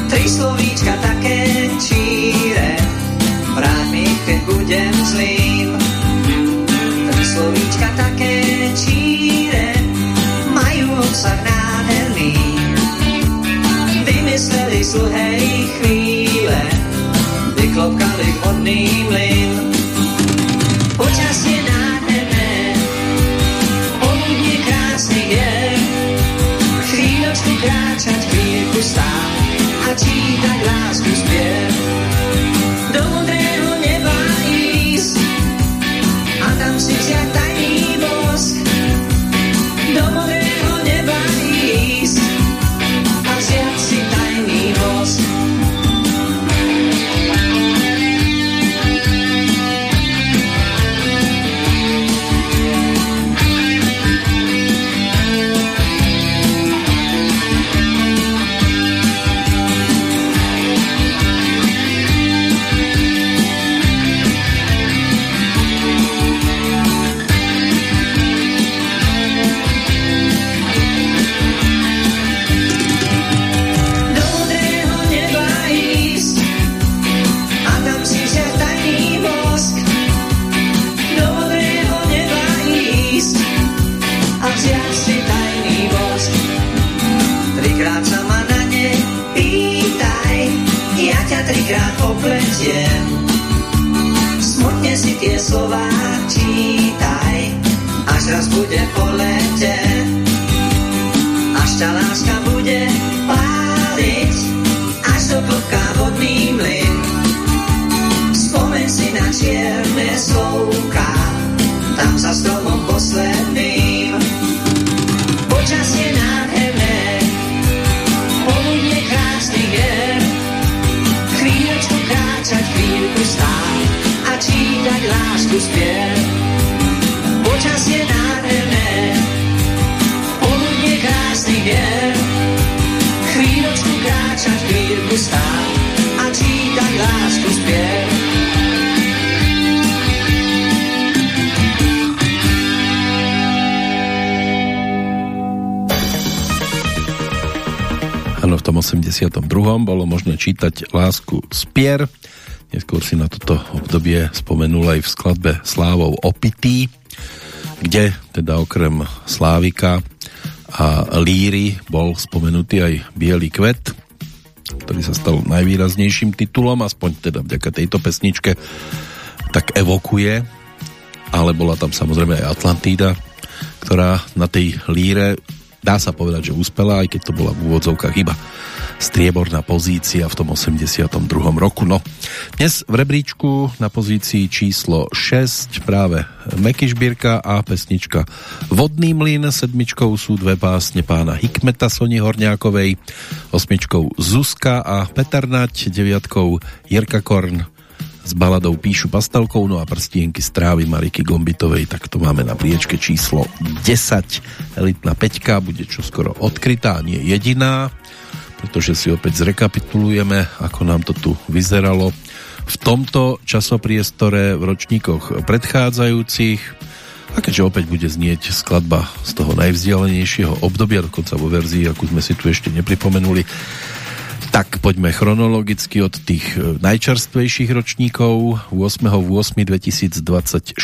Tri slovíčka také číre, vráť mi, keď budem zlým. a také číre majú obsah nádherný. Vymysleli sluhej chvíle, vyklopkali vhodný mlyn. Chvíľku slová čítaj, až raz bude po lete. Až tá láska bude páliť, až do klopka vodný mlyn. Spomeň si na čierne slovka, spiev. Počasie nádherné, poludne krásny je, chvíľočku kráčať, chvíľku a čítať lásku v tom 82. bolo možné čítať Lásku z Pier. Neskôr si na toto obdobie spomenul aj v skladbe Slávou opitý, kde teda okrem Slávika a Líry bol spomenutý aj Bielý kvet, ktorý sa stal najvýraznejším titulom, aspoň teda vďaka tejto pesničke tak evokuje, ale bola tam samozrejme aj Atlantída, ktorá na tej líre dá sa povedať, že úspela, aj keď to bola v úvodzovkách iba strieborná pozícia v tom 82. roku. No, dnes v rebríčku na pozícii číslo 6 práve Meky a pesnička Vodný mlyn, sedmičkou sú dve pásne pána Hikmeta Soni Horňákovej, osmičkou Zuzka a Peter Nať, deviatkou Jirka Korn s baladou Píšu pastelkou, no a prstienky strávy Mariky Gombitovej, tak to máme na priečke číslo 10. Elitná peťka bude čoskoro odkrytá, nie jediná, pretože si opäť zrekapitulujeme, ako nám to tu vyzeralo v tomto časopriestore v ročníkoch predchádzajúcich. A keďže opäť bude znieť skladba z toho najvzdialenejšieho obdobia, dokonca vo verzii, akú sme si tu ešte nepripomenuli, tak poďme chronologicky od tých najčerstvejších ročníkov 8.8.2024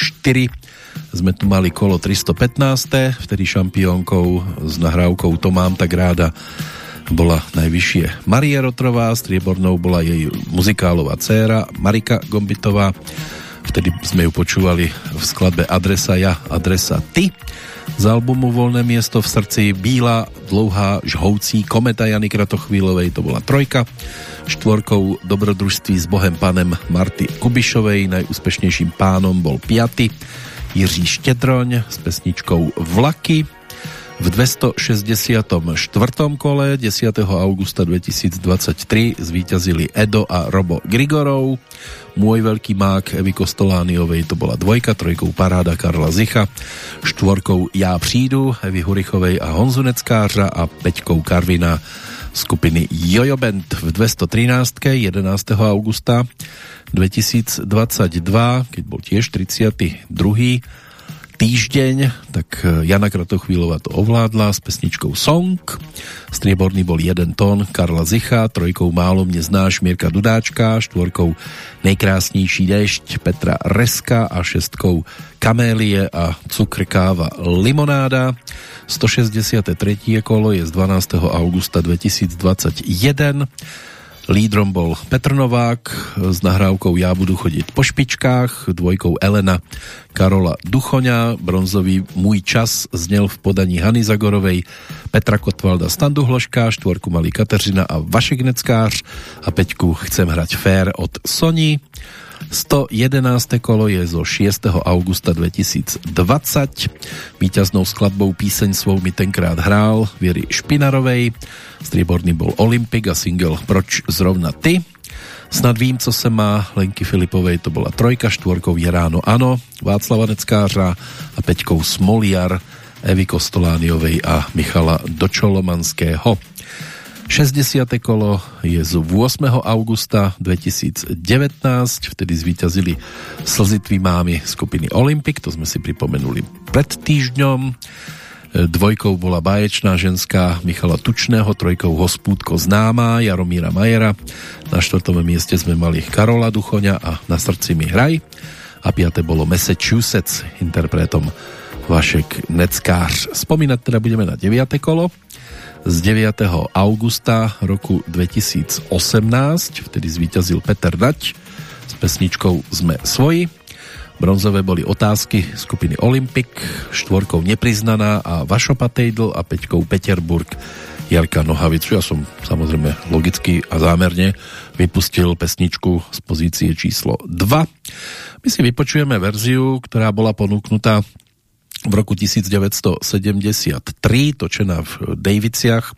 sme tu mali kolo 315. vtedy šampiónkou s nahrávkou To mám tak ráda bola najvyššie Maria Rotrová, striebornou bola jej muzikálová dcéra Marika Gombitová vtedy sme ju počúvali v skladbe Adresa ja, adresa ty z albumu Voľné miesto v srdci Bíla, dlouhá žhoucí kometa Jany Kratochvílovej, to bola trojka. Štvorkou dobrodružství s Bohem panem Marty Kubišovej, najúspešnejším pánom bol piaty. Jiří Štedroň s pesničkou Vlaky. V 264. kole 10. augusta 2023 zvíťazili Edo a Robo Grigorov. Môj veľký mák Evy Kostolániovej to bola dvojka, trojkou Paráda Karla Zicha, štvorkou Já přijdu Evy Hurichovej a Honzuneckářa a peťkou Karvina skupiny Jojo Band v 213. 11. augusta 2022, keď bol tiež 32. týždeň, tak e, Jana Kratochvílová to ovládla s pesničkou Song. Strieborný bol jeden tón Karla Zicha, trojkou Málo mne znáš Mirka Dudáčka, štvorkou Nejkrásnější dešť Petra Reska a šestkou Kamélie a cukr káva Limonáda. 163. kolo je z 12. augusta 2021 Lídrom bol Petr Novák s nahrávkou Já budu chodit po špičkách, dvojkou Elena Karola Duchoňa, bronzový Můj čas znel v podaní Hany Zagorovej, Petra Kotvalda Standu Hloška, štvorku mali Kateřina a Vašek Neckář a peťku Chcem hrať fér od Sony. 111. kolo je zo 6. augusta 2020. Výťaznou skladbou píseň svou mi tenkrát hrál Viery Špinarovej. Strieborný bol Olympik a single Proč zrovna ty. Snad vím, co se má Lenky Filipovej, to bola trojka, štvorkou je ráno ano, Václava Neckářa a peťkou Smoliar, Evy Kostolániovej a Michala Dočolomanského. 60. kolo je z 8. augusta 2019, vtedy zvíťazili slzitví mámy skupiny Olympic, to sme si pripomenuli pred týždňom. Dvojkou bola báječná ženská Michala Tučného, trojkou hospúdko známá Jaromíra Majera. Na štvrtom mieste sme mali Karola Duchoňa a Na srdci mi hraj. A piaté bolo Massachusetts, interpretom Vašek Neckář. Spomínať teda budeme na 9. kolo z 9. augusta roku 2018. Vtedy zvíťazil Peter Nať s pesničkou Sme svoji. Bronzové boli otázky skupiny Olympic, štvorkou Nepriznaná a Vašo Patejdl a peťkou Peterburg Jarka Nohavicu. Ja som samozrejme logicky a zámerne vypustil pesničku z pozície číslo 2. My si vypočujeme verziu, ktorá bola ponúknutá v roku 1973, točená v Daviciach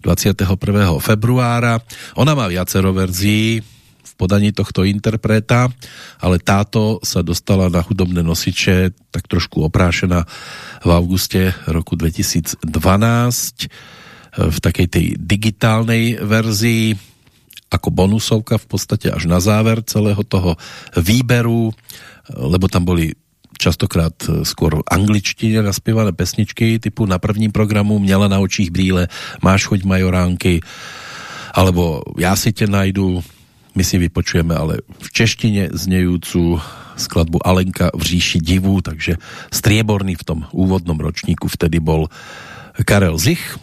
21. februára. Ona má viacero verzií v podaní tohto interpreta, ale táto sa dostala na hudobné nosiče tak trošku oprášená v auguste roku 2012 v takej tej digitálnej verzii ako bonusovka v podstate až na záver celého toho výberu, lebo tam boli častokrát e, skôr angličtine naspievané pesničky typu na prvním programu Měla na očích brýle, Máš choď majoránky alebo Já si tě najdu my si vypočujeme ale v češtine znejúcu skladbu Alenka v říši divů, takže strieborný v tom úvodnom ročníku vtedy bol Karel Zich.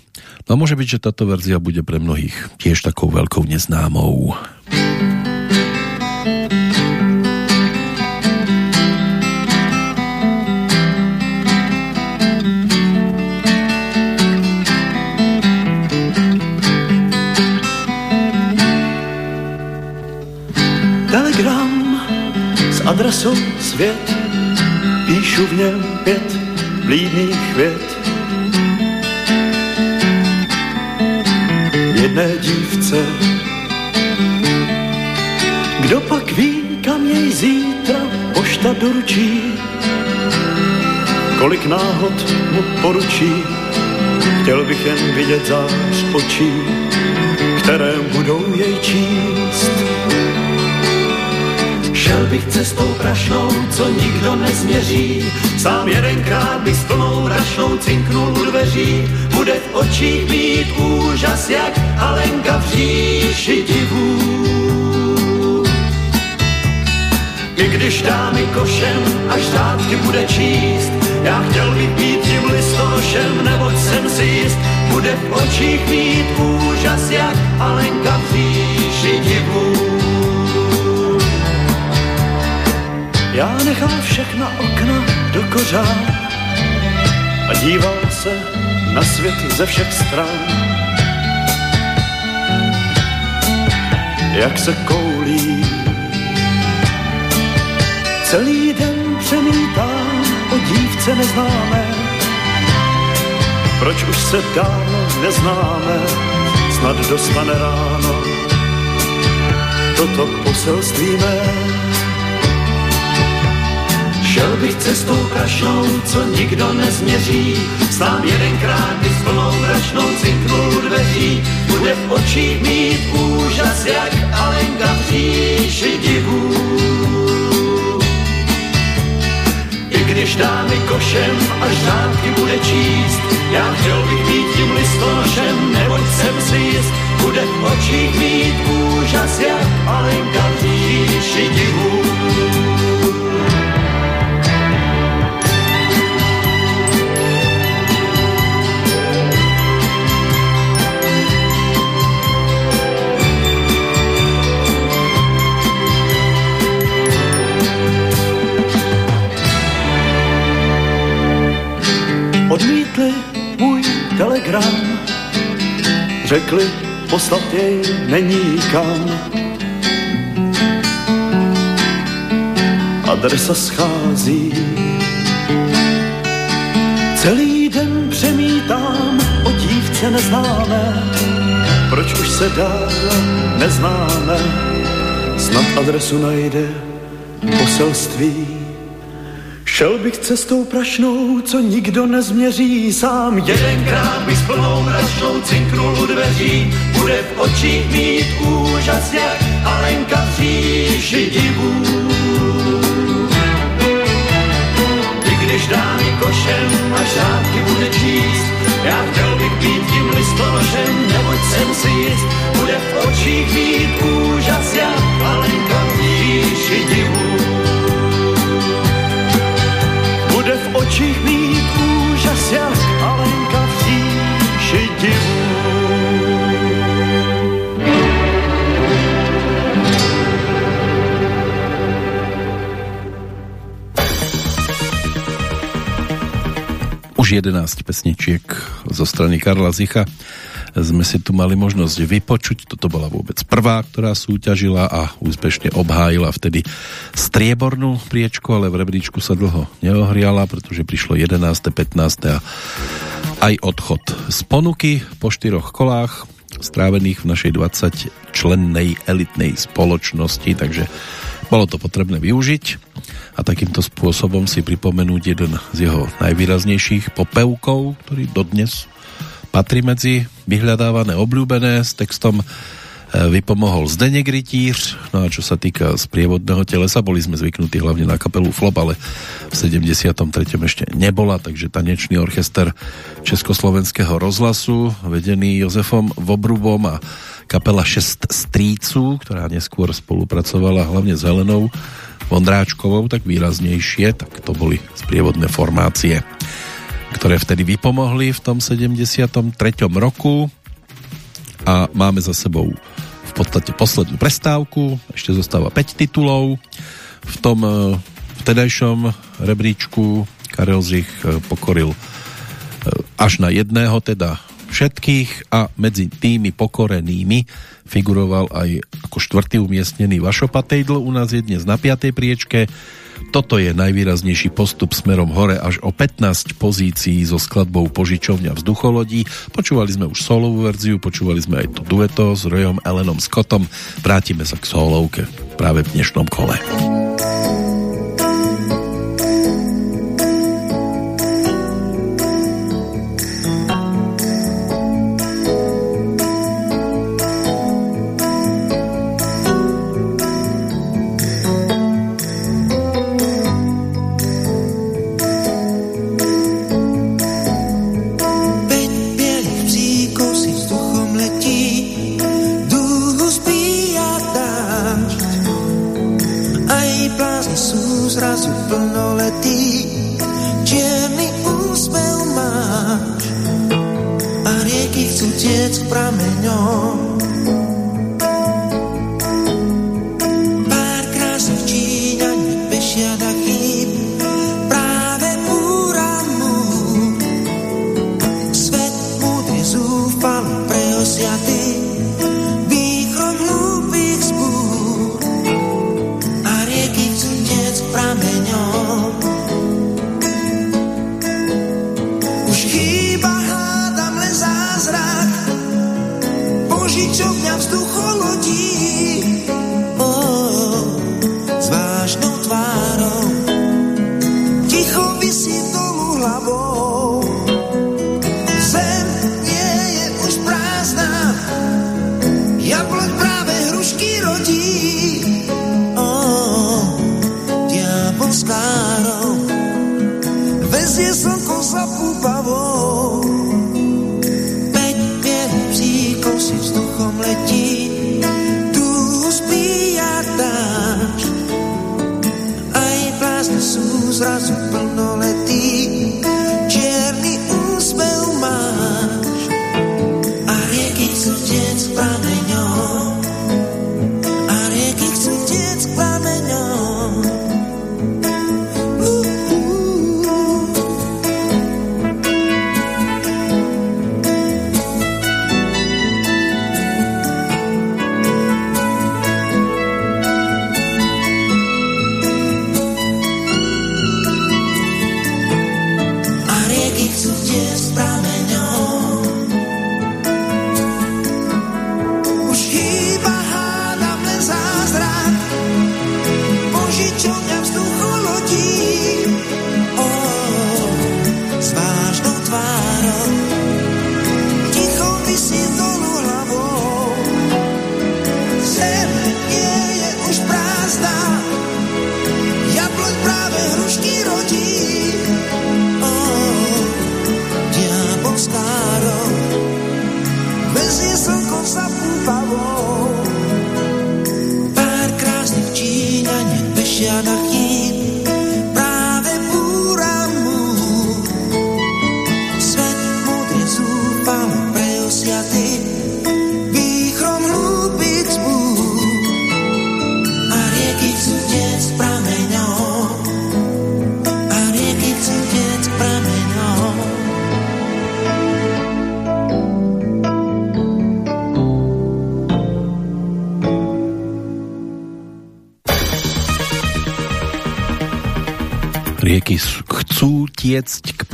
No môže byť, že táto verzia bude pre mnohých tiež takou veľkou neznámou. Adresou svět, píšu v něm pět blídných vět. Jedné dívce, kdo pak ví, kam jej zítra pošta doručí, kolik náhod mu poručí, chtěl bych jen vidět zář očí, které budou jej číst Šel bych cestou prašnou, co nikdo nezměří. Sám jedenkrát bych s plnou rašnou cinknul u dveří. Bude v očích mít úžas, jak Alenka v říši divů. I když dá mi košem, až řádky bude číst, já chtěl bych být tím listonošem, neboť jsem si jist, bude v očích mít úžas, jak Alenka v říši divů. Já nechal všechna okna do kořán a díval se na svět ze všech stran. Jak se koulí, celý den přemítám o dívce neznámé. Proč už se dávno neznáme, snad dostane ráno toto poselství mé. Šel bych cestou kašnou, co nikdo nezměří, sám jedenkrát by s plnou brašnou cinknul dveří, bude v očích mít úžas, jak Alenka v říši divů. I když dámy košem až řádky bude číst. Já chtěl bych být tím listonošem, neboť jsem si jist, bude v očích mít úžas jak Alenka v říši divů. Řekli, poslat jej není kam. Adresa schází, celý den přemítám o dívce neznámé, proč už se dál neznáme, snad adresu najde poselství. Šel bych cestou prašnou, co nikdo nezměří sám. Jedenkrát bych s plnou mračnou cinknul u dveří, bude v očích mít úžas jak Alenka v říši divů. I když dá mi košem a řádky bude číst, já chtěl bych být tím listonošem, neboť jsem si jist, bude v očích mít úžas jak Alenka v říši divů. Očích mít úžas jak Alenka v říši divů. Už 11 pesničiek zo strany Karla Zicha sme si tu mali možnosť vypočuť. Toto bola vôbec prvá, ktorá súťažila a úspešne obhájila vtedy striebornú priečku, ale v rebríčku sa dlho neohriala, pretože prišlo 11. 15. a aj odchod z ponuky po štyroch kolách strávených v našej 20 člennej elitnej spoločnosti, takže bolo to potrebné využiť a takýmto spôsobom si pripomenúť jeden z jeho najvýraznejších popevkov, ktorý dodnes patrí medzi vyhľadávané obľúbené s textom e, vypomohol Zdeněk Rytíř no a čo sa týka sprievodného telesa boli sme zvyknutí hlavne na kapelu Flop ale v 73. ešte nebola takže tanečný orchester Československého rozhlasu vedený Jozefom Vobrubom a kapela Šest Strícu ktorá neskôr spolupracovala hlavne s Helenou Vondráčkovou tak výraznejšie tak to boli sprievodné formácie ktoré vtedy vypomohli v tom 73. roku a máme za sebou v podstate poslednú prestávku, ešte zostáva 5 titulov. V tom e, vtedajšom rebríčku Karel Zich e, pokoril e, až na jedného, teda všetkých a medzi tými pokorenými figuroval aj ako štvrtý umiestnený Vašo Patejdl, u nás je dnes na 5. priečke toto je najvýraznejší postup smerom hore až o 15 pozícií so skladbou Požičovňa vzducholodí. Počúvali sme už solovú verziu, počúvali sme aj to dueto s Royom Ellenom Scottom. Vrátime sa k solovke práve v dnešnom kole.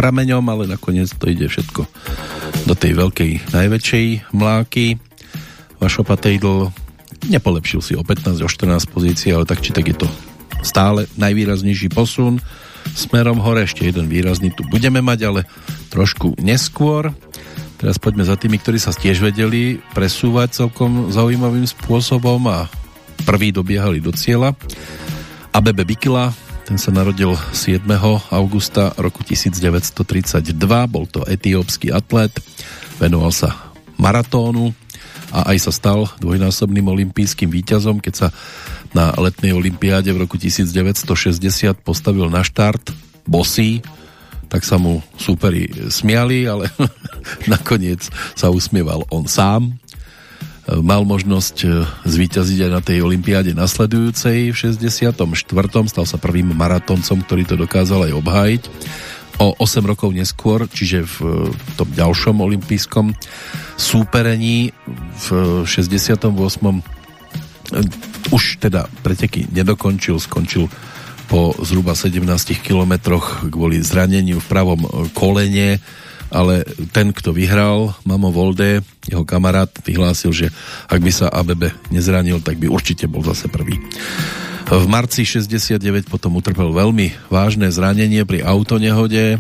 Prameňom, ale nakoniec to ide všetko do tej veľkej, najväčšej mláky. Vašo Patejdl nepolepšil si o 15, o 14 pozícií, ale tak či tak je to stále najvýraznejší posun smerom hore. Ešte jeden výrazný tu budeme mať, ale trošku neskôr. Teraz poďme za tými, ktorí sa tiež vedeli presúvať celkom zaujímavým spôsobom a prví dobiehali do cieľa. ABB Bikila, ten sa narodil 7. augusta roku 1932, bol to etiópsky atlet, venoval sa maratónu a aj sa stal dvojnásobným olympijským víťazom, keď sa na letnej olympiáde v roku 1960 postavil na štart bosý, tak sa mu súperi smiali, ale [laughs] nakoniec sa usmieval on sám. Mal možnosť e, zvíťaziť aj na tej olympiáde nasledujúcej v 64. Stal sa prvým maratóncom, ktorý to dokázal aj obhájiť. O 8 rokov neskôr, čiže v tom ďalšom olympijskom súperení v 68. e, už teda preteky nedokončil, skončil po zhruba 17 kilometroch kvôli zraneniu v pravom kolene ale ten, kto vyhral, Mamo Volde, jeho kamarát, vyhlásil, že ak by sa ABB nezranil, tak by určite bol zase prvý. V marci 69 potom utrpel veľmi vážne zranenie pri autonehode.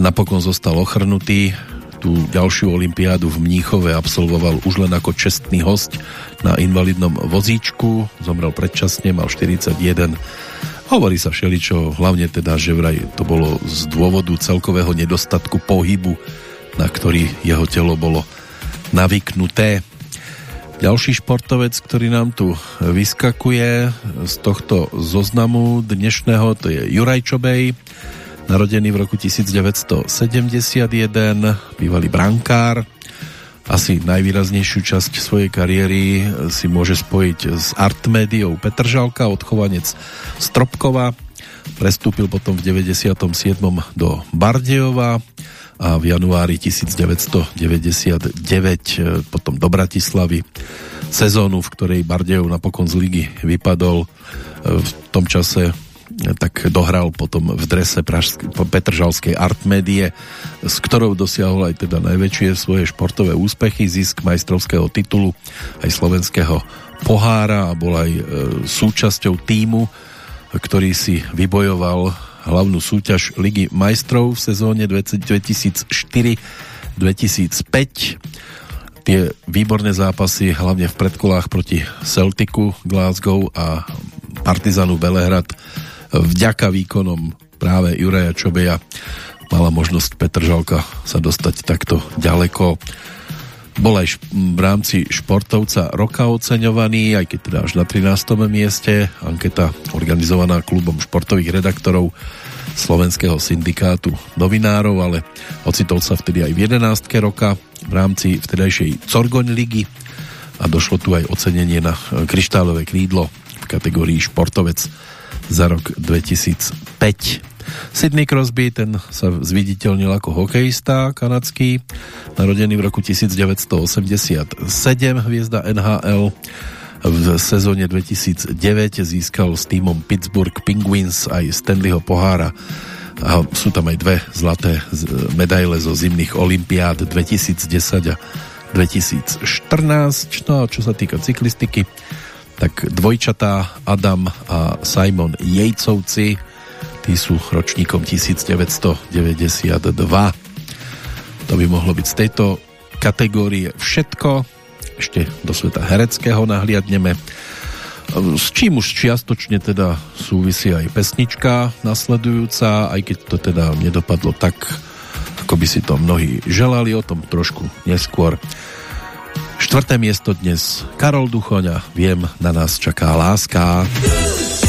Napokon zostal ochrnutý. Tú ďalšiu olympiádu v Mníchove absolvoval už len ako čestný host na invalidnom vozíčku. Zomrel predčasne, mal 41 Hovorí sa všeličo, hlavne teda, že vraj to bolo z dôvodu celkového nedostatku pohybu, na ktorý jeho telo bolo navyknuté. Ďalší športovec, ktorý nám tu vyskakuje z tohto zoznamu dnešného, to je Juraj Čobej, narodený v roku 1971, bývalý brankár, asi najvýraznejšiu časť svojej kariéry si môže spojiť s Artmédiou Petržalka, odchovanec Stropkova. Prestúpil potom v 97. do Bardejova a v januári 1999 potom do Bratislavy sezónu, v ktorej Bardejov napokon z ligy vypadol v tom čase tak dohral potom v drese Pražsk- Petržalskej Artmedie, s ktorou dosiahol aj teda najväčšie svoje športové úspechy, zisk majstrovského titulu aj slovenského pohára a bol aj e, súčasťou týmu, ktorý si vybojoval hlavnú súťaž Ligy majstrov v sezóne 2004-2005 tie výborné zápasy, hlavne v predkolách proti Celticu, Glasgow a Partizanu Belehrad vďaka výkonom práve Juraja Čobeja mala možnosť Petržalka sa dostať takto ďaleko. Bol aj v rámci športovca roka oceňovaný, aj keď teda až na 13. mieste. Anketa organizovaná klubom športových redaktorov Slovenského syndikátu novinárov, ale ocitol sa vtedy aj v 11. roka v rámci vtedajšej Corgoň ligy a došlo tu aj ocenenie na kryštálové krídlo v kategórii športovec za rok 2005. Sydney Crosby, ten sa zviditeľnil ako hokejista kanadský, narodený v roku 1987, hviezda NHL, v sezóne 2009 získal s týmom Pittsburgh Penguins aj Stanleyho pohára a sú tam aj dve zlaté medaile zo zimných olimpiád 2010 a 2014. No a čo sa týka cyklistiky, tak dvojčatá Adam a Simon Jejcovci, tí sú ročníkom 1992. To by mohlo byť z tejto kategórie všetko. Ešte do sveta hereckého nahliadneme. S čím už čiastočne teda súvisí aj pesnička nasledujúca, aj keď to teda nedopadlo tak, ako by si to mnohí želali, o tom trošku neskôr. Štvrté miesto dnes Karol Duchoňa, Viem, na nás čaká láska. krásne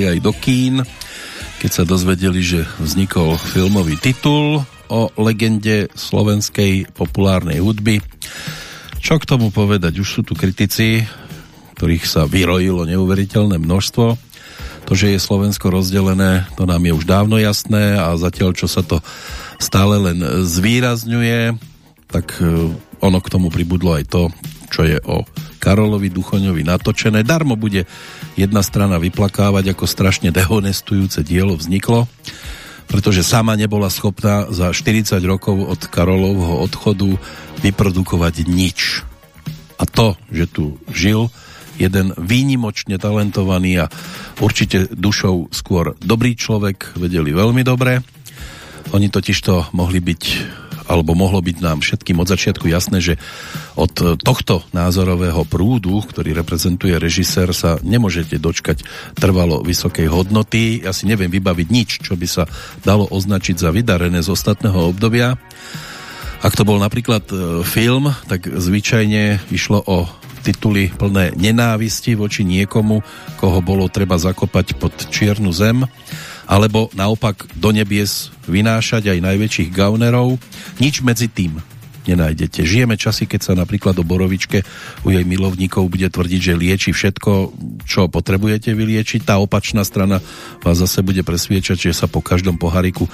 vstupovali aj do kín, keď sa dozvedeli, že vznikol filmový titul o legende slovenskej populárnej hudby. Čo k tomu povedať? Už sú tu kritici, ktorých sa vyrojilo neuveriteľné množstvo. To, že je Slovensko rozdelené, to nám je už dávno jasné a zatiaľ, čo sa to stále len zvýrazňuje, tak e, ono k tomu pribudlo aj to, čo je o Karolovi Duchoňovi natočené. Darmo bude jedna strana vyplakávať, ako strašne dehonestujúce dielo vzniklo, pretože sama nebola schopná za 40 rokov od Karolovho odchodu vyprodukovať nič. A to, že tu žil jeden výnimočne talentovaný a určite dušou skôr dobrý človek, vedeli veľmi dobre. Oni totižto mohli byť alebo mohlo byť nám všetkým od začiatku jasné, že od tohto názorového prúdu, ktorý reprezentuje režisér, sa nemôžete dočkať trvalo vysokej hodnoty. Ja si neviem vybaviť nič, čo by sa dalo označiť za vydarené z ostatného obdobia. Ak to bol napríklad e, film, tak zvyčajne išlo o tituly plné nenávisti voči niekomu, koho bolo treba zakopať pod čiernu zem alebo naopak do nebies vynášať aj najväčších gaunerov. Nič medzi tým nenájdete. Žijeme časy, keď sa napríklad o Borovičke u jej milovníkov bude tvrdiť, že lieči všetko, čo potrebujete vyliečiť. Tá opačná strana vás zase bude presviečať, že sa po každom pohariku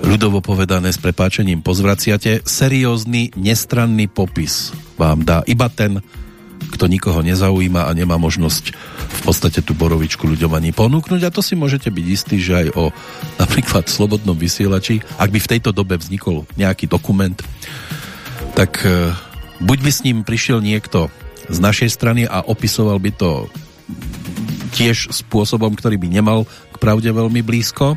ľudovo povedané s prepáčením pozvraciate. Seriózny, nestranný popis vám dá iba ten, kto nikoho nezaujíma a nemá možnosť v podstate tú borovičku ľuďom ani ponúknuť. A to si môžete byť istí, že aj o napríklad slobodnom vysielači, ak by v tejto dobe vznikol nejaký dokument, tak e, buď by s ním prišiel niekto z našej strany a opisoval by to tiež spôsobom, ktorý by nemal k pravde veľmi blízko,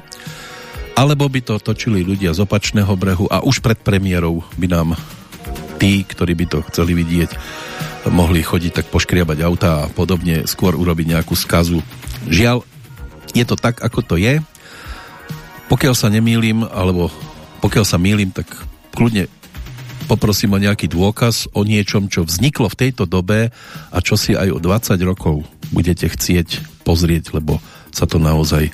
alebo by to točili ľudia z opačného brehu a už pred premiérou by nám tí, ktorí by to chceli vidieť, mohli chodiť tak poškriabať auta a podobne, skôr urobiť nejakú skazu. Žiaľ, je to tak, ako to je. Pokiaľ sa nemýlim, alebo pokiaľ sa mýlim, tak kľudne poprosím o nejaký dôkaz o niečom, čo vzniklo v tejto dobe a čo si aj o 20 rokov budete chcieť pozrieť, lebo sa to naozaj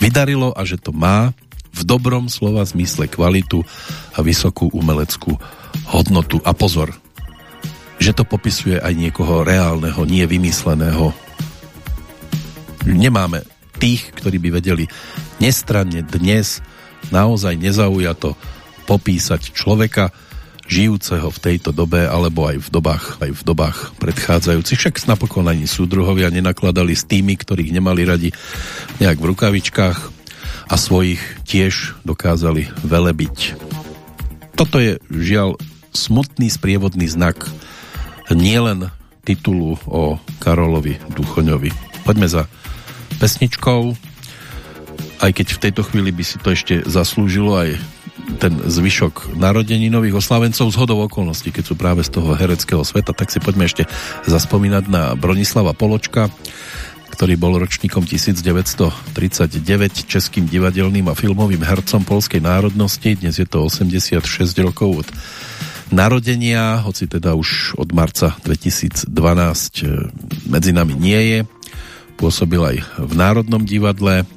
vydarilo a že to má v dobrom slova zmysle kvalitu a vysokú umeleckú hodnotu. A pozor, že to popisuje aj niekoho reálneho, nie vymysleného. Nemáme tých, ktorí by vedeli nestranne dnes naozaj nezaujato popísať človeka žijúceho v tejto dobe alebo aj v dobách, aj v dobách predchádzajúcich. Však napokon ani súdruhovia nenakladali s tými, ktorých nemali radi nejak v rukavičkách a svojich tiež dokázali velebiť. Toto je žiaľ smutný sprievodný znak nielen titulu o Karolovi Duchoňovi. Poďme za pesničkou, aj keď v tejto chvíli by si to ešte zaslúžilo aj ten zvyšok narodeninových oslavencov z hodov okolností, keď sú práve z toho hereckého sveta, tak si poďme ešte zaspomínať na Bronislava Poločka, ktorý bol ročníkom 1939 českým divadelným a filmovým hercom polskej národnosti. Dnes je to 86 rokov od narodenia, hoci teda už od marca 2012 e, medzi nami nie je. Pôsobil aj v Národnom divadle,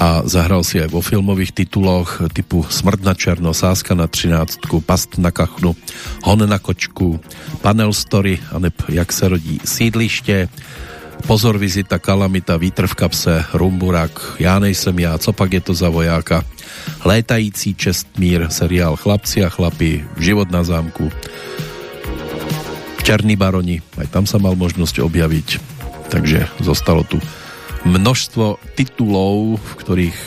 a zahral si aj vo filmových tituloch typu Smrt na černo, Sáska na třináctku, Past na kachnu, Hon na kočku, Panel Story, aneb Jak se rodí sídliště, Pozor, vizita, kalamita, vítr v kapse, Rumburak, Já nejsem já, co je to za vojáka, Létající čestmír, seriál Chlapci a chlapi, Život na zámku, Černí baroni, aj tam sa mal možnosť objaviť, takže zostalo tu množstvo titulov, v ktorých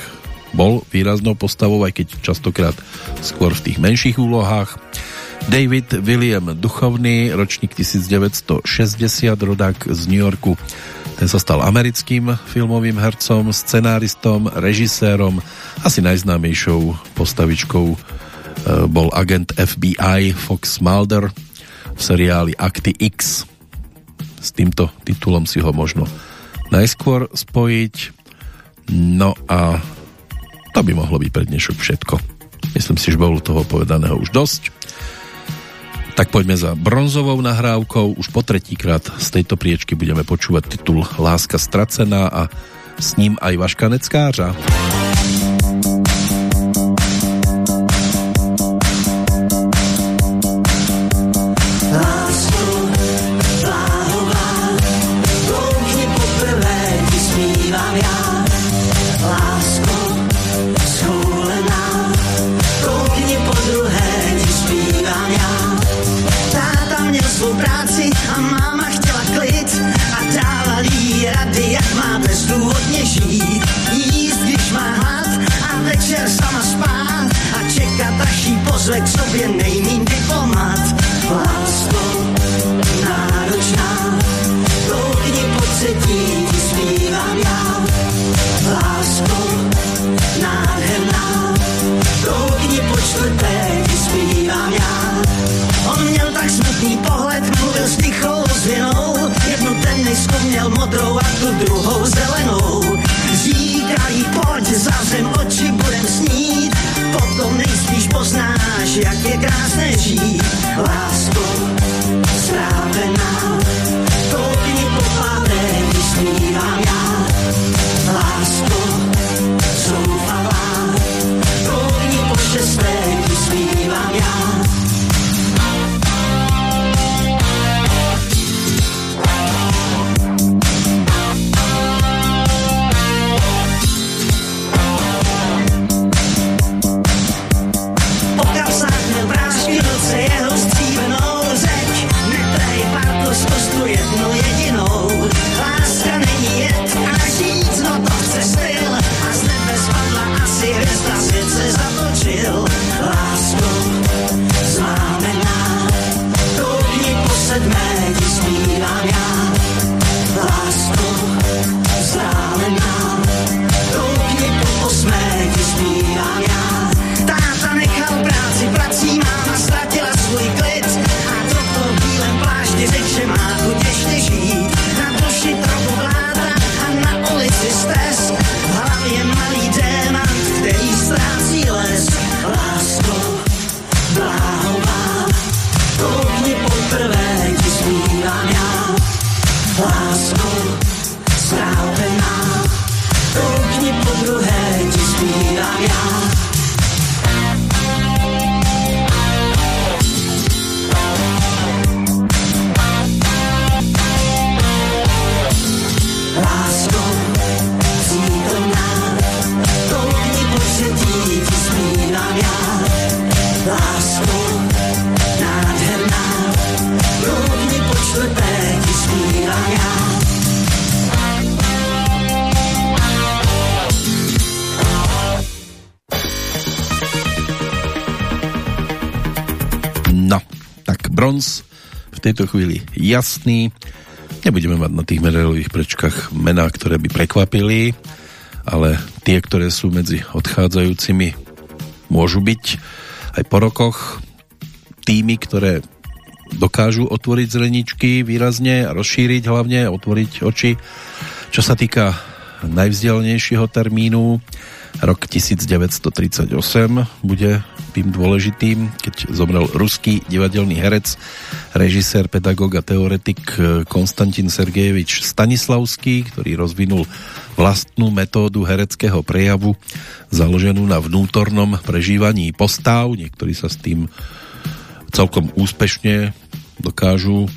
bol výraznou postavou, aj keď častokrát skôr v tých menších úlohách. David William Duchovný, ročník 1960, rodák z New Yorku. Ten sa stal americkým filmovým hercom, scenáristom, režisérom. Asi najznámejšou postavičkou e, bol agent FBI Fox Mulder v seriáli Akty X. S týmto titulom si ho možno najskôr spojiť. No a to by mohlo byť pre dnešok všetko. Myslím si, že bolo toho povedaného už dosť. Tak poďme za bronzovou nahrávkou. Už po tretíkrát z tejto priečky budeme počúvať titul Láska stracená a s ním aj Vaška Neckářa. Jasný. Nebudeme mať na tých medailových prečkách mená, ktoré by prekvapili, ale tie, ktoré sú medzi odchádzajúcimi, môžu byť aj po rokoch tými, ktoré dokážu otvoriť zreničky výrazne, rozšíriť hlavne, otvoriť oči. Čo sa týka najvzdialenejšieho termínu, rok 1938 bude tým dôležitým, keď zomrel ruský divadelný herec, režisér, pedagóg a teoretik Konstantin Sergejevič Stanislavský, ktorý rozvinul vlastnú metódu hereckého prejavu založenú na vnútornom prežívaní postav. Niektorí sa s tým celkom úspešne dokážu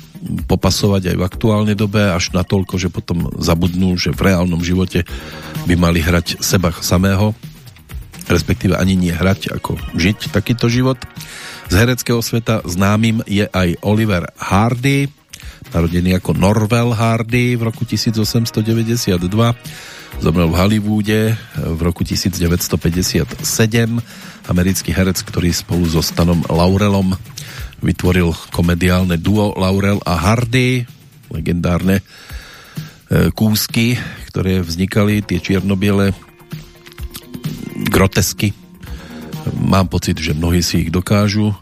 popasovať aj v aktuálnej dobe až natoľko, že potom zabudnú, že v reálnom živote by mali hrať seba samého respektíve ani nie hrať, ako žiť takýto život. Z hereckého sveta známym je aj Oliver Hardy, narodený ako Norvel Hardy v roku 1892, zomrel v Hollywoode v roku 1957, americký herec, ktorý spolu so Stanom Laurelom vytvoril komediálne duo Laurel a Hardy, legendárne e, kúsky, ktoré vznikali, tie čiernobiele grotesky. Mám pocit, že mnohí si ich dokážu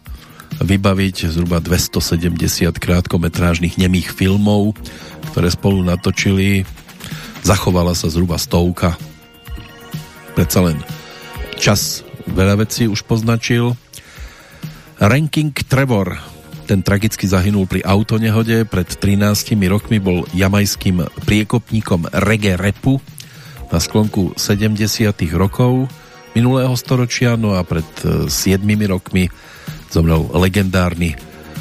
vybaviť zhruba 270 krátkometrážnych nemých filmov, ktoré spolu natočili. Zachovala sa zhruba stovka. Predsa len čas veľa vecí už poznačil. Ranking Trevor ten tragicky zahynul pri autonehode. Pred 13 rokmi bol jamajským priekopníkom reggae repu na sklonku 70 rokov minulého storočia, no a pred 7 e, rokmi zomrel legendárny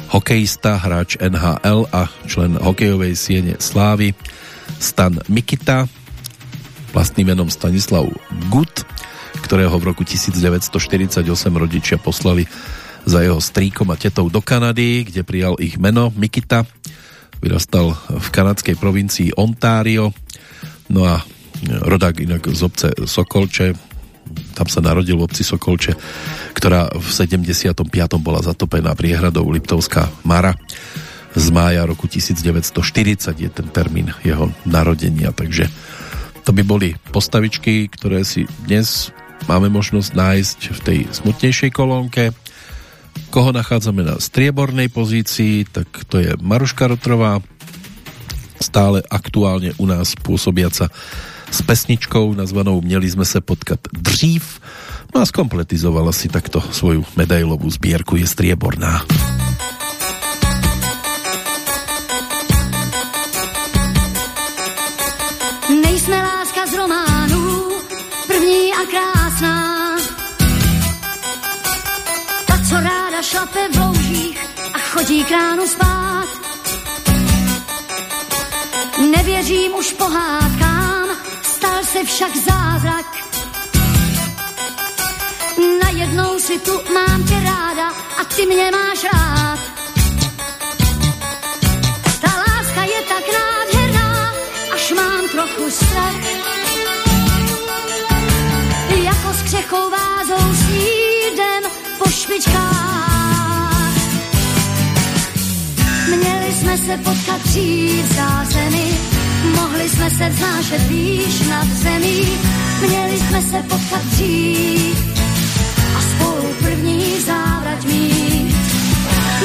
hokejista, hráč NHL a člen hokejovej siene Slávy Stan Mikita, vlastným menom Stanislav Gut, ktorého v roku 1948 rodičia poslali za jeho strýkom a tetou do Kanady, kde prijal ich meno Mikita. Vyrastal v kanadskej provincii Ontario, no a rodák inak z obce Sokolče, tam sa narodil v obci Sokolče, ktorá v 75. bola zatopená priehradou Liptovská Mara. Z mája roku 1940 je ten termín jeho narodenia, takže to by boli postavičky, ktoré si dnes máme možnosť nájsť v tej smutnejšej kolónke. Koho nachádzame na striebornej pozícii, tak to je Maruška Rotrová, stále aktuálne u nás pôsobiaca s pesničkou nazvanou Měli sme se potkat dřív no a skompletizovala si takto svoju medailovú zbierku je strieborná. Nejsme láska z románů, první a krásná. Ta, co ráda šlape v loužích a chodí k ránu spát. Nevěřím už pohádkám, se však zázrak. Najednou si tu mám tě ráda a ty mě máš rád. Ta láska je tak nádherná, až mám trochu strach. Jako s křechou vázou snídem po špičkách. Měli jsme se potkat dřív v zázemí, Mohli jsme se vznášet výš nad zemí, měli jsme se potkat dřív a spolu první závrať mít.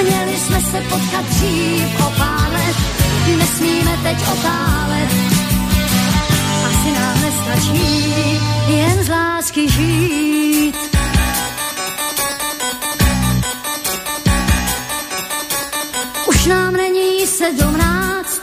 Měli jsme se potkat dřív o nesmíme teď otálet. Asi nám nestačí jen z lásky žít. Už nám není sedmnáct,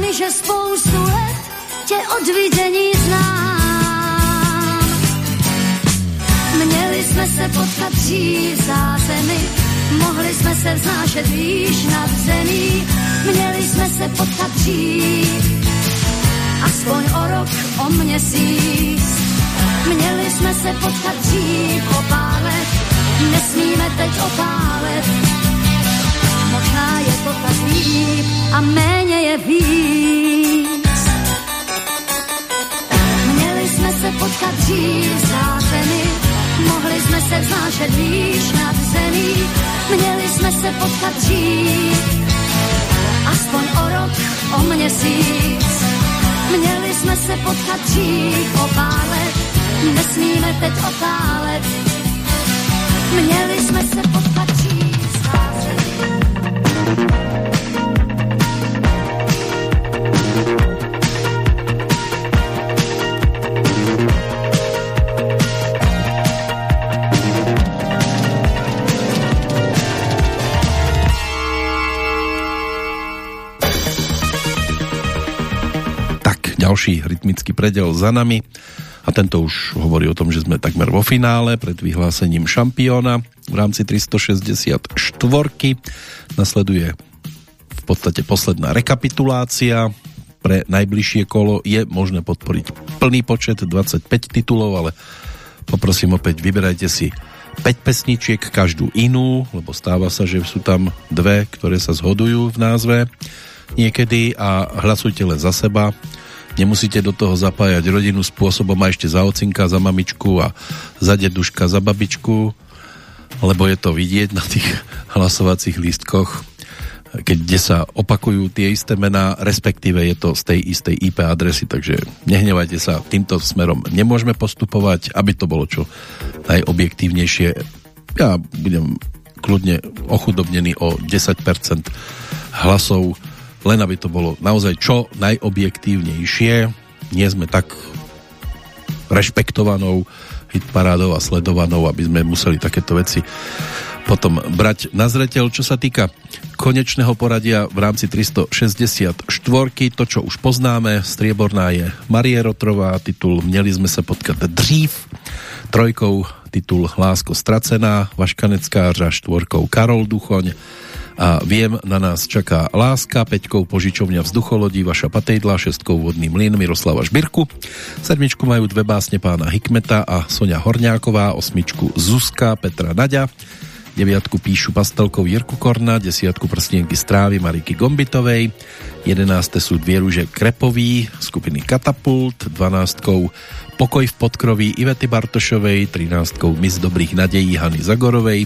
Mi, že spoustu let tě od vidění znám. Měli jsme se potkat dřív zemi, mohli jsme se vznášet výš nad zemí, měli jsme se potkat dřív, aspoň o rok, o měsíc. Měli jsme se potkat dřív o pár let, nesmíme teď otálet. Je to tak líp a méně je víc. Měli jsme se potkat dřív zemi, mohli jsme se vznášet výš nad zemí, měli jsme se potkat dřív, aspoň o rok, o měsíc. Měli jsme se potkat dřív o pár let, nesmíme teď otálet. Měli jsme se potkat ďalší rytmický predel za nami a tento už hovorí o tom, že sme takmer vo finále pred vyhlásením šampióna v rámci 364. Nasleduje v podstate posledná rekapitulácia pre najbližšie kolo je možné podporiť plný počet 25 titulov, ale poprosím opäť vyberajte si 5 pesničiek, každú inú, lebo stáva sa, že sú tam dve, ktoré sa zhodujú v názve niekedy a hlasujte len za seba Nemusíte do toho zapájať rodinu spôsobom a ešte za ocinka, za mamičku a za deduška, za babičku, lebo je to vidieť na tých [laughs] hlasovacích lístkoch, kde sa opakujú tie isté mená, respektíve je to z tej istej IP adresy, takže nehnevajte sa, týmto smerom nemôžeme postupovať, aby to bolo čo najobjektívnejšie. Ja budem kľudne ochudobnený o 10% hlasov len aby to bolo naozaj čo najobjektívnejšie. Nie sme tak rešpektovanou hitparádou a sledovanou, aby sme museli takéto veci potom brať na zreteľ. Čo sa týka konečného poradia v rámci 364, to čo už poznáme, strieborná je Marie Rotrová, titul Měli sme sa potkať dřív, trojkou titul Lásko stracená, Vaškaneckářa, štvorkou Karol Duchoň, a Viem, na nás čaká Láska, Peťkou Požičovňa vzducholodí, Vaša Patejdla, šestkou Vodný mlyn Miroslava Žbirku, sedmičku majú dve básne pána Hikmeta a Sonia Horňáková, osmičku Zuzka, Petra Naďa, deviatku píšu pastelkou Jirku Korna, desiatku prstienky strávy Mariky Gombitovej, jedenácté sú dvie rúže Krepový, skupiny Katapult, dvanáctkou Pokoj v podkroví Ivety Bartošovej, 13 Mis dobrých nadejí Hany Zagorovej,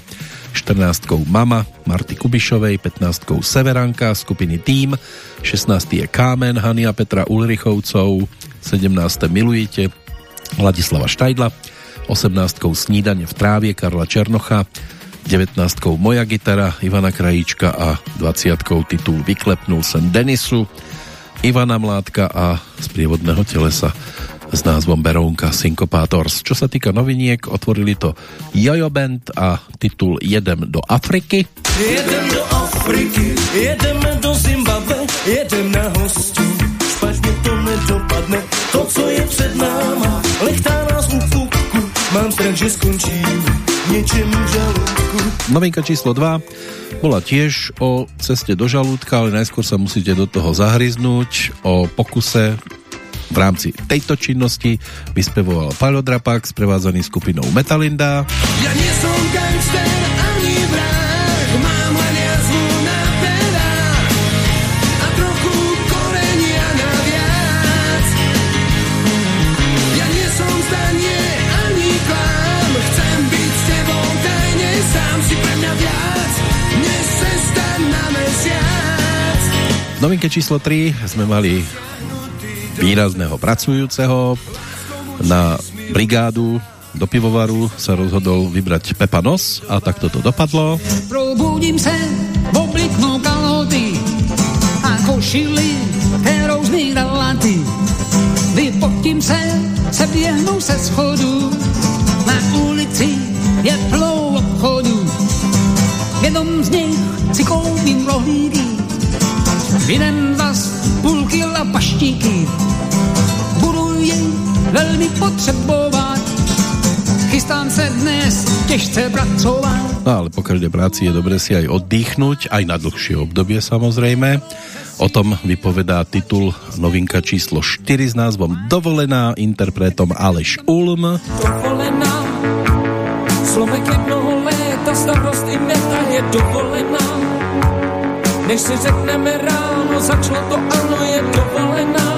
14 Mama Marty Kubišovej, 15 Severanka skupiny Tým, 16 je Kámen Hania Petra Ulrichovcov, 17 Milujete Ladislava Štajdla, 18 Snídanie v trávie Karla Černocha, 19 Moja gitara Ivana Krajíčka a 20 titul Vyklepnul sem Denisu, Ivana Mládka a z prievodného telesa s názvom Berónka Syncopators. Čo sa týka noviniek, otvorili to Jojo Band a titul Jedem do Afriky. Jedem do Afriky, jedeme do Zimbabwe, jedem na hostu. Špatne to nedopadne, to, co je před náma, lechtá nás u fúku. Mám strach, že skončím niečím v žalúdku. Novinka číslo 2 bola tiež o ceste do žalúdka, ale najskôr sa musíte do toho zahryznúť o pokuse v rámci tejto činnosti vyspevoval Paľo Drapak sprevádzaný skupinou Metalinda. Ja nie som gangster ani vrah, mám len jazvu na perách a trochu korenia naviac. Ja nie som zdanie ani klám, chcem byť s tebou tajne, sám si pre mňa viac, dnes cesta na mesiac. V novinke číslo 3 sme mali výrazného pracujúceho. Na brigádu do pivovaru sa rozhodol vybrať Pepa Nos a takto to dopadlo. Probudím se, obliknu kalhoty a košily, kterou zmíral laty. Vypotím se, se běhnu se schodu, na ulici je plnou jednom z nich si koupím rohlíky, v jiném zas půl kila paštíky. Velmi potřebovat, chystám se dnes těžce pracovat. No ale po každej práci je dobré si aj oddychnúť, aj na dlhšie obdobie samozrejme. O tom vypovedá titul novinka číslo 4 s názvom Dovolená interpretom Aleš Ulm. Dovolená, slovek jednoho léta, starost i meta je dovolená. Než si řekneme ráno, začalo to ano, je dovolená.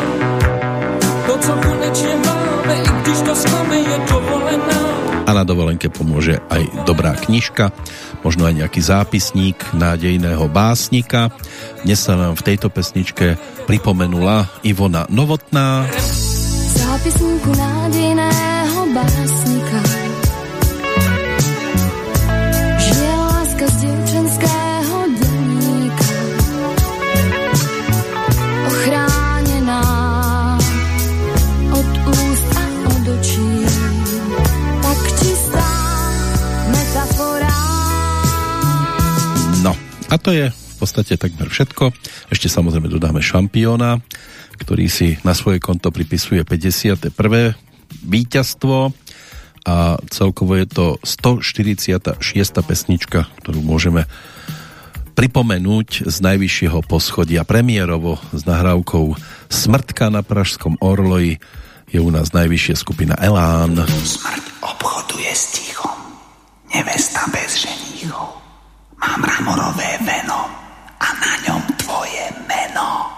A na dovolenke pomôže aj dobrá knižka, možno aj nejaký zápisník nádejného básnika. Dnes sa nám v tejto pesničke pripomenula Ivona Novotná. Zápisníku nádejného básnika a to je v podstate takmer všetko. Ešte samozrejme dodáme šampióna, ktorý si na svoje konto pripisuje 51. víťazstvo a celkovo je to 146. pesnička, ktorú môžeme pripomenúť z najvyššieho poschodia premiérovo s nahrávkou Smrtka na Pražskom Orloji je u nás najvyššia skupina Elán. Smrť obchoduje s tichom, nevesta bez ženíchov. Mám ramorové veno a na ňom tvoje meno.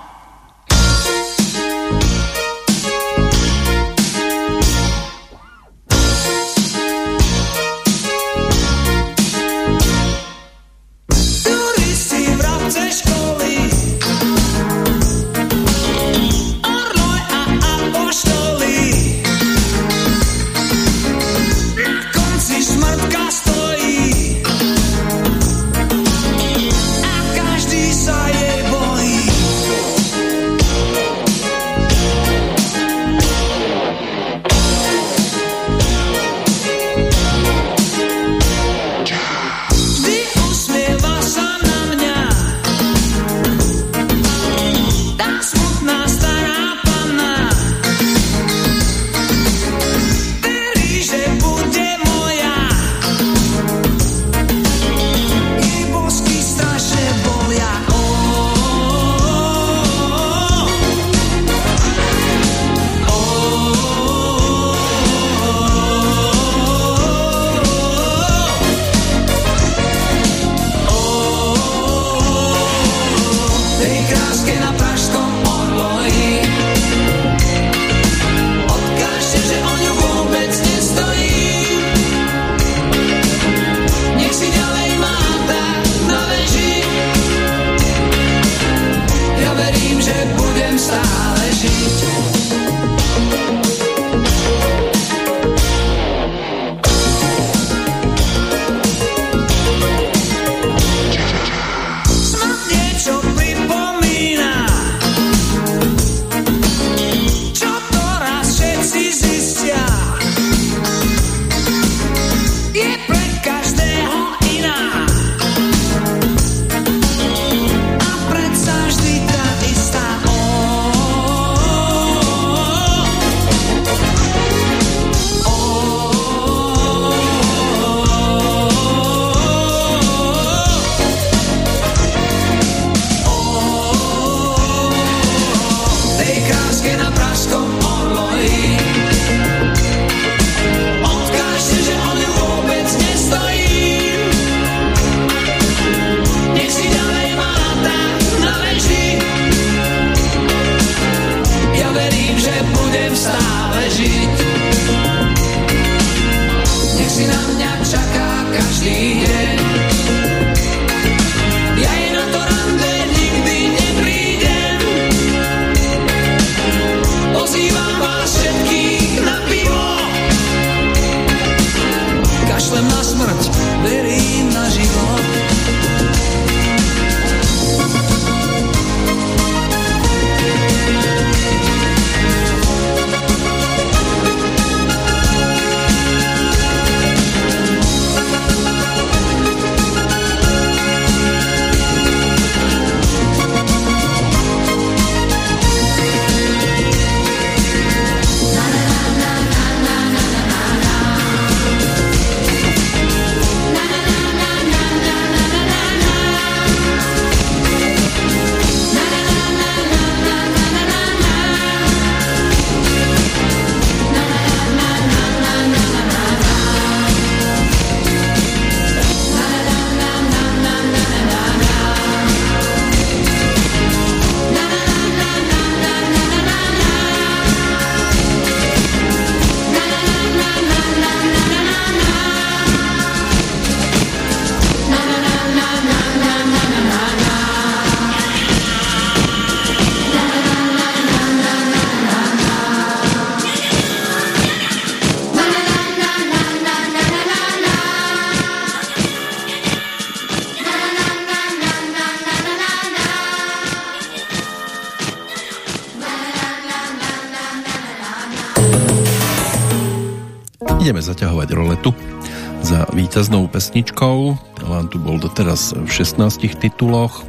Víťaznou pesničkou. Alan tu bol doteraz v 16 tituloch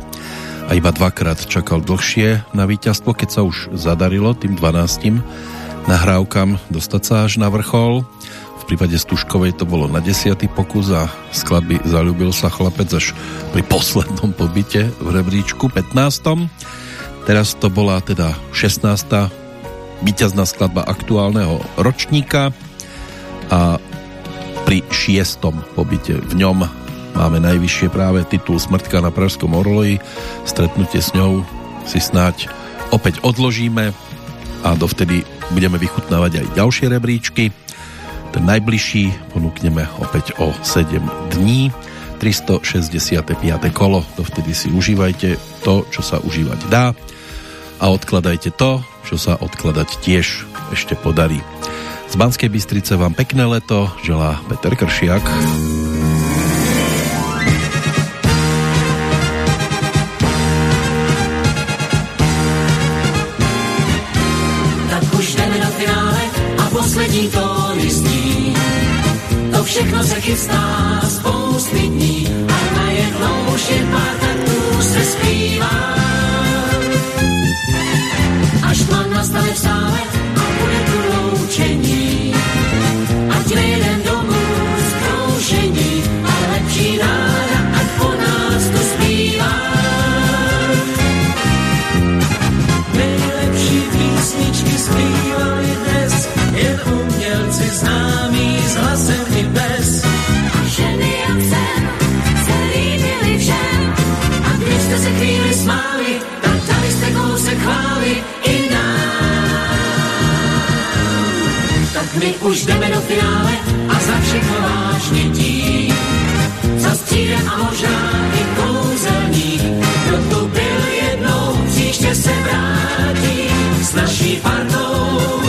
a iba dvakrát čakal dlhšie na víťazstvo, keď sa už zadarilo tým 12 nahrávkam dostať sa až na vrchol. V prípade Stužkovej to bolo na 10. pokus a skladby Zalúbil sa chlapec až pri poslednom pobyte v rebríčku 15. Teraz to bola teda 16. víťazná skladba aktuálneho ročníka šiestom pobyte. V ňom máme najvyššie práve titul Smrtka na Pražskom Orloji. Stretnutie s ňou si snáď opäť odložíme a dovtedy budeme vychutnávať aj ďalšie rebríčky. Ten najbližší ponúkneme opäť o 7 dní. 365. kolo. Dovtedy si užívajte to, čo sa užívať dá. A odkladajte to, čo sa odkladať tiež ešte podarí. Z Banskej Bystrice vám pekné leto želá Peter Kršiak. Tak už jdeme do finále a poslední tóny zní. To všechno se chystá spousty dní a najednou už jen pár taktů se zpívá. Až tma nastane v sále už jdeme do finále a za všechno vážně tím. Za střídem a možná i kouzelník, kdo tu byl jednou, příště se vrátí s naší partou.